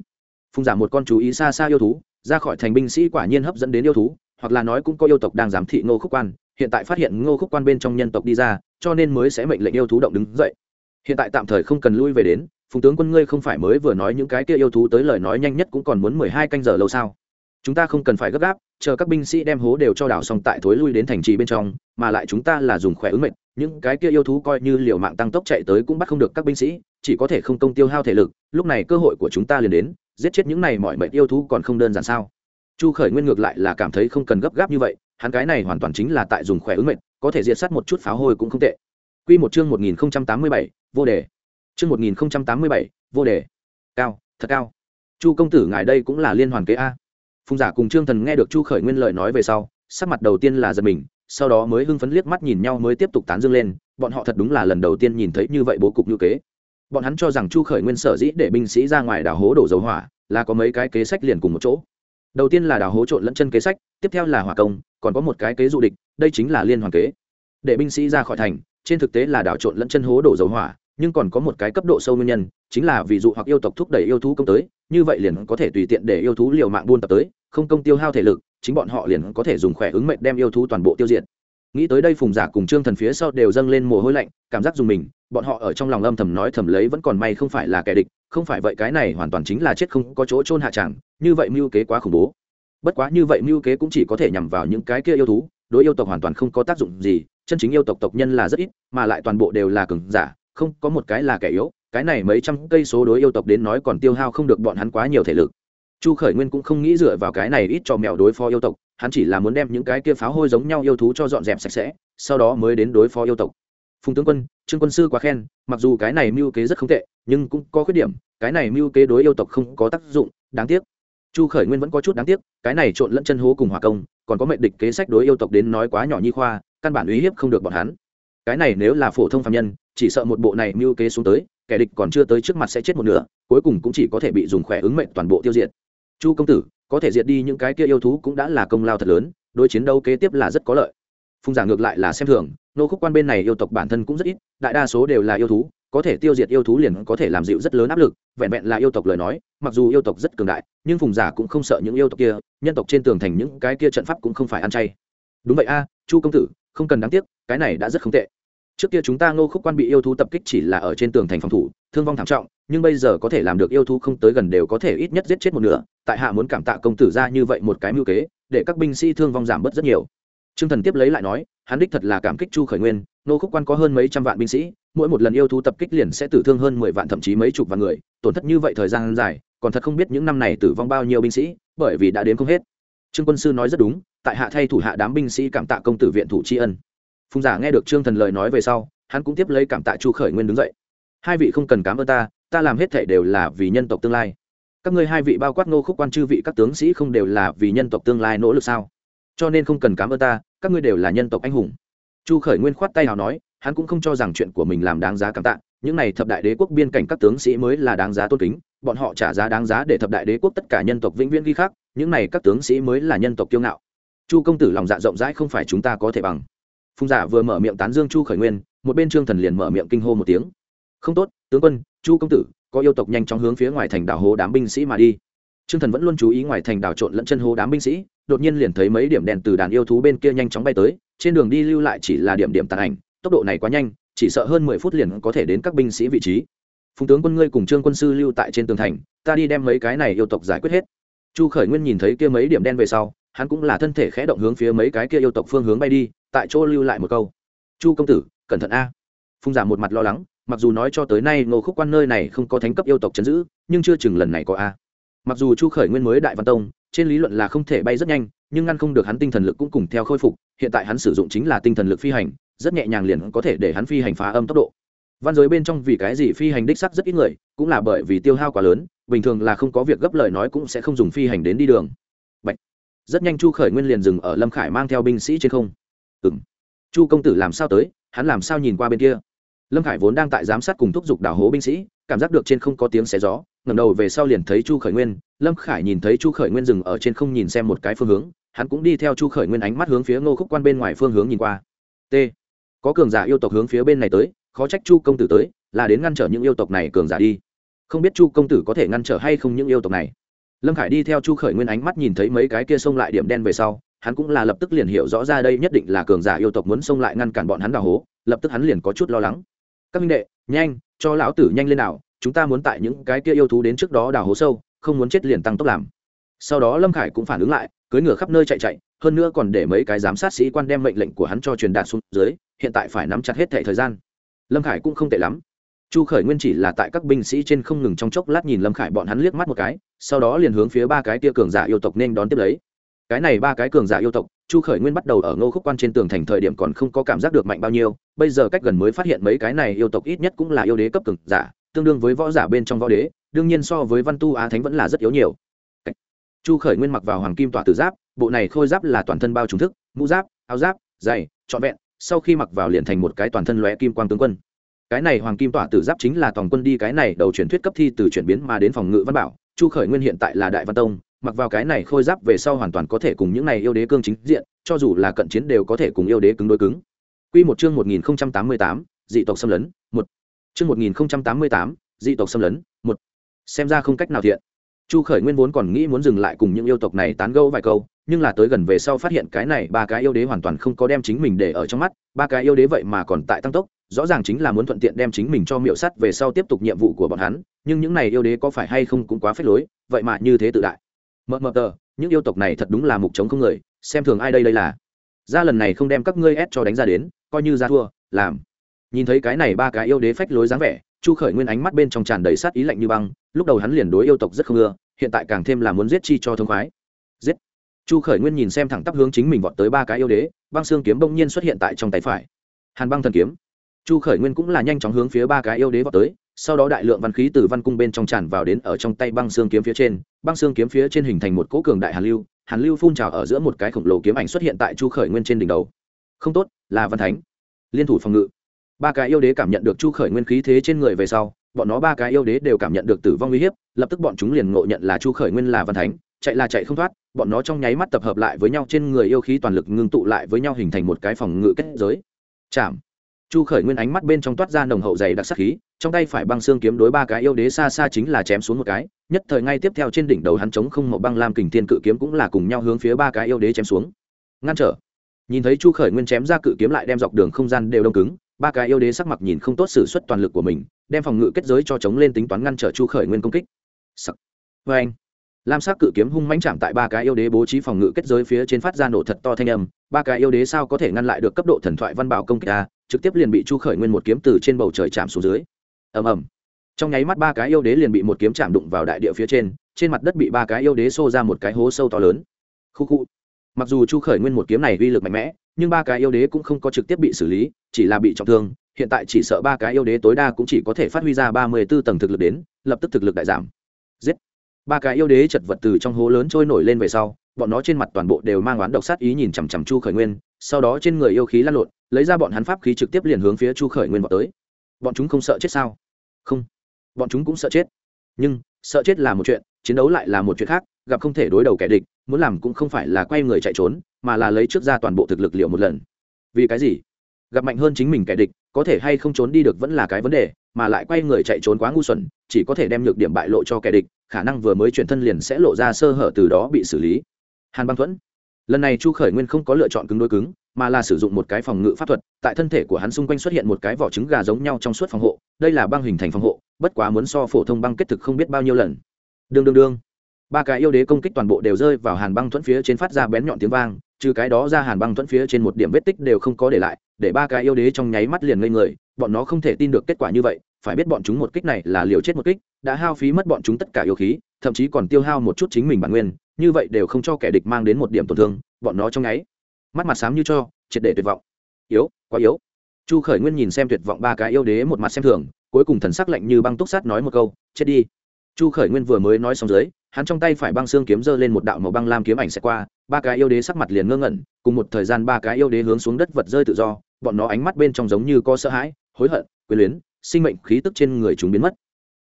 Phùng giả một con chú ý xa xa yêu thú, ra khỏi thành binh sĩ quả nhiên hấp dẫn đến yêu thú, hoặc là nói cũng có yêu tộc đang giám thị ngô khúc quan, hiện tại phát hiện ngô khúc quan bên trong nhân tộc đi ra, cho nên mới sẽ mệnh lệnh yêu thú động đứng dậy. Hiện tại tạm thời không cần lui về đến phùng tướng quân ngươi không phải mới vừa nói những cái kia yêu thú tới lời nói nhanh nhất cũng còn muốn mười hai canh giờ lâu sao? Chúng ta không cần phải gấp gáp chờ các binh sĩ đem hố đều cho đảo xong tại thối lui đến thành trì bên trong mà lại chúng ta là dùng khỏe ứng mệnh những cái kia yêu thú coi như liều mạng tăng tốc chạy tới cũng bắt không được các binh sĩ chỉ có thể không công tiêu hao thể lực lúc này cơ hội của chúng ta liền đến giết chết những này mọi mệnh yêu thú còn không đơn giản sao? Chu khởi nguyên ngược lại là cảm thấy không cần gấp gáp như vậy hắn cái này hoàn toàn chính là tại dùng khỏe ứng mệnh có thể diệt sát một chút pháo hôi cũng không tệ. Quy một chương 1087, vô đề. Chương 1087, vô đề. Cao, thật cao. Chu công tử ngài đây cũng là liên hoàn kế a. Phùng giả cùng Trương Thần nghe được Chu Khởi Nguyên lời nói về sau, sắc mặt đầu tiên là giật mình, sau đó mới hưng phấn liếc mắt nhìn nhau mới tiếp tục tán dương lên, bọn họ thật đúng là lần đầu tiên nhìn thấy như vậy bố cục như kế. Bọn hắn cho rằng Chu Khởi Nguyên sở dĩ để binh sĩ ra ngoài đào hố đổ dầu hỏa, là có mấy cái kế sách liền cùng một chỗ. Đầu tiên là đào hố trộn lẫn chân kế sách, tiếp theo là hỏa công, còn có một cái kế dụ địch, đây chính là liên hoàn kế. Để binh sĩ ra khỏi thành, trên thực tế là đào trộn lẫn chân hố đổ dầu hỏa, nhưng còn có một cái cấp độ sâu nguyên nhân, chính là ví dụ hoặc yêu tộc thúc đẩy yêu thú công tới, như vậy liền có thể tùy tiện để yêu thú liều mạng buôn tập tới, không công tiêu hao thể lực chính bọn họ liền có thể dùng khỏe ứng mệnh đem yêu thú toàn bộ tiêu diệt. Nghĩ tới đây phùng giả cùng trương thần phía sau đều dâng lên mồ hôi lạnh cảm giác dùng mình bọn họ ở trong lòng âm thầm nói thầm lấy vẫn còn may không phải là kẻ địch không phải vậy cái này hoàn toàn chính là chết không có chỗ trôn hạ chẳng như vậy mưu kế quá khủng bố. Bất quá như vậy mưu kế cũng chỉ có thể nhằm vào những cái kia yêu thú đối yêu tộc hoàn toàn không có tác dụng gì chân chính yêu tộc tộc nhân là rất ít mà lại toàn bộ đều là cường giả không có một cái là kẻ yếu, cái này mấy trăm cây số đối yêu tộc đến nói còn tiêu hao không được bọn hắn quá nhiều thể lực. Chu khởi nguyên cũng không nghĩ dựa vào cái này ít cho mèo đối phó yêu tộc, hắn chỉ là muốn đem những cái kia pháo hôi giống nhau yêu thú cho dọn dẹp sạch sẽ, sau đó mới đến đối phó yêu tộc. Phùng tướng quân, trương quân sư quá khen, mặc dù cái này mưu kế rất không tệ, nhưng cũng có khuyết điểm, cái này mưu kế đối yêu tộc không có tác dụng, đáng tiếc. Chu khởi nguyên vẫn có chút đáng tiếc, cái này trộn lẫn chân hố cùng hòa công, còn có mệnh địch kế sách đối yêu tộc đến nói quá nhỏ nhi khoa, căn bản uy hiếp không được bọn hắn cái này nếu là phổ thông phạm nhân, chỉ sợ một bộ này mưu kế xuống tới, kẻ địch còn chưa tới trước mặt sẽ chết một nửa, cuối cùng cũng chỉ có thể bị dùng khỏe ứng mệnh toàn bộ tiêu diệt. Chu công tử, có thể diệt đi những cái kia yêu thú cũng đã là công lao thật lớn, đối chiến đấu kế tiếp là rất có lợi. Phùng giả ngược lại là xem thường, nô khúc quan bên này yêu tộc bản thân cũng rất ít, đại đa số đều là yêu thú, có thể tiêu diệt yêu thú liền có thể làm dịu rất lớn áp lực, vẹn vẹn là yêu tộc lời nói, mặc dù yêu tộc rất cường đại, nhưng phùng giả cũng không sợ những yêu tộc kia, nhân tộc trên tường thành những cái kia trận pháp cũng không phải ăn chay. Đúng vậy a, chu công tử, không cần đáng tiếc, cái này đã rất không tệ trước kia chúng ta ngô khúc quan bị yêu thú tập kích chỉ là ở trên tường thành phòng thủ thương vong thảm trọng nhưng bây giờ có thể làm được yêu thú không tới gần đều có thể ít nhất giết chết một nửa tại hạ muốn cảm tạ công tử ra như vậy một cái mưu kế để các binh sĩ thương vong giảm bớt rất nhiều Trương Thần tiếp lấy lại nói, hắn đích thật là cảm kích Chu Khởi Nguyên, nô khúc quan có hơn mấy trăm vạn binh sĩ, mỗi một lần yêu thú tập kích liền sẽ tử thương hơn mười vạn thậm chí mấy chục vạn người, tổn thất như vậy thời gian dài, còn thật không biết những năm này tử vong bao nhiêu binh sĩ, bởi vì đã đến không hết. Trương Quân sư nói rất đúng, tại hạ thay thủ hạ đám binh sĩ cảm tạ công tử viện thủ tri ân. Phùng giả nghe được Trương Thần lời nói về sau, hắn cũng tiếp lấy cảm tạ Chu Khởi Nguyên đứng dậy. Hai vị không cần cảm ơn ta, ta làm hết thể đều là vì nhân tộc tương lai. Các ngươi hai vị bao quát ngô khúc quan chư vị các tướng sĩ không đều là vì nhân tộc tương lai nỗ lực sao? Cho nên không cần cảm ơn ta các ngươi đều là nhân tộc anh hùng. Chu khởi nguyên khoát tay nào nói hắn cũng không cho rằng chuyện của mình làm đáng giá cảm tạ. Những này thập đại đế quốc biên cảnh các tướng sĩ mới là đáng giá tôn kính bọn họ trả giá đáng giá để thập đại đế quốc tất cả nhân tộc vĩnh viễn ghi khác những này các tướng sĩ mới là nhân tộc kiêu ngạo. Chu công tử lòng dạ rộng rãi không phải chúng ta có thể bằng phùng giả vừa mở miệng tán dương chu khởi nguyên một bên trương thần liền mở miệng kinh hô một tiếng. Không tốt tướng quân chu công tử có yêu tộc nhanh chóng hướng phía ngoài thành đảo hố đám binh sĩ mà đi. Trương Thần vẫn luôn chú ý ngoài thành đảo trộn lẫn chân hố đám binh sĩ, đột nhiên liền thấy mấy điểm đèn từ đàn yêu thú bên kia nhanh chóng bay tới, trên đường đi lưu lại chỉ là điểm điểm tàn ảnh, tốc độ này quá nhanh, chỉ sợ hơn mười phút liền có thể đến các binh sĩ vị trí. Phùng tướng quân ngươi cùng Trương quân sư lưu tại trên tường thành, ta đi đem mấy cái này yêu tộc giải quyết hết. Chu khởi nguyên nhìn thấy kia mấy điểm đen về sau hắn cũng là thân thể khẽ động hướng phía mấy cái kia yêu tộc phương hướng bay đi tại chỗ lưu lại một câu. Chu công tử, cẩn thận a. Phùng giả một mặt lo lắng, mặc dù nói cho tới nay ngô khúc quan nơi này không có thánh cấp yêu tộc chấn giữ, nhưng chưa chừng lần này có a. Mặc dù chu khởi nguyên mới đại văn tông, trên lý luận là không thể bay rất nhanh, nhưng ngăn không được hắn tinh thần lực cũng cùng theo khôi phục, hiện tại hắn sử dụng chính là tinh thần lực phi hành, rất nhẹ nhàng liền có thể để hắn phi hành phá âm tốc độ. Văn giới bên trong vì cái gì phi hành đích sắc rất ít người, cũng là bởi vì tiêu hao quá lớn, bình thường là không có việc gấp lời nói cũng sẽ không dùng phi hành đến đi đường. Bạch. rất nhanh chu khởi nguyên liền dừng ở lâm khải mang theo binh sĩ trên không ừ m chu công tử làm sao tới, hắn làm sao nhìn qua bên kia? Lâm khải vốn đang tại giám sát cùng thúc giục đảo hố binh sĩ, cảm giác được trên không có tiếng xé gió, ngẩng đầu về sau liền thấy chu khởi nguyên. Lâm khải nhìn thấy chu khởi nguyên dừng ở trên không nhìn xem một cái phương hướng, hắn cũng đi theo chu khởi nguyên ánh mắt hướng phía ngô khúc quan bên ngoài phương hướng nhìn qua. T. Có cường giả yêu tộc hướng phía bên này tới, khó trách chu công tử tới, là đến ngăn trở những yêu tộc này cường giả đi. Không biết chu công tử có thể ngăn trở hay không những yêu tộc này. Lâm khải đi theo chu khởi nguyên ánh mắt nhìn thấy mấy cái kia xông lại điểm đen về sau hắn cũng là lập tức liền hiểu rõ ra đây nhất định là cường giả yêu tộc muốn xông lại ngăn cản bọn hắn đào hố, lập tức hắn liền có chút lo lắng. Các minh đệ, nhanh, cho lão tử nhanh lên nào, chúng ta muốn tại những cái kia yêu thú đến trước đó đào hố sâu, không muốn chết liền tăng tốc làm. Sau đó lâm khải cũng phản ứng lại cưới ngựa khắp nơi chạy chạy, hơn nữa còn để mấy cái giám sát sĩ quan đem mệnh lệnh của hắn cho truyền đạt xuống dưới, hiện tại phải nắm chặt hết thẻ thời gian. Lâm khải cũng không tệ lắm. Chu khởi nguyên chỉ là tại các binh sĩ trên không ngừng trong chốc lát nhìn lâm khải bọn hắn liếc mắt một cái, sau đó liền hướng phía ba cái tia cường giả yêu tộc nên đón tiếp lấy cái này ba cái cường giả yêu tộc, chu khởi nguyên bắt đầu ở ngô khúc quan trên tường thành thời điểm còn không có cảm giác được mạnh bao nhiêu, bây giờ cách gần mới phát hiện mấy cái này yêu tộc ít nhất cũng là yêu đế cấp cường giả, tương đương với võ giả bên trong võ đế, đương nhiên so với văn tu á thánh vẫn là rất yếu nhiều. Chu khởi nguyên mặc vào hoàng kim tỏa tử giáp, bộ này khôi giáp là toàn thân bao trùng thức, mũ giáp, áo giáp dày trọn vẹn, sau khi mặc vào liền thành một cái toàn thân lóe kim quang tướng quân. Cái này hoàng kim tỏa tử giáp chính là toàn quân đi cái này đầu truyền thuyết cấp thi từ chuyển biến mà đến phòng ngự văn bảo, chu khởi nguyên hiện tại là đại văn tông mặc vào cái này khôi giáp về sau hoàn toàn có thể cùng những này yêu đế cương chính diện cho dù là cận chiến đều có thể cùng yêu đế cứng đối cứng Quy một chương 1088, dị tộc xâm lấn, một. Chương 1088, dị tộc xâm lấn, một. Xem ra không cách nào thiện. Chu Khởi Nguyên vốn còn nghĩ muốn dừng lại cùng những yêu tộc này tán gẫu vài câu, nhưng là tới gần về sau phát hiện cái này ba cái yêu đế hoàn toàn không có đem chính mình để ở trong mắt, ba cái yêu đế vậy mà còn tại tăng tốc, rõ ràng chính là muốn thuận tiện đem chính mình cho miệu sắt về sau tiếp tục nhiệm vụ của bọn hắn, nhưng những này yêu đế có phải hay không cũng quá phế lối, vậy mà như thế tự đại mờ mờ tờ, những yêu tộc này thật đúng là mục chống không người, xem thường ai đây đây là. Ra lần này không đem các ngươi ép cho đánh ra đến, coi như ra thua, làm. Nhìn thấy cái này ba cái yêu đế phách lối dáng vẻ, chu khởi nguyên ánh mắt bên trong tràn đầy sát ý lạnh như băng, lúc đầu hắn liền đối yêu tộc rất không ưa, hiện tại càng thêm là muốn giết chi cho thông khoái. Giết. Chu khởi nguyên nhìn xem thẳng tắp hướng chính mình vọt tới ba cái yêu đế, băng xương kiếm bỗng nhiên xuất hiện tại trong tay phải. Hàn băng thần kiếm. Chu khởi nguyên cũng là nhanh chóng hướng phía ba cái yêu đế vọt tới sau đó đại lượng văn khí từ văn cung bên trong tràn vào đến ở trong tay băng xương kiếm phía trên, băng xương kiếm phía trên hình thành một cỗ cường đại hàn lưu hàn lưu phun trào ở giữa một cái khổng lồ kiếm ảnh xuất hiện tại chu khởi nguyên trên đỉnh đầu. Không tốt, là văn thánh. Liên thủ phòng ngự. Ba cái yêu đế cảm nhận được chu khởi nguyên khí thế trên người về sau, bọn nó ba cái yêu đế đều cảm nhận được tử vong uy hiếp, lập tức bọn chúng liền ngộ nhận là chu khởi nguyên là văn thánh, chạy là chạy không thoát, bọn nó trong nháy mắt tập hợp lại với nhau trên người yêu khí toàn lực ngưng tụ lại với nhau hình thành một cái phòng ngự kết giới. Chạm chu khởi nguyên ánh mắt bên trong toát ra nồng hậu dày đặc sắc khí, trong tay phải băng xương kiếm đối ba cái yêu đế xa xa chính là chém xuống một cái, nhất thời ngay tiếp theo trên đỉnh đầu hắn chống không một băng lam kình thiên cự kiếm cũng là cùng nhau hướng phía ba cái yêu đế chém xuống. Ngăn trở. Nhìn thấy chu khởi nguyên chém ra cự kiếm lại đem dọc đường không gian đều đông cứng, ba cái yêu đế sắc mặt nhìn không tốt xử suất toàn lực của mình, đem phòng ngự kết giới cho chống lên tính toán ngăn trở chu khởi nguyên công kích. Sắc vê anh. Lam sắc cự kiếm hung mãnh chạm tại ba cái yêu đế bố trí phòng ngự kết giới phía trên phát ra nổ thật to thanh âm, ba cái yêu đế sao có thể ngăn lại được cấp độ thần thoại văn bảo công kích a trực tiếp liền bị chu khởi nguyên một kiếm từ trên bầu trời chạm xuống dưới. Ầm ầm. Trong nháy mắt ba cái yêu đế liền bị một kiếm chạm đụng vào đại địa phía trên trên mặt đất bị ba cái yêu đế xô ra một cái hố sâu to lớn. Khu khu. Mặc dù chu khởi nguyên một kiếm này uy lực mạnh mẽ, nhưng ba cái yêu đế cũng không có trực tiếp bị xử lý, chỉ là bị trọng thương. Hiện tại chỉ sợ ba cái yêu đế tối đa cũng chỉ có thể phát huy ra ba mươi b ố tầng thực lực đến, lập tức thực lực đại giảm. Giết. Ba cái yêu đế chật vật từ trong hố lớn trôi nổi lên về sau, bọn nó trên mặt toàn bộ đều mang oán độc sát ý nhìn chằm chằm chu khởi nguyên, sau đó trên người yêu khí lăn lộn lấy ra bọn hắn pháp khí trực tiếp liền hướng phía chu khởi nguyên vào tới. Bọn chúng không sợ chết sao? Không. Bọn chúng cũng sợ chết. Nhưng, sợ chết là một chuyện, chiến đấu lại là một chuyện khác, gặp không thể đối đầu kẻ địch, muốn làm cũng không phải là quay người chạy trốn, mà là lấy trước ra toàn bộ thực lực liệu một lần. Vì cái gì? Gặp mạnh hơn chính mình kẻ địch, có thể hay không trốn đi được vẫn là cái vấn đề, mà lại quay người chạy trốn quá ngu xuẩn, chỉ có thể đem nhược điểm bại lộ cho kẻ địch, khả năng vừa mới chuyển thân liền sẽ lộ ra sơ hở từ đó bị xử lý. Hàn băng thuẫn. Lần này chu khởi nguyên không có lựa chọn cứng đối cứng mà là sử dụng một cái phòng ngự pháp thuật, tại thân thể của hắn xung quanh xuất hiện một cái vỏ trứng gà giống nhau trong suốt phòng hộ, đây là băng hình thành phòng hộ, bất quá muốn so phổ thông băng kết thực không biết bao nhiêu lần. Đương đương đương. Ba cái yêu đế công kích toàn bộ đều rơi vào hàn băng thuẫn phía trên phát ra bén nhọn tiếng vang, trừ cái đó ra hàn băng thuẫn phía trên một điểm vết tích đều không có để lại, để ba cái yêu đế trong nháy mắt liền ngây người, bọn nó không thể tin được kết quả như vậy, phải biết bọn chúng một kích này là liều chết một kích, đã hao phí mất bọn chúng tất cả yêu khí, thậm chí còn tiêu hao một chút chính mình bản nguyên, như vậy đều không cho kẻ địch mang đến một điểm tổn thương, bọn nó trong nháy mắt mặt xám như cho, triệt để tuyệt vọng. Yếu, quá yếu. Chu khởi nguyên nhìn xem tuyệt vọng ba cái yêu đế một mặt xem thường, cuối cùng thần sắc lạnh như băng túc sát nói một câu, chết đi. Chu khởi nguyên vừa mới nói xong dưới, hắn trong tay phải băng xương kiếm giơ lên một đạo màu băng lam kiếm ảnh sẽ qua, ba cái yêu đế sắc mặt liền ngơ ngẩn, cùng một thời gian ba cái yêu đế hướng xuống đất vật rơi tự do, bọn nó ánh mắt bên trong giống như có sợ hãi, hối hận quyền luyến, sinh mệnh khí tức trên người chúng biến mất.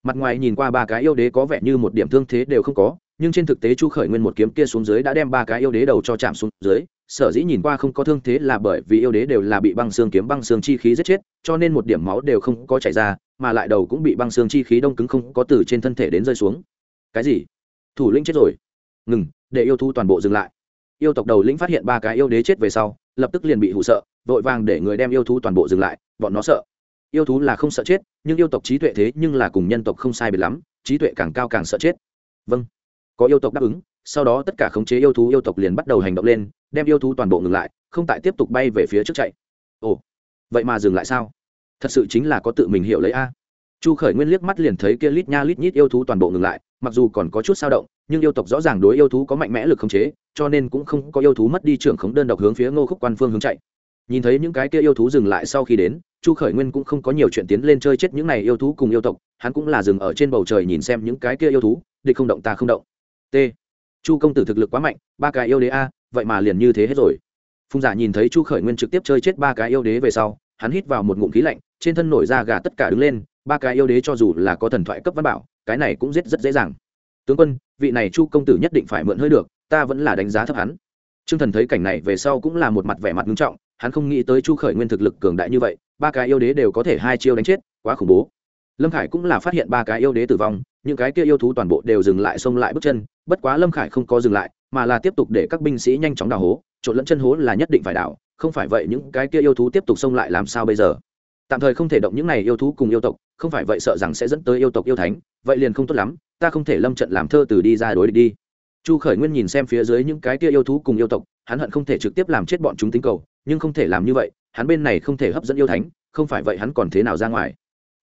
Mặt ngoài nhìn qua ba cái yêu đế có vẻ như một điểm thương thế đều không có nhưng trên thực tế chu khởi nguyên một kiếm kia xuống dưới đã đem ba cái yêu đế đầu cho chạm xuống dưới, sở dĩ nhìn qua không có thương thế là bởi vì yêu đế đều là bị băng xương kiếm, băng xương chi khí giết chết, cho nên một điểm máu đều không có chảy ra, mà lại đầu cũng bị băng xương chi khí đông cứng không có từ trên thân thể đến rơi xuống. Cái gì? Thủ lĩnh chết rồi. Ngừng, để yêu thú toàn bộ dừng lại. Yêu tộc đầu lĩnh phát hiện ba cái yêu đế chết về sau, lập tức liền bị hụ sợ, vội vàng để người đem yêu thú toàn bộ dừng lại, bọn nó sợ. Yêu thú là không sợ chết, nhưng yêu tộc trí tuệ thế nhưng là cùng nhân tộc không sai biệt lắm, trí tuệ càng cao càng sợ chết. Vâng có yêu tộc đáp ứng, sau đó tất cả khống chế yêu thú yêu tộc liền bắt đầu hành động lên, đem yêu thú toàn bộ ngừng lại, không tại tiếp tục bay về phía trước chạy. Ồ, vậy mà dừng lại sao? Thật sự chính là có tự mình hiểu lấy a. Chu khởi nguyên liếc mắt liền thấy kia lít nha lít nhít yêu thú toàn bộ ngừng lại, mặc dù còn có chút sao động, nhưng yêu tộc rõ ràng đối yêu thú có mạnh mẽ lực khống chế, cho nên cũng không có yêu thú mất đi trưởng khống đơn độc hướng phía ngô khúc quan phương hướng chạy. Nhìn thấy những cái kia yêu thú dừng lại sau khi đến, chu khởi nguyên cũng không có nhiều chuyện tiến lên chơi chết những này yêu thú cùng yêu tộc, hắn cũng là dừng ở trên bầu trời nhìn xem những cái kia yêu thú, địch không động ta không động t. Chu công tử thực lực quá mạnh, ba cái yêu đế a, vậy mà liền như thế hết rồi. Phùng giả nhìn thấy chu khởi nguyên trực tiếp chơi chết ba cái yêu đế về sau, hắn hít vào một ngụm khí lạnh, trên thân nổi da gà tất cả đứng lên, ba cái yêu đế cho dù là có thần thoại cấp văn bảo, cái này cũng giết rất dễ dàng. Tướng quân, vị này chu công tử nhất định phải mượn hơi được, ta vẫn là đánh giá thấp hắn. T r ư ơ n g thần thấy cảnh này về sau cũng là một mặt vẻ mặt nghiêm trọng, hắn không nghĩ tới chu khởi nguyên thực lực cường đại như vậy, ba cái yêu đế đều có thể hai chiêu đánh chết, quá khủng bố. Lâm khải cũng là phát hiện ba cái yêu đế tử vong, những cái kia yêu thú toàn bộ đều dừng lại xông lại bước chân bất quá lâm khải không có dừng lại, mà là tiếp tục để các binh sĩ nhanh chóng đào hố, trộn lẫn chân hố là nhất định phải đào, không phải vậy những cái kia yêu thú tiếp tục xông lại làm sao bây giờ? Tạm thời không thể động những này yêu thú cùng yêu tộc, không phải vậy sợ rằng sẽ dẫn tới yêu tộc yêu thánh, vậy liền không tốt lắm, ta không thể lâm trận làm thơ từ đi ra đối địch đi. Chu khởi nguyên nhìn xem phía dưới những cái kia yêu thú cùng yêu tộc, hắn hận không thể trực tiếp làm chết bọn chúng tính cầu, nhưng không thể làm như vậy, hắn bên này không thể hấp dẫn yêu thánh, không phải vậy hắn còn thế nào ra ngoài?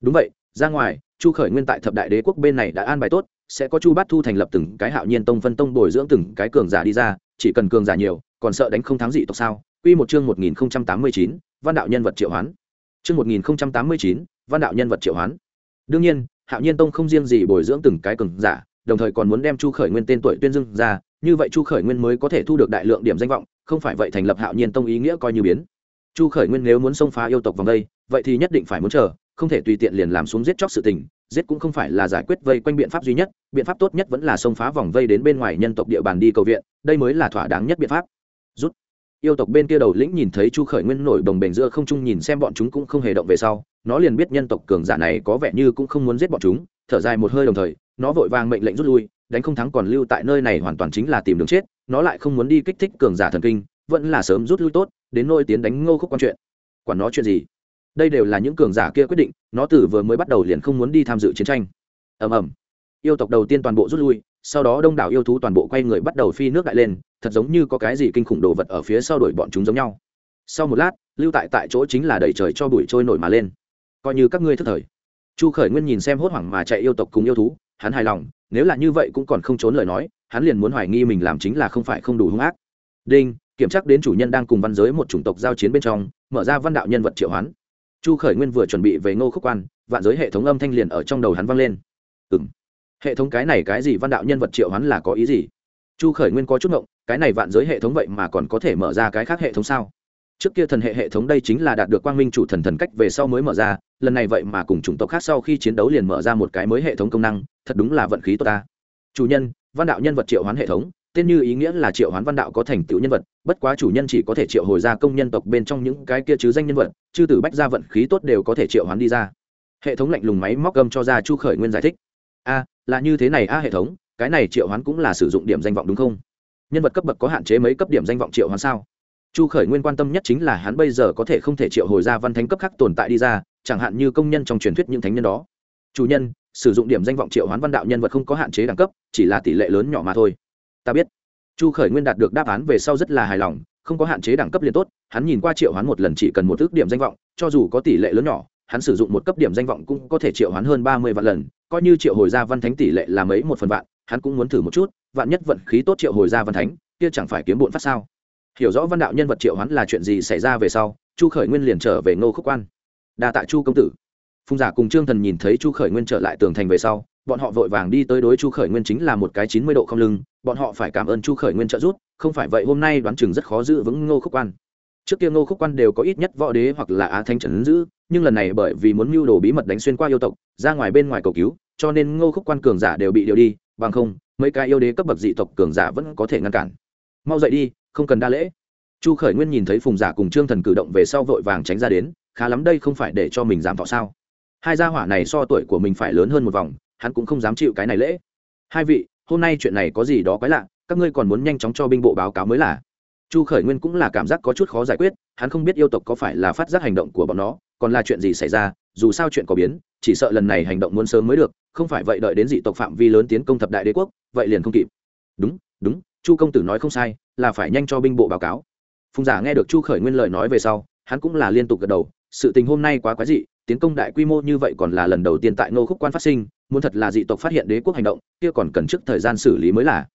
Đúng vậy, ra ngoài chu khởi nguyên tại thập đại đế quốc bên này đã an bài tốt sẽ có chu bát thu thành lập từng cái hạo nhiên tông phân tông bồi dưỡng từng cái cường giả đi ra chỉ cần cường giả nhiều còn sợ đánh không thắng dị tộc sao Quy một chương 1089, văn đạo nhân vật triệu hoán. Chương 1089, văn đạo nhân vật triệu hoán. Đương nhiên, Hạo Nhiên Tông không riêng gì bồi dưỡng từng cái cường giả, đồng thời còn muốn đem Chu Khởi Nguyên tên tuổi tuyên dương ra, như vậy Chu Khởi Nguyên mới có thể thu được đại lượng điểm danh vọng, không phải vậy thành lập Hạo Nhiên Tông ý nghĩa coi như biến. Chu Khởi Nguyên nếu muốn xông phá yêu tộc vòng đây, vậy thì nhất định phải muốn chờ, không thể tùy tiện liền làm xuống giết chóc sự tình, giết cũng không phải là giải quyết vây quanh biện pháp duy nhất, biện pháp tốt nhất vẫn là xông phá vòng vây đến bên ngoài nhân tộc địa bàn đi cầu viện, đây mới là thỏa đáng nhất biện pháp. Rút. Yêu tộc bên kia đầu lĩnh nhìn thấy chu khởi nguyên nổi đồng bềnh giữa không trung nhìn xem bọn chúng cũng không hề động về sau nó liền biết nhân tộc cường giả này có vẻ như cũng không muốn giết bọn chúng thở dài một hơi đồng thời nó vội vàng mệnh lệnh rút lui đánh không thắng còn lưu tại nơi này hoàn toàn chính là tìm đường chết nó lại không muốn đi kích thích cường giả thần kinh vẫn là sớm rút lui tốt đến nôi tiến đánh ngô khúc quan chuyện. Quản nó chuyện gì? Đây đều là những cường giả kia quyết định, nó từ vừa mới bắt đầu liền không muốn đi tham dự chiến tranh. Ầm ầm. Yêu tộc đầu tiên toàn bộ rút lui, sau đó đông đảo yêu thú toàn bộ quay người bắt đầu phi nước đại lên, thật giống như có cái gì kinh khủng đồ vật ở phía sau đuổi bọn chúng giống nhau. Sau một lát, lưu tại tại chỗ chính là đẩy trời cho bụi trôi nổi mà lên. Coi như các ngươi thức thời. Chu khởi nguyên nhìn xem hốt hoảng mà chạy yêu tộc cùng yêu thú, hắn hài lòng, nếu là như vậy cũng còn không trốn lời nói, hắn liền muốn hoài nghi mình làm chính là không phải không đủ hung ác. Đinh, kiểm tra đến chủ nhân đang cùng văn giới một chủng tộc giao chiến bên trong, mở ra văn đạo nhân vật triệu hoán chu khởi nguyên vừa chuẩn bị về ngô khúc quan, vạn giới hệ thống âm thanh liền ở trong đầu hắn vang lên. Ừ m hệ thống cái này cái gì văn đạo nhân vật triệu hoán là có ý gì? Chu khởi nguyên có chút ngộng, cái này vạn giới hệ thống vậy mà còn có thể mở ra cái khác hệ thống sao? Trước kia thần hệ hệ thống đây chính là đạt được quang minh chủ thần thần cách về sau mới mở ra, lần này vậy mà cùng chủng tộc khác sau khi chiến đấu liền mở ra một cái mới hệ thống công năng, thật đúng là vận khí tốt ta. Chủ nhân, văn đạo nhân vật triệu hoán hệ thống tên như ý nghĩa là triệu hoán văn đạo có thành tựu nhân vật, bất quá chủ nhân chỉ có thể triệu hồi ra công nhân tộc bên trong những cái kia chứ danh nhân vật, chư tử bách ra vận khí tốt đều có thể triệu hoán đi ra. Hệ thống lạnh lùng máy móc gâm cho ra chu khởi nguyên giải thích. A, là như thế này a, hệ thống, cái này triệu hoán cũng là sử dụng điểm danh vọng đúng không? Nhân vật cấp bậc có hạn chế mấy cấp điểm danh vọng triệu hoán sao? Chu khởi nguyên quan tâm nhất chính là hắn bây giờ có thể không thể triệu hồi ra văn thánh cấp khác tồn tại đi ra, chẳng hạn như công nhân trong truyền thuyết những thánh nhân đó. Chủ nhân, sử dụng điểm danh vọng triệu hoán văn đạo nhân vật không có hạn chế đẳng cấp, chỉ là tỷ lệ lớn nhỏ mà thôi ta biết. Chu khởi nguyên đạt được đáp án về sau rất là hài lòng, không có hạn chế đẳng cấp liền tốt, hắn nhìn qua triệu hoán một lần chỉ cần một ước điểm danh vọng, cho dù có tỷ lệ lớn nhỏ, hắn sử dụng một cấp điểm danh vọng cũng có thể triệu hoán hơn ba mươi vạn lần, coi như triệu hồi gia văn thánh tỷ lệ là mấy một phần vạn, hắn cũng muốn thử một chút, vạn nhất vận khí tốt triệu hồi gia văn thánh, kia chẳng phải kiếm bộn phát sao? Hiểu rõ văn đạo nhân vật triệu hoán là chuyện gì xảy ra về sau, chu khởi nguyên liền trở về ngô khúc quan. Đa tạ chu công tử. Phùng giả cùng trương thần nhìn thấy chu khởi nguyên trở lại tường thành về sau bọn họ vội vàng đi tới đối chu khởi nguyên chính là một cái chín mươi độ không lưng, bọn họ phải cảm ơn chu khởi nguyên trợ giúp, không phải vậy hôm nay đoán chừng rất khó giữ vững ngô khúc quan. Trước kia ngô khúc quan đều có ít nhất võ đế hoặc là á thanh trần giữ, nhưng lần này bởi vì muốn mưu đồ bí mật đánh xuyên qua yêu tộc, ra ngoài bên ngoài cầu cứu, cho nên ngô khúc quan cường giả đều bị điều đi, bằng không, mấy cái yêu đế cấp bậc dị tộc cường giả vẫn có thể ngăn cản. Mau dậy đi, không cần đa lễ. Chu khởi nguyên nhìn thấy phùng giả cùng trương thần cử động về sau vội vàng tránh ra đến, khá lắm đây không phải để cho mình giảm thọ sao. Hai gia hỏa này so tuổi của mình phải lớn hơn một vòng hắn cũng không dám chịu cái này lễ. Hai vị, hôm nay chuyện này có gì đó quái lạ, các ngươi còn muốn nhanh chóng cho binh bộ báo cáo mới là. Chu khởi nguyên cũng là cảm giác có chút khó giải quyết, hắn không biết yêu tộc có phải là phát giác hành động của bọn nó, còn là chuyện gì xảy ra, dù sao chuyện có biến, chỉ sợ lần này hành động muốn sớm mới được, không phải vậy đợi đến dị tộc phạm vi lớn tiến công thập đại đế quốc, vậy liền không kịp. Đúng đúng, chu công tử nói không sai, là phải nhanh cho binh bộ báo cáo. Phùng giả nghe được chu khởi nguyên lời nói về sau, hắn cũng là liên tục gật đầu, sự tình hôm nay quá quái dị, tiến công đại quy mô như vậy còn là lần đầu tiên tại ngô khúc quan phát sinh muốn thật là dị tộc phát hiện đế quốc hành động, kia còn cần trước thời gian xử lý mới là.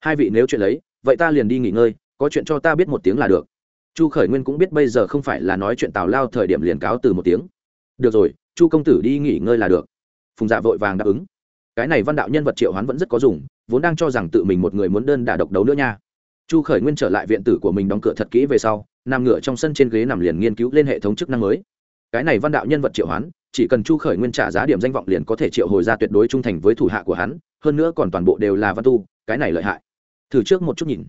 Hai vị nếu chuyện lấy vậy ta liền đi nghỉ ngơi, có chuyện cho ta biết một tiếng là được. Chu khởi nguyên cũng biết bây giờ không phải là nói chuyện tào lao thời điểm liền cáo từ một tiếng. Được rồi, chu công tử đi nghỉ ngơi là được. Phùng dạ vội vàng đáp ứng. Cái này văn đạo nhân vật triệu hoán vẫn rất có dùng, vốn đang cho rằng tự mình một người muốn đơn đả độc đấu nữa nha. Chu khởi nguyên trở lại viện tử của mình đóng cửa thật kỹ về sau, nằm ngửa trong sân trên ghế nằm liền nghiên cứu lên hệ thống chức năng mới. Cái này văn đạo nhân vật triệu hoán chỉ cần chu khởi nguyên trả giá điểm danh vọng liền có thể triệu hồi ra tuyệt đối trung thành với thủ hạ của hắn, hơn nữa còn toàn bộ đều là văn tu, cái này lợi hại. Thử trước một chút nhìn.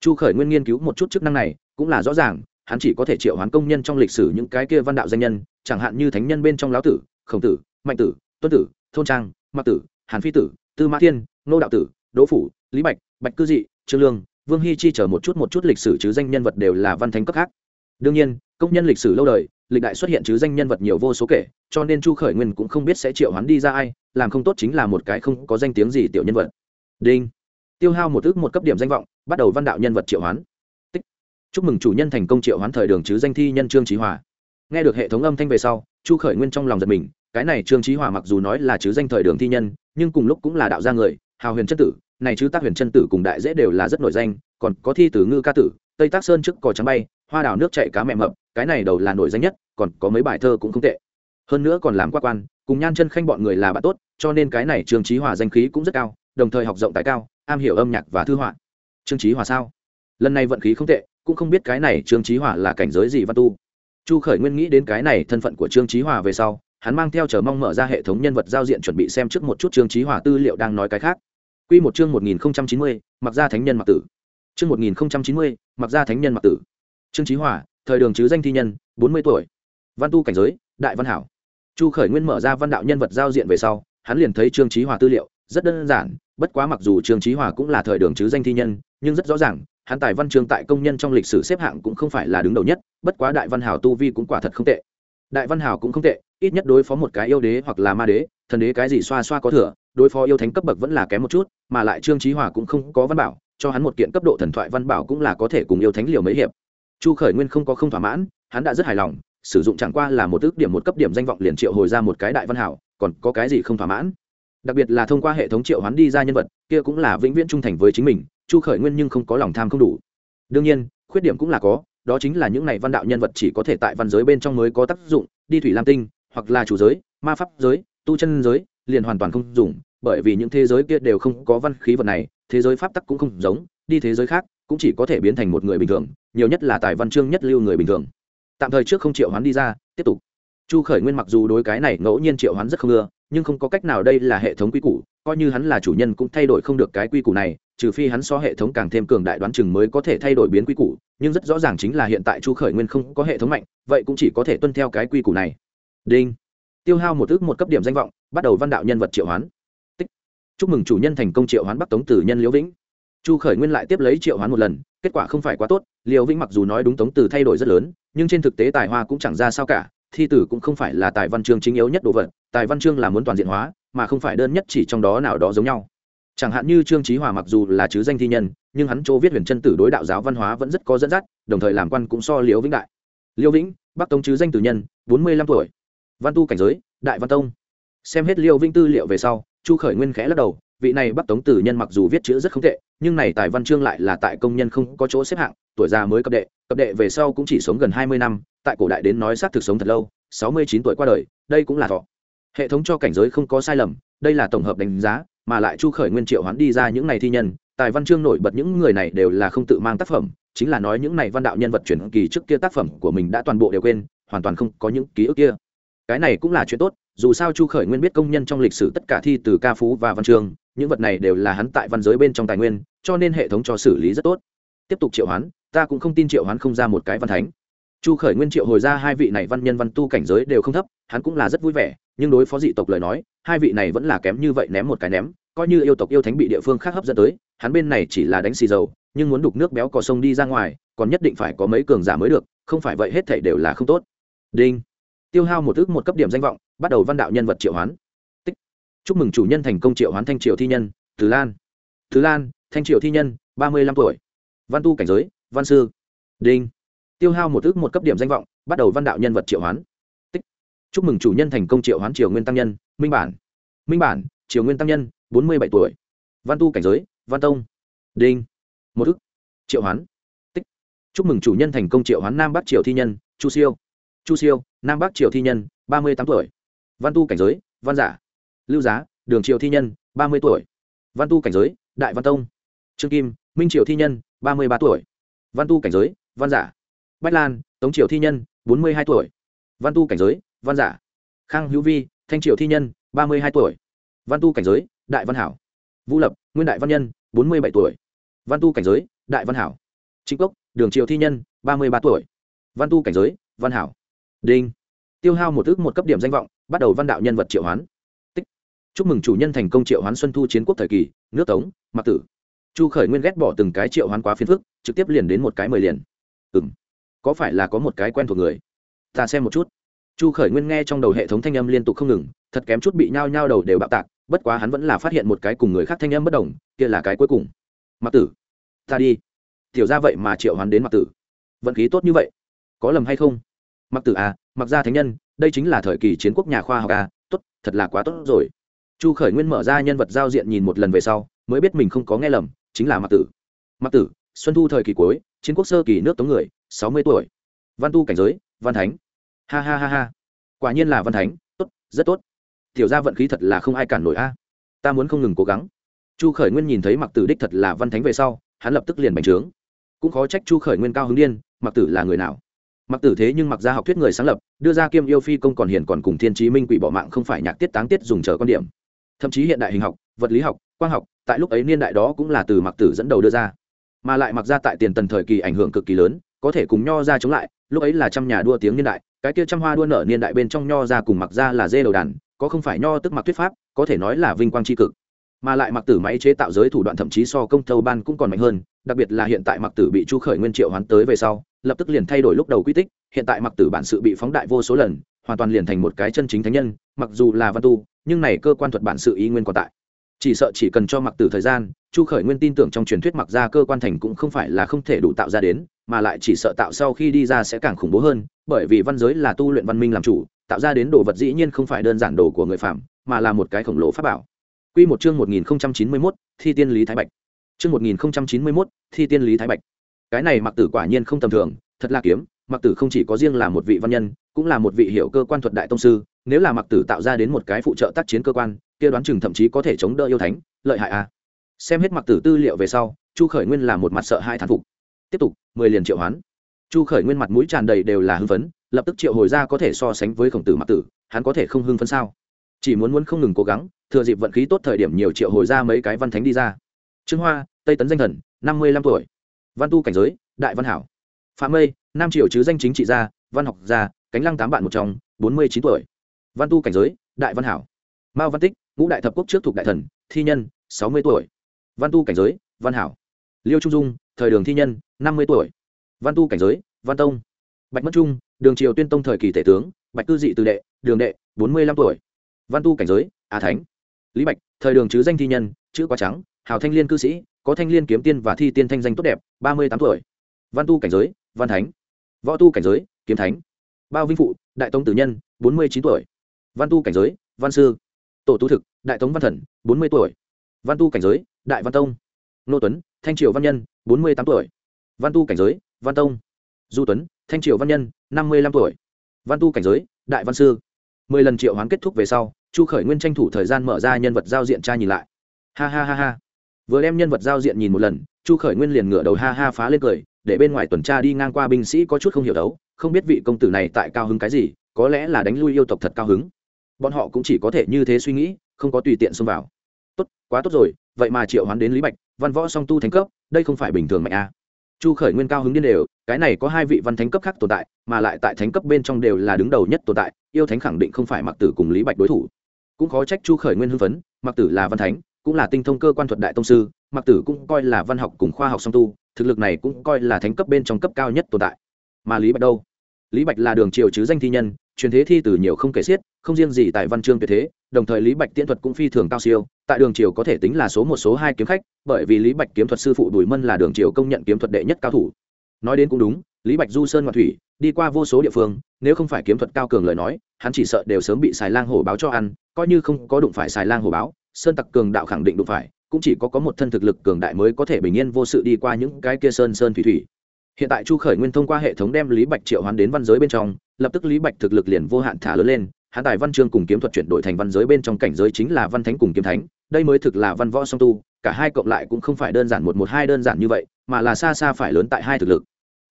Chu khởi nguyên nghiên cứu một chút chức năng này, cũng là rõ ràng, hắn chỉ có thể triệu hoán công nhân trong lịch sử những cái kia văn đạo danh nhân, chẳng hạn như thánh nhân bên trong lão tử, khổng tử, mạnh tử, tuân tử, thôn trang, mặc tử, hàn phi tử, tư mã thiên, nô đạo tử, đỗ phủ, lý bạch bạch cư dị, trương lương, vương hy chi chở một chút một chút lịch sử chứ danh nhân vật đều là văn thánh cấp khác. Đương nhiên, công nhân lịch sử lâu đời lịch đại xuất hiện chứ danh nhân vật nhiều vô số kể, cho nên chu khởi nguyên cũng không biết sẽ triệu hắn đi ra ai, làm không tốt chính là một cái không có danh tiếng gì tiểu nhân vật. Đinh. Tiêu hao một ước một cấp điểm danh vọng, bắt đầu văn đạo nhân vật triệu hoán. Tích. Chúc mừng chủ nhân thành công triệu hoán thời đường chứ danh thi nhân trương trí hòa. Nghe được hệ thống âm thanh về sau, chu khởi nguyên trong lòng giật mình, cái này trương trí hòa mặc dù nói là chứ danh thời đường thi nhân, nhưng cùng lúc cũng là đạo gia người, hào huyền chất tử này chứ tác huyền chân tử cùng đại dễ đều là rất nổi danh, còn có thi tử ngư ca tử, tây tác sơn trước cò trắng bay, hoa đào nước chạy cá mẹ mập, cái này đầu là nổi danh nhất, còn có mấy bài thơ cũng không tệ. Hơn nữa còn làm quá quan, cùng nhan chân khanh bọn người là bạn tốt, cho nên cái này trương trí hòa danh khí cũng rất cao, đồng thời học rộng tài cao, am hiểu âm nhạc và thư họa. Trương trí hòa sao? Lần này vận khí không tệ, cũng không biết cái này trương trí hòa là cảnh giới gì văn tu. Chu khởi nguyên nghĩ đến cái này thân phận của trương trí hòa về sau, hắn mang theo chờ mong mở ra hệ thống nhân vật giao diện chuẩn bị xem trước một chút trương trí hòa tư liệu đang nói cái khác. Quy một chương 1090, mặc gia thánh nhân mặc tử. Chương 1090, mặc gia thánh nhân mặc tử. Trương Chí Hòa, thời đường chứ danh thi nhân, 40 tuổi. Văn tu cảnh giới, đại văn hảo. Chu Khởi Nguyên mở ra văn đạo nhân vật giao diện về sau, hắn liền thấy Trương Chí Hòa tư liệu, rất đơn giản, bất quá mặc dù Trương Chí Hòa cũng là thời đường chứ danh thi nhân, nhưng rất rõ ràng, hắn tài văn chương tại công nhân trong lịch sử xếp hạng cũng không phải là đứng đầu nhất, bất quá đại văn hảo tu vi cũng quả thật không tệ. Đại văn hảo cũng không tệ, ít nhất đối phó một cái yêu đế hoặc là ma đế, thần đế cái gì xoa xoa có thừa, đối phó yêu thánh cấp bậc vẫn là kém một chút, mà lại Trương Chí Hòa cũng không có văn bảo, cho hắn một kiện cấp độ thần thoại văn bảo cũng là có thể cùng yêu thánh liều mấy hiệp. Chu Khởi Nguyên không có không thỏa mãn, hắn đã rất hài lòng, sử dụng chẳng qua là một ước điểm một cấp điểm danh vọng liền triệu hồi ra một cái đại văn hảo, còn có cái gì không thỏa mãn? đặc biệt là thông qua hệ thống triệu hoán đi ra nhân vật kia cũng là vĩnh viễn trung thành với chính mình chu khởi nguyên nhưng không có lòng tham không đủ đương nhiên khuyết điểm cũng là có đó chính là những này văn đạo nhân vật chỉ có thể tại văn giới bên trong mới có tác dụng đi thủy lam tinh hoặc là chủ giới ma pháp giới tu chân giới liền hoàn toàn không dùng, bởi vì những thế giới kia đều không có văn khí vật này, thế giới pháp tắc cũng không giống, đi thế giới khác cũng chỉ có thể biến thành một người bình thường, nhiều nhất là tài văn chương nhất lưu người bình thường. Tạm thời trước không triệu hoán đi ra, tiếp tục. Chu khởi nguyên mặc dù đối cái này ngẫu nhiên triệu hoán rất không ưa, nhưng không có cách nào đây là hệ thống quy củ, coi như hắn là chủ nhân cũng thay đổi không được cái quy củ này, trừ phi hắn so hệ thống càng thêm cường đại đoán chừng mới có thể thay đổi biến quy củ, nhưng rất rõ ràng chính là hiện tại chu khởi nguyên không có hệ thống mạnh, vậy cũng chỉ có thể tuân theo cái quy củ này. Đinh. Tiêu hao một ước một cấp điểm danh vọng bắt đầu văn đạo nhân vật triệu hoán. Tích. Chúc mừng chủ nhân thành công triệu hoán bắc tống tử nhân liễu vĩnh. Chu khởi nguyên lại tiếp lấy triệu hoán một lần, kết quả không phải quá tốt, liễu vĩnh mặc dù nói đúng tống từ thay đổi rất lớn, nhưng trên thực tế tài hoa cũng chẳng ra sao cả, thi tử cũng không phải là tài văn chương chính yếu nhất đồ vật, tài văn chương là muốn toàn diện hóa, mà không phải đơn nhất chỉ trong đó nào đó giống nhau. Chẳng hạn như trương trí hòa mặc dù là chứ danh thi nhân, nhưng hắn chỗ viết huyền chân tử đối đạo giáo văn hóa vẫn rất có dẫn dắt, đồng thời làm quan cũng so liễu vĩnh đại. Liễu vĩnh, bắc tông chứ danh tử nhân, bốn mươi lăm tuổi. Văn tu cảnh giới, đại văn tông xem hết liêu vinh tư liệu về sau, chu khởi nguyên khẽ lắc đầu, vị này bắc tống tử nhân mặc dù viết chữ rất không tệ, nhưng này tài văn chương lại là tại công nhân không có chỗ xếp hạng, tuổi già mới cấp đệ cấp đệ về sau cũng chỉ sống gần hai mươi năm, tại cổ đại đến nói xác thực sống thật lâu, sáu mươi chín tuổi qua đời, đây cũng là thọ. Hệ thống cho cảnh giới không có sai lầm, đây là tổng hợp đánh giá, mà lại chu khởi nguyên triệu hoán đi ra những này thi nhân, tài văn chương nổi bật những người này đều là không tự mang tác phẩm, chính là nói những này văn đạo nhân vật chuyển kỳ trước kia tác phẩm của mình đã toàn bộ đều quên, hoàn toàn không có những ký ức kia. Cái này cũng là chuyện tốt dù sao chu khởi nguyên biết công nhân trong lịch sử tất cả thi từ ca phú và văn chương, những vật này đều là hắn tại văn giới bên trong tài nguyên, cho nên hệ thống cho xử lý rất tốt. Tiếp tục triệu hoán, ta cũng không tin triệu hoán không ra một cái văn thánh. Chu khởi nguyên triệu hồi ra hai vị này văn nhân văn tu cảnh giới đều không thấp, hắn cũng là rất vui vẻ, nhưng đối phó dị tộc lời nói, hai vị này vẫn là kém như vậy ném một cái ném, coi như yêu tộc yêu thánh bị địa phương khác hấp dẫn tới, hắn bên này chỉ là đánh xì dầu, nhưng muốn đục nước béo cò sông đi ra ngoài, còn nhất định phải có mấy cường giả mới được, không phải vậy hết thảy đều là không tốt. Đinh tiêu hao một ước một cấp điểm danh vọng, bắt đầu văn đạo nhân vật triệu hoán. Tích. Chúc mừng chủ nhân thành công triệu hoán thanh triều thi nhân, từ lan. Từ lan, thanh triều thi nhân, ba mươi lăm tuổi. Văn tu cảnh giới, văn sư. Đinh. Tiêu hao một ước một cấp điểm danh vọng, bắt đầu văn đạo nhân vật triệu hoán. Tích. Chúc mừng chủ nhân thành công triệu hoán triều nguyên tăng nhân, minh bản. Minh bản, triều nguyên tăng nhân, bốn mươi bảy tuổi. Văn tu cảnh giới, văn tông. Đinh. Một ước. Triệu hoán. Tích. Chúc mừng chủ nhân thành công triệu hoán nam bắc triều thi nhân, chu siêu. Chu siêu nam bắc triều thi nhân, ba mươi tám tuổi. Văn tu cảnh giới, văn giả. Lưu giá, đường triều thi nhân, ba mươi tuổi. Văn tu cảnh giới, đại văn tông. Trương kim, minh triều thi nhân, ba mươi ba tuổi. Văn tu cảnh giới, văn giả. Bách lan, tống triều thi nhân, bốn mươi hai tuổi. Văn tu cảnh giới, văn giả. Khang hữu vi, thanh triều thi nhân, ba mươi hai tuổi. Văn tu cảnh giới, đại văn hảo. Vũ lập, nguyên đại văn nhân, bốn mươi bảy tuổi. Văn tu cảnh giới, đại văn hảo. Trịnh cốc, đường triều thi nhân, ba mươi ba tuổi. Văn tu cảnh giới, văn hảo đinh. Tiêu hao một ước một cấp điểm danh vọng, bắt đầu văn đạo nhân vật triệu hoán. Tích. Chúc mừng chủ nhân thành công triệu hoán xuân thu chiến quốc thời kỳ, nước tống mặc tử. Chu khởi nguyên ghét bỏ từng cái triệu hoán quá phiền phức, trực tiếp liền đến một cái mười liền. Ừ m có phải là có một cái quen thuộc người? Ta xem một chút. Chu khởi nguyên nghe trong đầu hệ thống thanh âm liên tục không ngừng, thật kém chút bị nhao nhao đầu đều bạo tạc, bất quá hắn vẫn là phát hiện một cái cùng người khác thanh âm bất đồng, kia là cái cuối cùng. Mặc tử. Ta đi. Tiểu ra vậy mà triệu hoán đến mặc tử. Vận khí tốt như vậy. Có lầm hay không? Mặc tử à mặc ra thánh nhân, đây chính là thời kỳ chiến quốc nhà khoa học à tốt, thật là quá tốt rồi. Chu khởi nguyên mở ra nhân vật giao diện nhìn một lần về sau, mới biết mình không có nghe lầm, chính là mặc tử. Mặc tử, xuân thu thời kỳ cuối, chiến quốc sơ kỳ nước tống người, sáu mươi tuổi. Văn tu cảnh giới, văn thánh. Ha ha ha ha. Quả nhiên là văn thánh, tốt, rất tốt. Tiểu ra vận khí thật là không ai cản nổi a. Ta muốn không ngừng cố gắng. Chu khởi nguyên nhìn thấy mặc tử đích thật là văn thánh về sau, hắn lập tức liền bành trướng. Cũng khó trách chu khởi nguyên cao hứng điên, mặc tử là người nào? Mặc tử thế nhưng mặc ra học thuyết người sáng lập, đưa ra kiêm yêu phi công còn hiền còn cùng thiên trí minh quỷ bỏ mạng không phải nhạc tiết táng tiết dùng chờ quan điểm. Thậm chí hiện đại hình học, vật lý học, quang học, tại lúc ấy niên đại đó cũng là từ mặc tử dẫn đầu đưa ra. Mà lại mặc ra tại tiền tần thời kỳ ảnh hưởng cực kỳ lớn, có thể cùng nho ra chống lại, lúc ấy là trăm nhà đua tiếng niên đại, cái kia trăm hoa đua nở niên đại bên trong nho ra cùng mặc ra là dê đầu đàn, có không phải nho tức mặc thuyết pháp, có thể nói là vinh quang tri cực. Mà lại mặc tử máy chế tạo giới thủ đoạn thậm chí so công thâu ban cũng còn mạnh hơn, đặc biệt là hiện tại mặc tử bị chu khởi nguyên triệu hoán tới về sau lập tức liền thay đổi lúc đầu quy tích hiện tại mặc tử bản sự bị phóng đại vô số lần hoàn toàn liền thành một cái chân chính thánh nhân mặc dù là văn tu nhưng này cơ quan thuật bản sự ý nguyên còn tại chỉ sợ chỉ cần cho mặc tử thời gian chu khởi nguyên tin tưởng trong truyền thuyết mặc ra cơ quan thành cũng không phải là không thể đủ tạo ra đến mà lại chỉ sợ tạo sau khi đi ra sẽ càng khủng bố hơn bởi vì văn giới là tu luyện văn minh làm chủ tạo ra đến đồ vật dĩ nhiên không phải đơn giản đồ của người phạm mà là một cái khổng lồ pháp bảo Quy một chương 1091, Thi tiên lý thái bạch. Chương 1091, Thi tiên lý thái bạch. Cái này Mặc Tử quả nhiên không tầm thường, thật là kiếm, Mặc Tử không chỉ có riêng là một vị văn nhân, cũng là một vị hiệu cơ quan thuật đại tông sư, nếu là Mặc Tử tạo ra đến một cái phụ trợ tác chiến cơ quan, kia đoán chừng thậm chí có thể chống đỡ yêu thánh, lợi hại à. Xem hết Mặc Tử tư liệu về sau, Chu Khởi Nguyên là một mặt sợ hai thán phục. Tiếp tục, mười liền triệu hoán. Chu Khởi Nguyên mặt mũi tràn đầy đều là hưng phấn, lập tức triệu hồi ra có thể so sánh với khổng tử Mặc Tử, hắn có thể không hưng phấn sao? Chỉ muốn muốn không ngừng cố gắng, thừa dịp vận khí tốt thời điểm nhiều triệu hồi ra mấy cái văn thánh đi ra trương hoa tây tấn danh thần năm mươi lăm tuổi văn tu cảnh giới, đại văn hảo. Phạm mây, nam triều chứ danh chính trị gia, văn học gia, cánh lăng tám bạn một trong, bốn mươi chín tuổi. Văn tu cảnh giới, đại văn hảo. Mao văn tích, ngũ đại thập quốc trước thuộc đại thần, thi nhân, sáu mươi tuổi. Văn tu cảnh giới, văn hảo. Liêu trung dung, thời đường thi nhân, năm mươi tuổi. Văn tu cảnh giới, văn tông. Bạch mất trung, đường triều tuyên tông thời kỳ tể tướng, bạch cư dị từ đệ, đường đệ, bốn mươi lăm tuổi. Văn tu cảnh giới a thánh. Lý bạch, thời đường chứ danh thi nhân, chữ quá trắng, hào thanh liên cư sĩ có thanh liên kiếm tiên và thi tiên thanh danh tốt đẹp, ba mươi tám tuổi. Văn tu cảnh giới, văn thánh. Võ tu cảnh giới, kiếm thánh. Bao vinh phụ, đại tống tử nhân, bốn mươi chín tuổi. Văn tu cảnh giới, văn sư. Tổ tu thực, đại tống văn thần, bốn mươi tuổi. Văn tu cảnh giới, đại văn tông. Nô tuấn, thanh triều văn nhân, bốn mươi tám tuổi. Văn tu cảnh giới, văn tông. Du tuấn, thanh triều văn nhân, năm mươi lăm tuổi. Văn tu cảnh giới, đại văn sư. mười lần triệu hoán kết thúc về sau, chu khởi nguyên tranh thủ thời gian mở ra nhân vật giao diện tra nhìn lại. Ha ha ha ha vừa đem nhân vật giao diện nhìn một lần, chu khởi nguyên liền ngửa đầu ha ha phá lên cười, để bên ngoài tuần tra đi ngang qua binh sĩ có chút không hiểu đấu, không biết vị công tử này tại cao hứng cái gì, có lẽ là đánh lui yêu tộc thật cao hứng. Bọn họ cũng chỉ có thể như thế suy nghĩ, không có tùy tiện xông vào. Tốt, quá tốt rồi, vậy mà triệu hoán đến lý bạch, văn võ song tu thánh cấp, đây không phải bình thường mạnh a. À. chu khởi nguyên cao hứng điên đều, cái này có hai vị văn thánh cấp khác tồn tại, mà lại tại thánh cấp bên trong đều là đứng đầu nhất tồn tại, yêu thánh khẳng định không phải mặc tử cùng lý bạch đối thủ. Cũng khó trách chu khởi nguyên hưng phấn mặc tử là văn thánh cũng là tinh thông cơ quan thuật đại tông sư, mặc tử cũng coi là văn học cùng khoa học song tu, thực lực này cũng coi là thánh cấp bên trong cấp cao nhất tồn tại. Mà lý bạch đâu? Lý bạch là đường triều chứ danh thi nhân, truyền thế thi từ nhiều không kể xiết, không riêng gì tại văn chương tuyệt thế, đồng thời lý bạch tiễn thuật cũng phi thường cao siêu, tại đường triều có thể tính là số một, số hai kiếm khách, bởi vì lý bạch kiếm thuật sư phụ bùi mân là đường triều công nhận kiếm thuật đệ nhất cao thủ. Nói đến cũng đúng, lý bạch du sơn ngoại thủy, đi qua vô số địa phương, nếu không phải kiếm thuật cao cường lời nói, hắn chỉ sợ đều sớm bị xài lang hổ báo cho ăn, coi như không có đụng phải xài lang hổ báo sơn tặc cường đạo khẳng định đụng phải, cũng chỉ có có một thân thực lực cường đại mới có thể bình yên vô sự đi qua những cái kia sơn sơn thủy thủy. Hiện tại chu khởi nguyên thông qua hệ thống đem lý bạch triệu hoán đến văn giới bên trong, lập tức lý bạch thực lực liền vô hạn thả lớn lên hạ tài văn chương cùng kiếm thuật chuyển đổi thành văn giới bên trong cảnh giới chính là văn thánh cùng kiếm thánh, đây mới thực là văn võ song tu, cả hai cộng lại cũng không phải đơn giản một một hai đơn giản như vậy, mà là xa xa phải lớn tại hai thực lực.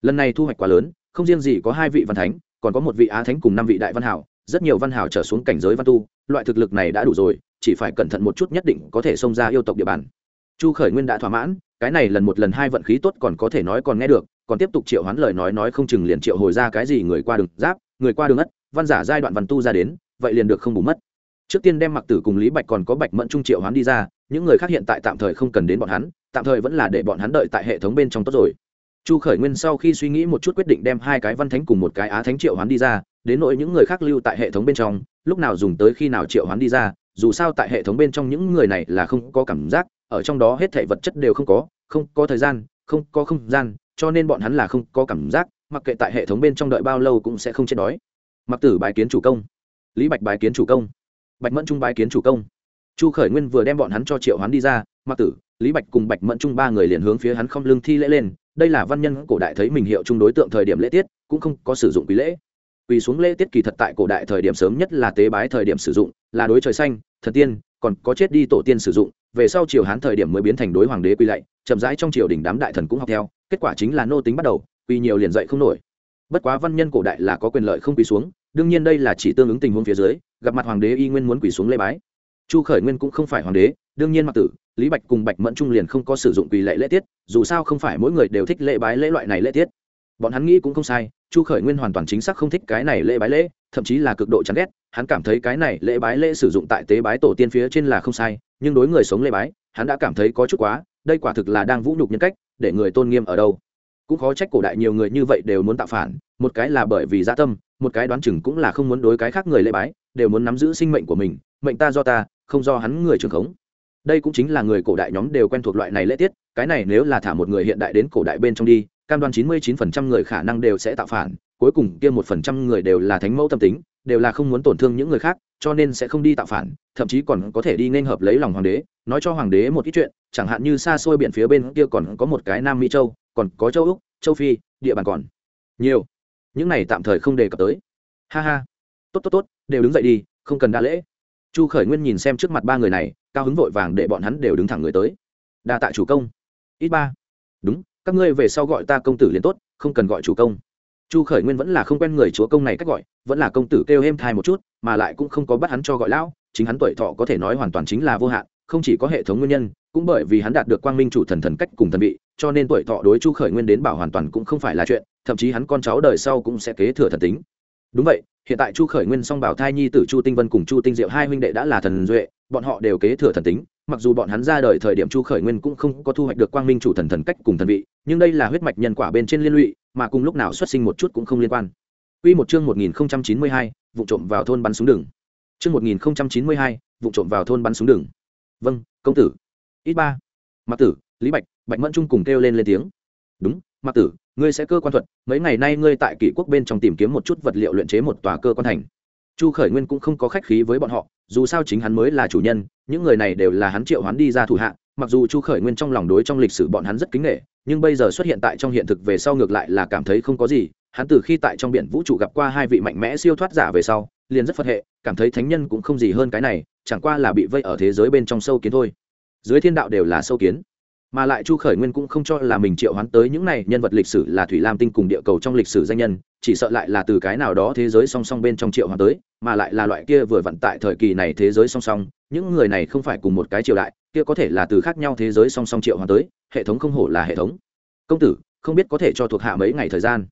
Lần này thu hoạch quá lớn, không riêng gì có hai vị văn thánh, còn có một vị á thánh cùng năm vị đại văn hảo, rất nhiều văn hảo trở xuống cảnh giới văn tu, loại thực lực này đã đủ rồi chỉ phải cẩn thận một chút nhất định có thể xông ra yêu tộc địa bàn. Chu khởi nguyên đã thỏa mãn, cái này lần một lần hai vận khí tốt còn có thể nói còn nghe được, còn tiếp tục triệu hoán lời nói nói không chừng liền triệu hồi ra cái gì người qua đường giáp, người qua đường ất, văn giả giai đoạn văn tu ra đến, vậy liền được không bù mất. Trước tiên đem mặc tử cùng lý bạch còn có bạch mẫn trung triệu hoán đi ra, những người khác hiện tại tạm thời không cần đến bọn hắn, tạm thời vẫn là để bọn hắn đợi tại hệ thống bên trong tốt rồi. Chu khởi nguyên sau khi suy nghĩ một chút quyết định đem hai cái văn thánh cùng một cái á thánh triệu hoán đi ra, đến nỗi những người khác lưu tại hệ thống bên trong, lúc nào dùng tới khi nào triệu hoán đi ra dù sao tại hệ thống bên trong những người này là không có cảm giác, ở trong đó hết thể vật chất đều không có không có thời gian, không có không gian, cho nên bọn hắn là không có cảm giác, mặc kệ tại hệ thống bên trong đợi bao lâu cũng sẽ không chết đói. Mặc tử bài kiến chủ công. Lý bạch bài kiến chủ công. Bạch mẫn trung bài kiến chủ công. Chu khởi nguyên vừa đem bọn hắn cho triệu hoán đi ra, mặc tử, lý bạch cùng bạch mẫn trung ba người liền hướng phía hắn không lương thi lễ lên. Đây là văn nhân cổ đại thấy mình hiệu chung đối tượng thời điểm lễ tiết, cũng không có sử dụng quý lễ quỳ xuống lễ tiết kỳ thật tại cổ đại thời điểm sớm nhất là tế bái thời điểm sử dụng, là đối trời xanh, thần tiên, còn có chết đi tổ tiên sử dụng, về sau triều hán thời điểm mới biến thành đối hoàng đế quy lạy, chậm rãi trong triều đình đám đại thần cũng học theo, kết quả chính là nô tính bắt đầu quy nhiều liền dậy không nổi. Bất quá văn nhân cổ đại là có quyền lợi không quỳ xuống, đương nhiên đây là chỉ tương ứng tình huống phía dưới, gặp mặt hoàng đế y nguyên muốn quỳ xuống lễ bái. Chu khởi nguyên cũng không phải hoàng đế, đương nhiên mặc tử, lý bạch cùng bạch mẫn trung liền không có sử dụng quỳ lệ lễ tiết, dù sao không phải mỗi người đều thích lễ bái lễ loại này lễ tiết bọn hắn nghĩ cũng không sai, chu khởi nguyên hoàn toàn chính xác không thích cái này lễ bái lễ, thậm chí là cực độ chán ghét, hắn cảm thấy cái này lễ bái lễ sử dụng tại tế bái tổ tiên phía trên là không sai, nhưng đối người sống lễ bái, hắn đã cảm thấy có chút quá, đây quả thực là đang vũ nhục nhân cách, để người tôn nghiêm ở đâu. Cũng khó trách cổ đại nhiều người như vậy đều muốn tạo phản, một cái là bởi vì gia tâm, một cái đoán chừng cũng là không muốn đối cái khác người lễ bái, đều muốn nắm giữ sinh mệnh của mình, mệnh ta do ta, không do hắn người trường khống. Đây cũng chính là người cổ đại nhóm đều quen thuộc loại này lễ tiết, cái này nếu là thả một người hiện đại đến cổ đại bên trong đi cam đoan chín mươi chín phần trăm người khả năng đều sẽ tạo phản, cuối cùng kia một phần trăm người đều là thánh mẫu tâm tính, đều là không muốn tổn thương những người khác, cho nên sẽ không đi tạo phản, thậm chí còn có thể đi nên hợp lấy lòng hoàng đế. Nói cho hoàng đế một ít chuyện, chẳng hạn như xa xôi biển phía bên kia còn có một cái nam mỹ châu, còn có châu úc, châu phi, địa bàn còn nhiều. Những này tạm thời không đề cập tới. Ha ha. Tốt tốt tốt, đều đứng dậy đi, không cần đa lễ. Chu khởi nguyên nhìn xem trước mặt ba người này, cao hứng vội vàng để bọn hắn đều đứng thẳng người tới. Đa tạ chủ công. Ít ba. Đúng các ngươi về sau gọi ta công tử liền tốt, không cần gọi chủ công. Chu khởi nguyên vẫn là không quen người chúa công này cách gọi, vẫn là công tử kêu êm thai một chút, mà lại cũng không có bắt hắn cho gọi lão, chính hắn tuổi thọ có thể nói hoàn toàn chính là vô hạn, không chỉ có hệ thống nguyên nhân, cũng bởi vì hắn đạt được quang minh chủ thần thần cách cùng thần vị, cho nên tuổi thọ đối chu khởi nguyên đến bảo hoàn toàn cũng không phải là chuyện, thậm chí hắn con cháu đời sau cũng sẽ kế thừa thần tính. Đúng vậy, hiện tại chu khởi nguyên song bảo thai nhi t ử chu tinh vân cùng chu tinh diệu hai huynh đệ đã là thần duệ bọn họ đều kế thừa thần tính mặc dù bọn hắn ra đời thời điểm chu khởi nguyên cũng không có thu hoạch được quang minh chủ thần thần cách cùng thần vị nhưng đây là huyết mạch nhân quả bên trên liên lụy mà cùng lúc nào xuất sinh một chút cũng không liên quan Quy một chương 1092, vụ trộm vào thôn bắn súng đường. Chương 1092, vụ trộm vào thôn bắn súng đường. Vâng, công tử. Ít ba. Mặc tử, Lý Bạch, Bạch Mẫn Trung cùng kêu lên lên tiếng. Đúng, Mặc tử, ngươi sẽ cơ quan thuật, mấy ngày nay ngươi tại kỷ quốc bên trong tìm kiếm một chút vật liệu luyện chế một tòa cơ quan thành. Chu Khởi Nguyên cũng không có khách khí với bọn họ, dù sao chính hắn mới là chủ nhân, những người này đều là hắn triệu hoán đi ra thủ hạ, mặc dù Chu Khởi Nguyên trong lòng đối trong lịch sử bọn hắn rất kính nể, nhưng bây giờ xuất hiện tại trong hiện thực về sau ngược lại là cảm thấy không có gì, hắn từ khi tại trong biển vũ trụ gặp qua hai vị mạnh mẽ siêu thoát giả về sau liền rất phật hệ cảm thấy thánh nhân cũng không gì hơn cái này chẳng qua là bị vây ở thế giới bên trong sâu kiến thôi. Dưới thiên đạo đều là sâu kiến mà lại chu khởi nguyên cũng không cho là mình triệu hoán tới những này nhân vật lịch sử là thủy lam tinh cùng địa cầu trong lịch sử danh nhân, chỉ sợ lại là từ cái nào đó thế giới song song bên trong triệu hoán tới, mà lại là loại kia vừa vận tại thời kỳ này thế giới song song, những người này không phải cùng một cái triều đại, kia có thể là từ khác nhau thế giới song song triệu hoán tới, hệ thống không hổ là hệ thống. Công tử, không biết có thể cho thuộc hạ mấy ngày thời gian?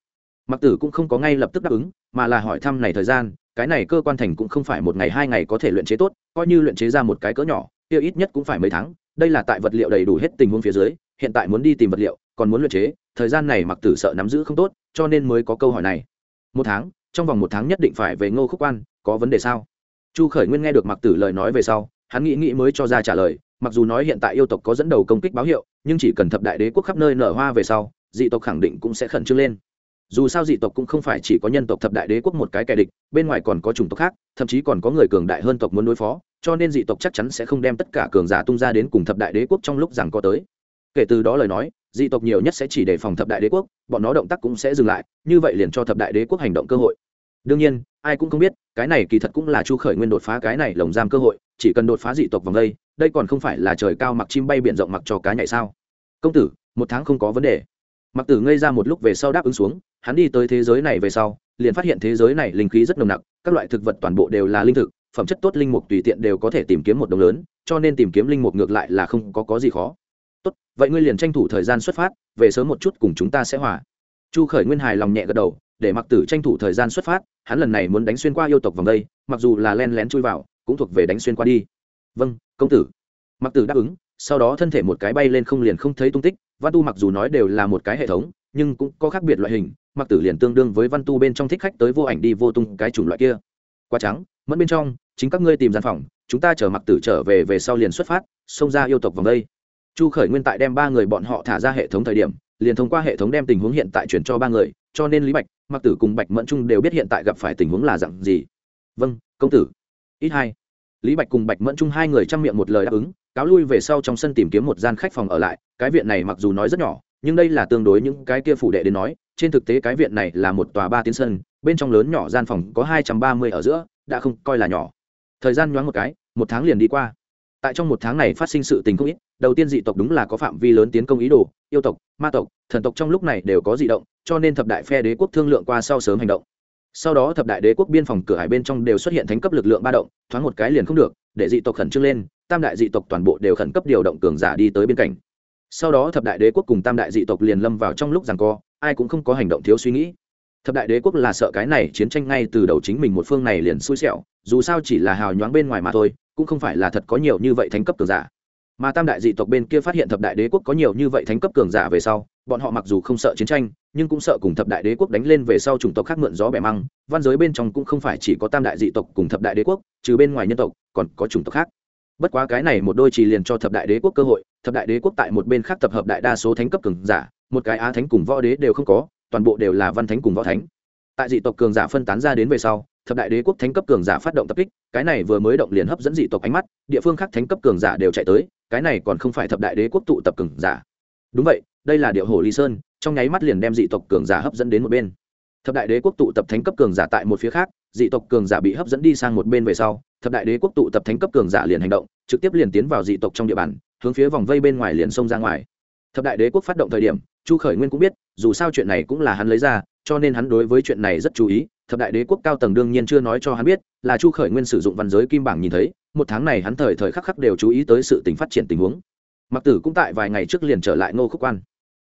Mặc tử cũng không có ngay lập tức đáp ứng, mà là hỏi thăm này thời gian, cái này cơ quan thành cũng không phải một ngày hai ngày có thể luyện chế tốt, coi như luyện chế ra một cái cỡ nhỏ, kia ít nhất cũng phải mấy tháng đây là tại vật liệu đầy đủ hết tình huống phía dưới, hiện tại muốn đi tìm vật liệu, còn muốn luyện chế, thời gian này mặc tử sợ nắm giữ không tốt, cho nên mới có câu hỏi này. Một tháng, trong vòng một tháng nhất định phải về ngô khúc quan, có vấn đề sao? Chu khởi nguyên nghe được mặc tử lời nói về sau, hắn nghĩ nghĩ mới cho ra trả lời, mặc dù nói hiện tại yêu tộc có dẫn đầu công kích báo hiệu, nhưng chỉ cần thập đại đế quốc khắp nơi nở hoa về sau, dị tộc khẳng định cũng sẽ khẩn trương lên dù sao dị tộc cũng không phải chỉ có nhân tộc thập đại đế quốc một cái kẻ địch, bên ngoài còn có chủng tộc khác, thậm chí còn có người cường đại hơn tộc muốn đối phó, cho nên dị tộc chắc chắn sẽ không đem tất cả cường giả tung ra đến cùng thập đại đế quốc trong lúc rằng có tới. Kể từ đó lời nói, dị tộc nhiều nhất sẽ chỉ đề phòng thập đại đế quốc, bọn nó động tác cũng sẽ dừng lại, như vậy liền cho thập đại đế quốc hành động cơ hội. Đương nhiên, ai cũng không biết, cái này kỳ thật cũng là chu khởi nguyên đột phá cái này lồng giam cơ hội, chỉ cần đột phá dị tộc vòng đây đây còn không phải là trời cao mặc chim bay biển rộng mặc cho cá nhảy sao? Công tử, một tháng không có vấn đề. Mặc tử ngây ra một lúc về sau đáp ứng xuống hắn đi tới thế giới này về sau liền phát hiện thế giới này linh khí rất nồng nặc các loại thực vật toàn bộ đều là linh thực phẩm chất tốt linh mục tùy tiện đều có thể tìm kiếm một đồng lớn cho nên tìm kiếm linh mục ngược lại là không có, có gì khó. Tốt vậy ngươi liền tranh thủ thời gian xuất phát về sớm một chút cùng chúng ta sẽ hòa. Chu khởi nguyên hài lòng nhẹ gật đầu để mặc tử tranh thủ thời gian xuất phát hắn lần này muốn đánh xuyên qua yêu tộc vòng đây mặc dù là len lén chui vào cũng thuộc về đánh xuyên qua đi. Vâng công tử. Mặc tử đáp ứng sau đó thân thể một cái bay lên không liền không thấy tung tích văn tu mặc dù nói đều là một cái hệ thống nhưng cũng có khác biệt loại hình mặc tử liền tương đương với văn tu bên trong thích khách tới vô ảnh đi vô tung cái chủng loại kia. Quá trắng, Mẫn bên trong, chính các ngươi tìm gian phòng, chúng ta chở mặc tử trở về về sau liền xuất phát, xông ra yêu tộc vòng đây. Chu khởi nguyên tại đem ba người bọn họ thả ra hệ thống thời điểm, liền thông qua hệ thống đem tình huống hiện tại chuyển cho ba người, cho nên lý bạch, mặc tử cùng bạch mẫn trung đều biết hiện tại gặp phải tình huống là dặn gì. Vâng công tử. Ít hai. Lý bạch cùng bạch mẫn trung hai người chăm miệng một lời đáp ứng, cáo lui về sau trong sân tìm kiếm một gian khách phòng ở lại, cái viện này mặc dù nói rất nhỏ, nhưng đây là tương đối những cái kia phủ đệ đến nói trên thực tế cái viện này là một tòa ba tiến sân, bên trong lớn nhỏ gian phòng có hai trăm ba mươi ở giữa, đã không coi là nhỏ. Thời gian nhoáng một cái, một tháng liền đi qua. Tại trong một tháng này phát sinh sự tình không ít, đầu tiên dị tộc đúng là có phạm vi lớn tiến công ý đồ, yêu tộc, ma tộc, thần tộc trong lúc này đều có dị động, cho nên thập đại phe đế quốc thương lượng qua sau sớm hành động. Sau đó thập đại đế quốc biên phòng cửa hải bên trong đều xuất hiện thánh cấp lực lượng ba động, thoáng một cái liền không được, để dị tộc khẩn trương lên, tam đại dị tộc toàn bộ đều khẩn cấp điều động cường giả đi tới bên cạnh. Sau đó thập đại đế quốc cùng tam đại dị tộc liền lâm vào trong lúc rằng co ai cũng không có hành động thiếu suy nghĩ. Thập đại đế quốc là sợ cái này chiến tranh ngay từ đầu chính mình một phương này liền xui xẻo, dù sao chỉ là hào nhoáng bên ngoài mà thôi, cũng không phải là thật có nhiều như vậy thánh cấp cường giả. Mà tam đại dị tộc bên kia phát hiện thập đại đế quốc có nhiều như vậy thánh cấp cường giả về sau, bọn họ mặc dù không sợ chiến tranh, nhưng cũng sợ cùng thập đại đế quốc đánh lên về sau chủng tộc khác mượn gió bẻ măng, văn giới bên trong cũng không phải chỉ có tam đại dị tộc cùng thập đại đế quốc, trừ bên ngoài nhân tộc, còn có chủng tộc khác. Bất quá cái này một đôi chỉ liền cho thập đại đế quốc cơ hội, thập đại đế quốc tại một bên khác tập hợp đại đa số thánh cấp cường giả một cái á thánh cùng võ đế đều không có, toàn bộ đều là văn thánh cùng võ thánh. Tại dị tộc cường giả phân tán ra đến về sau, thập đại đế quốc thánh cấp cường giả phát động tập kích, cái này vừa mới động liền hấp dẫn dị tộc ánh mắt, địa phương khác thánh cấp cường giả đều chạy tới, cái này còn không phải thập đại đế quốc tụ tập cường giả. Đúng vậy, đây là điệu hồ ly sơn, trong nháy mắt liền đem dị tộc cường giả hấp dẫn đến một bên. Thập đại đế quốc tụ tập thánh cấp cường giả tại một phía khác, dị tộc cường giả bị hấp dẫn đi sang một bên về sau, thập đại đế quốc tụ tập thánh cấp cường giả liền hành động, trực tiếp liền tiến vào dị tộc trong địa bàn, hướng phía vòng vây bên ngoài liền xông ra ngoài. Thập đại đế quốc phát động thời điểm chu khởi nguyên cũng biết, dù sao chuyện này cũng là hắn lấy ra, cho nên hắn đối với chuyện này rất chú ý. Thập đại đế quốc cao tầng đương nhiên chưa nói cho hắn biết, là chu khởi nguyên sử dụng văn giới kim bảng nhìn thấy, một tháng này hắn thời thời khắc khắc đều chú ý tới sự tình phát triển tình huống. Mặc tử cũng tại vài ngày trước liền trở lại ngô khúc quan.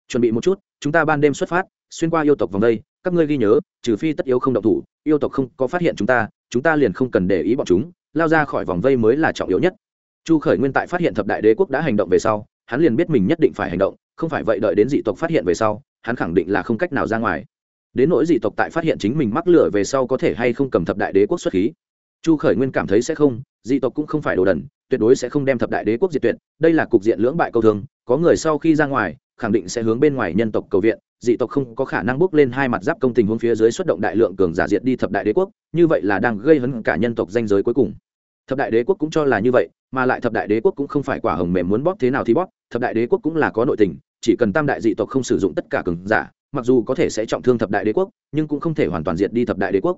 Chuẩn bị một chút, chúng ta ban đêm xuất phát, xuyên qua yêu tộc vòng đây, các ngươi ghi nhớ, trừ phi tất yếu không động thủ, yêu tộc không có phát hiện chúng ta chúng ta liền không cần để ý bọn chúng, lao ra khỏi vòng vây mới là trọng yếu nhất. Chu khởi nguyên tại phát hiện thập đại đế quốc đã hành động về sau, hắn liền biết mình nhất định phải hành động không phải vậy đợi đến dị tộc phát hiện về sau, hắn khẳng định là không cách nào ra ngoài. Đến nỗi dị tộc tại phát hiện chính mình mắc lửa về sau có thể hay không cầm thập đại đế quốc xuất khí. Chu khởi nguyên cảm thấy sẽ không, dị tộc cũng không phải đồ đần, tuyệt đối sẽ không đem thập đại đế quốc diệt tuyệt, đây là cục diện lưỡng bại câu thương có người sau khi ra ngoài, khẳng định sẽ hướng bên ngoài nhân tộc cầu viện, dị tộc không có khả năng bước lên hai mặt giáp công tình huống phía dưới xuất động đại lượng cường giả diệt đi thập đại đế quốc, như vậy là đang gây hấn cả nhân tộc danh giới cuối cùng. Thập đại đế quốc cũng cho là như vậy mà lại thập đại đế quốc cũng không phải quả hồng mềm muốn bóp thế nào thì bóp, thập đại đế quốc cũng là có nội tình, chỉ cần tam đại dị tộc không sử dụng tất cả cường giả, mặc dù có thể sẽ trọng thương thập đại đế quốc, nhưng cũng không thể hoàn toàn diệt đi thập đại đế quốc.